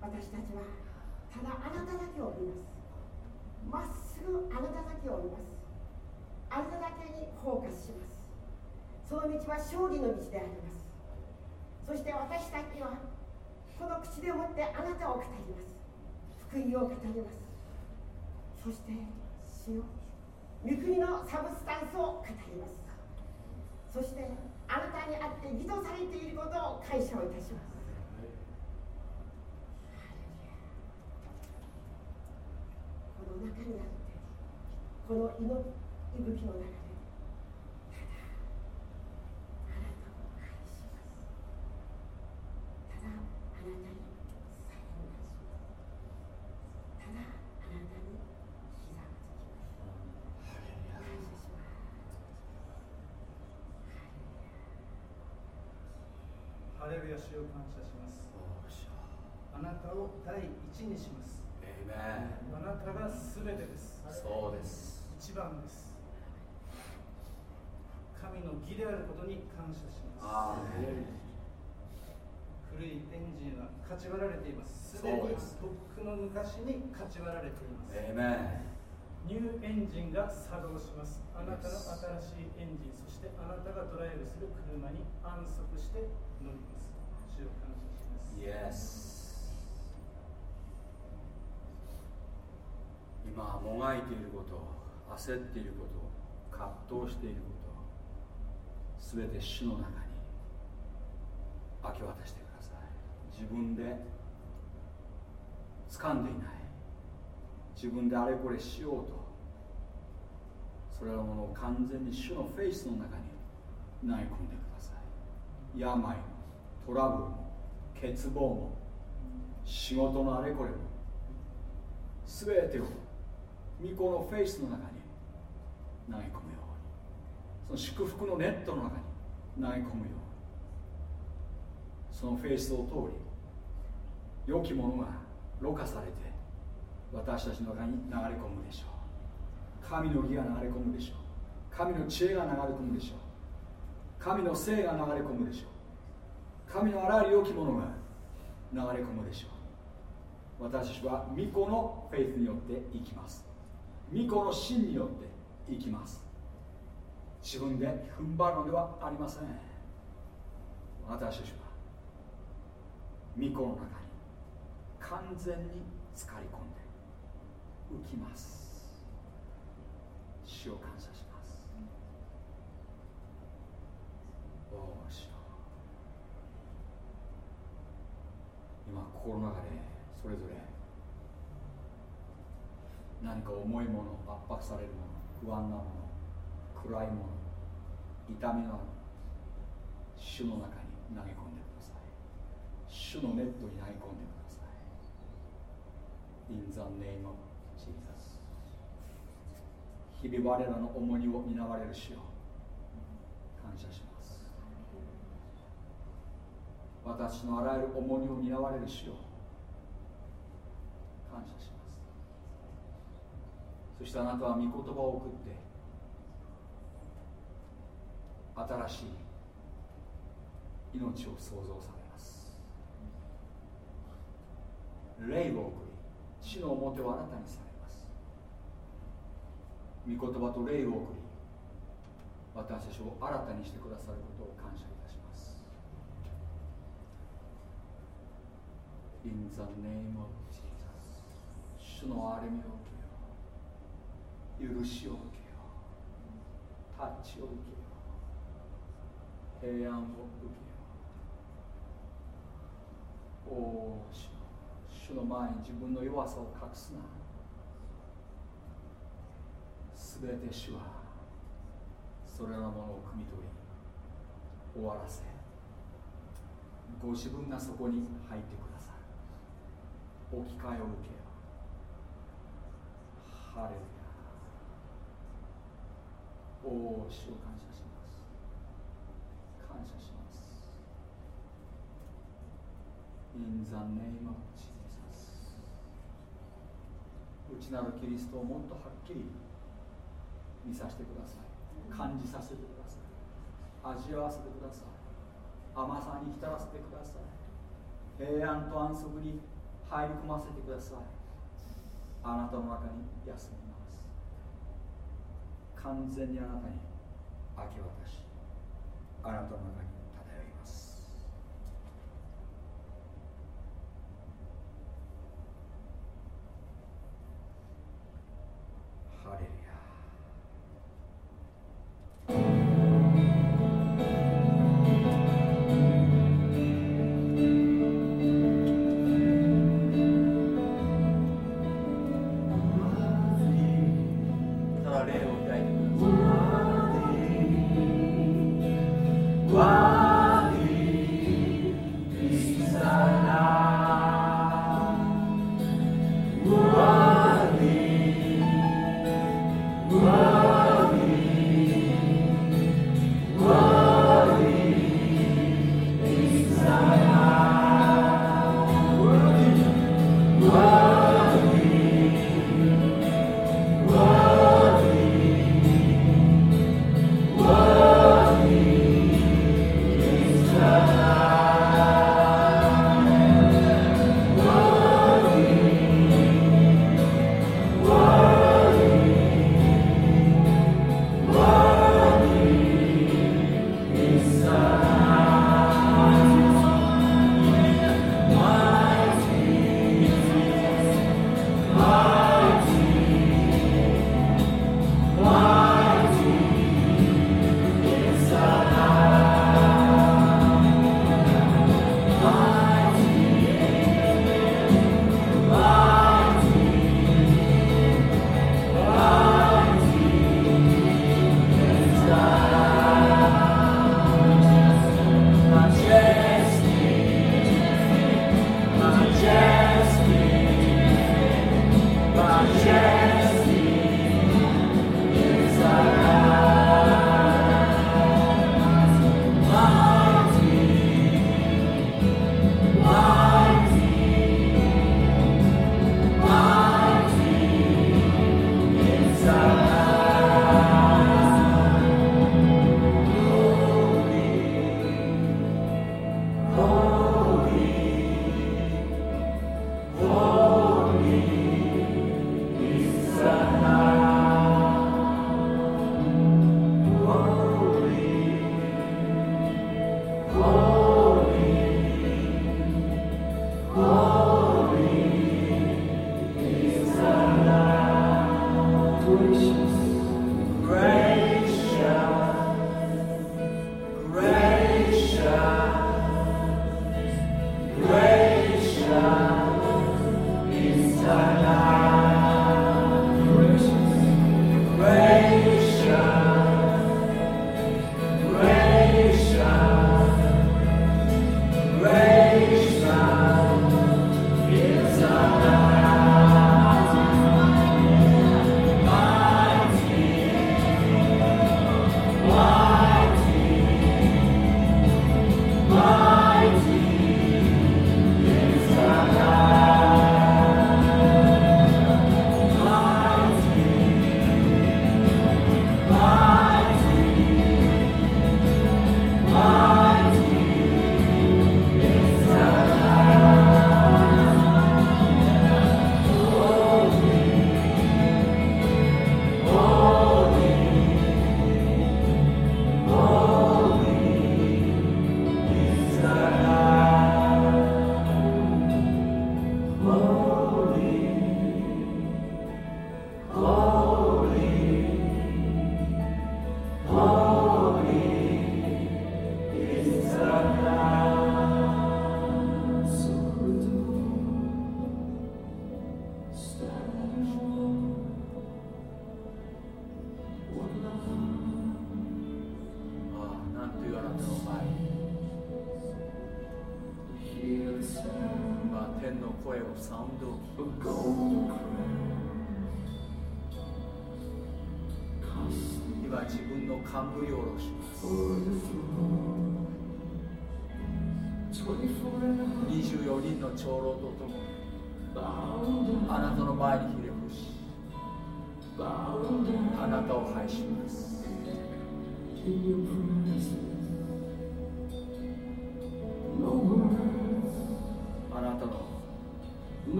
私たちはただあなただけを見ます。まっすぐあなただけを見ます。あなただけにフォーカスします。その道は勝利の道であります。そして私たちはこの口でもってあなたを語ります。福音を語ります。そして主よ御国のサブスタンスを語ります。そしてあなたにあって義とされていることを感謝をいたしますこの中にあってこの祈り吹きの中レルヤ主を感謝します。あなたを第一にしますあなたが全てです。そうです。一番です。神の義であることに感謝します。古いエンジンは勝ち割られています。す。でにとっくの昔に勝ち割られています。ニューエンジンが作動します。あなたの新しいエンジンそしてあなたがドライブする車に安息して乗ります。Yes 今もがいていること焦っていること葛藤していることすべて主の中に明け渡してください。自分で掴んでいない。自分であれこれしようとそれらのものを完全に主のフェイスの中に投げ込んでください。病もトラブルも欠乏も仕事のあれこれも全てを御子のフェイスの中に投げ込むようにその祝福のネットの中に投げ込むように。そのフェイスを通り良きものがろ過されて私たちの中に流れ込むでしょう神の義が流れ込むでしょう。神の知恵が流れ込むでしょう。神の性が流れ込むでしょう。神のあらゆる良きものが流れ込むでしょう。私は巫女のフェイスによって生きます。巫女の真によって生きます。自分で踏ん張るのではありません。私たちは巫女の中に完全に浸かり込んで浮きます。主を感謝します。おお主今心の中でそれぞれ何か重いもの圧迫されるもの不安なもの暗いもの痛みのある主の中に投げ込んでください。主のネットに投げ込んでください。In the name of Jesus 日々我らの重荷を担われる主よ。感謝します。私のあらゆる重荷を担われる主よ感謝しますそしてあなたは御言葉を送って新しい命を創造されます。霊を送り死の表をあなたにされます。御言葉と霊を送り私たちを新たにしてくださることを感謝いたします。In the name of Jesus 主の歩みを受け許しを受けようタッチを受けよう。平安を受けよう。おお主主の前に自分の弱さを隠すな。すべて主はそれらのものを汲み取り終わらせご自分がそこに入ってくる置き換えを受けよハレルヤ。おお主を感謝します。感謝します。In the name of Jesus 内なるキリストをもっとはっきり見させてください。感じさせてください。味わわせてください甘さに浸らせてください。平安と安息に入り込ませてください。あなたの中に休み。完全にあなたに明け渡しあなたの中に漂います。ハレル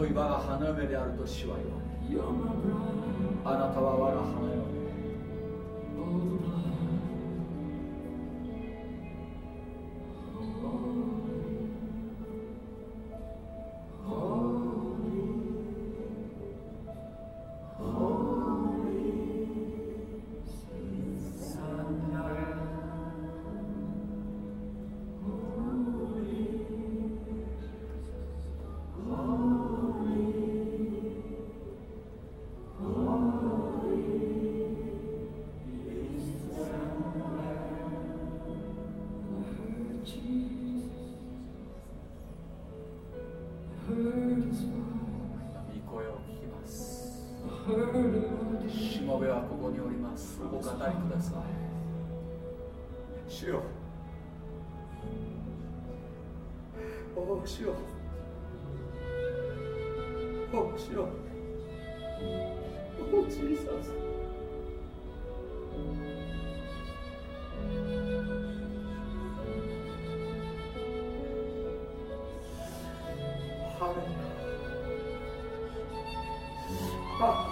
と岩が花嫁であると主は言 one's Oh, Sheol. Oh, Sheol. Oh, Jesus. Hallelujah. Oh.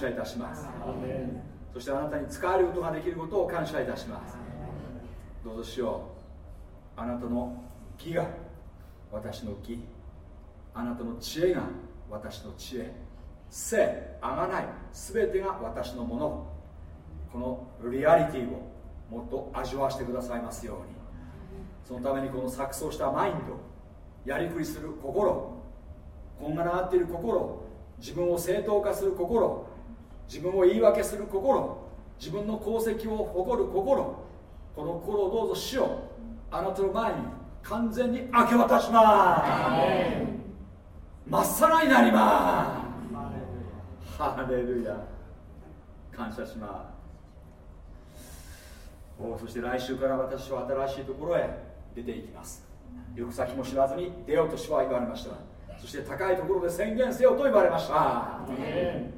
謝いたします。そしてあなたに使えることができることを感謝いたします。どうぞしよう。あなたの義が私の義。あなたの知恵が私の知恵。性あがない全てが私のもの。このリアリティをもっと味わわせてくださいますように。そのためにこの錯綜したマインドやりくりする心こんがらがっている心自分を正当化する心自分を言い訳する心自分の功績を誇る心この心をどうぞしようあなたの前に完全に明け渡します。まっさらになります。ハレルヤ。感謝します。おそして来週から私は新しいところへ出ていきます。行く先も知らずに出ようとしは言われました。そして高いところで宣言せよと言われました。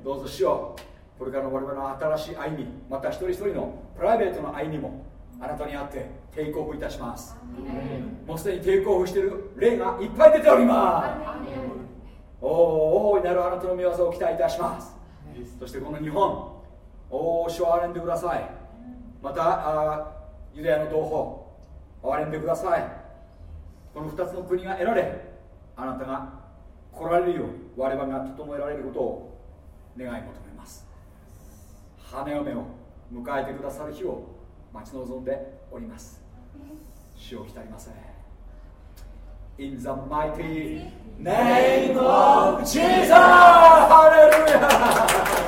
どうぞしようこれからの我々の新しい歩みまた一人一人のプライベートの歩みもあなたにあってテイクオフいたします。もうすでにテイクオフしている例がいっぱい出ております。お大いなるあなたの御業を期待いたします。そしてこの日本おお主を憐れんでください。またあユダヤの同胞憐れんでください。この2つの国が得られあなたが来られるように我々が整えられることを願い求め花嫁を迎えてくださる日を待ち望んでおります主を浸りません In the mighty name of Jesus! Hallelujah!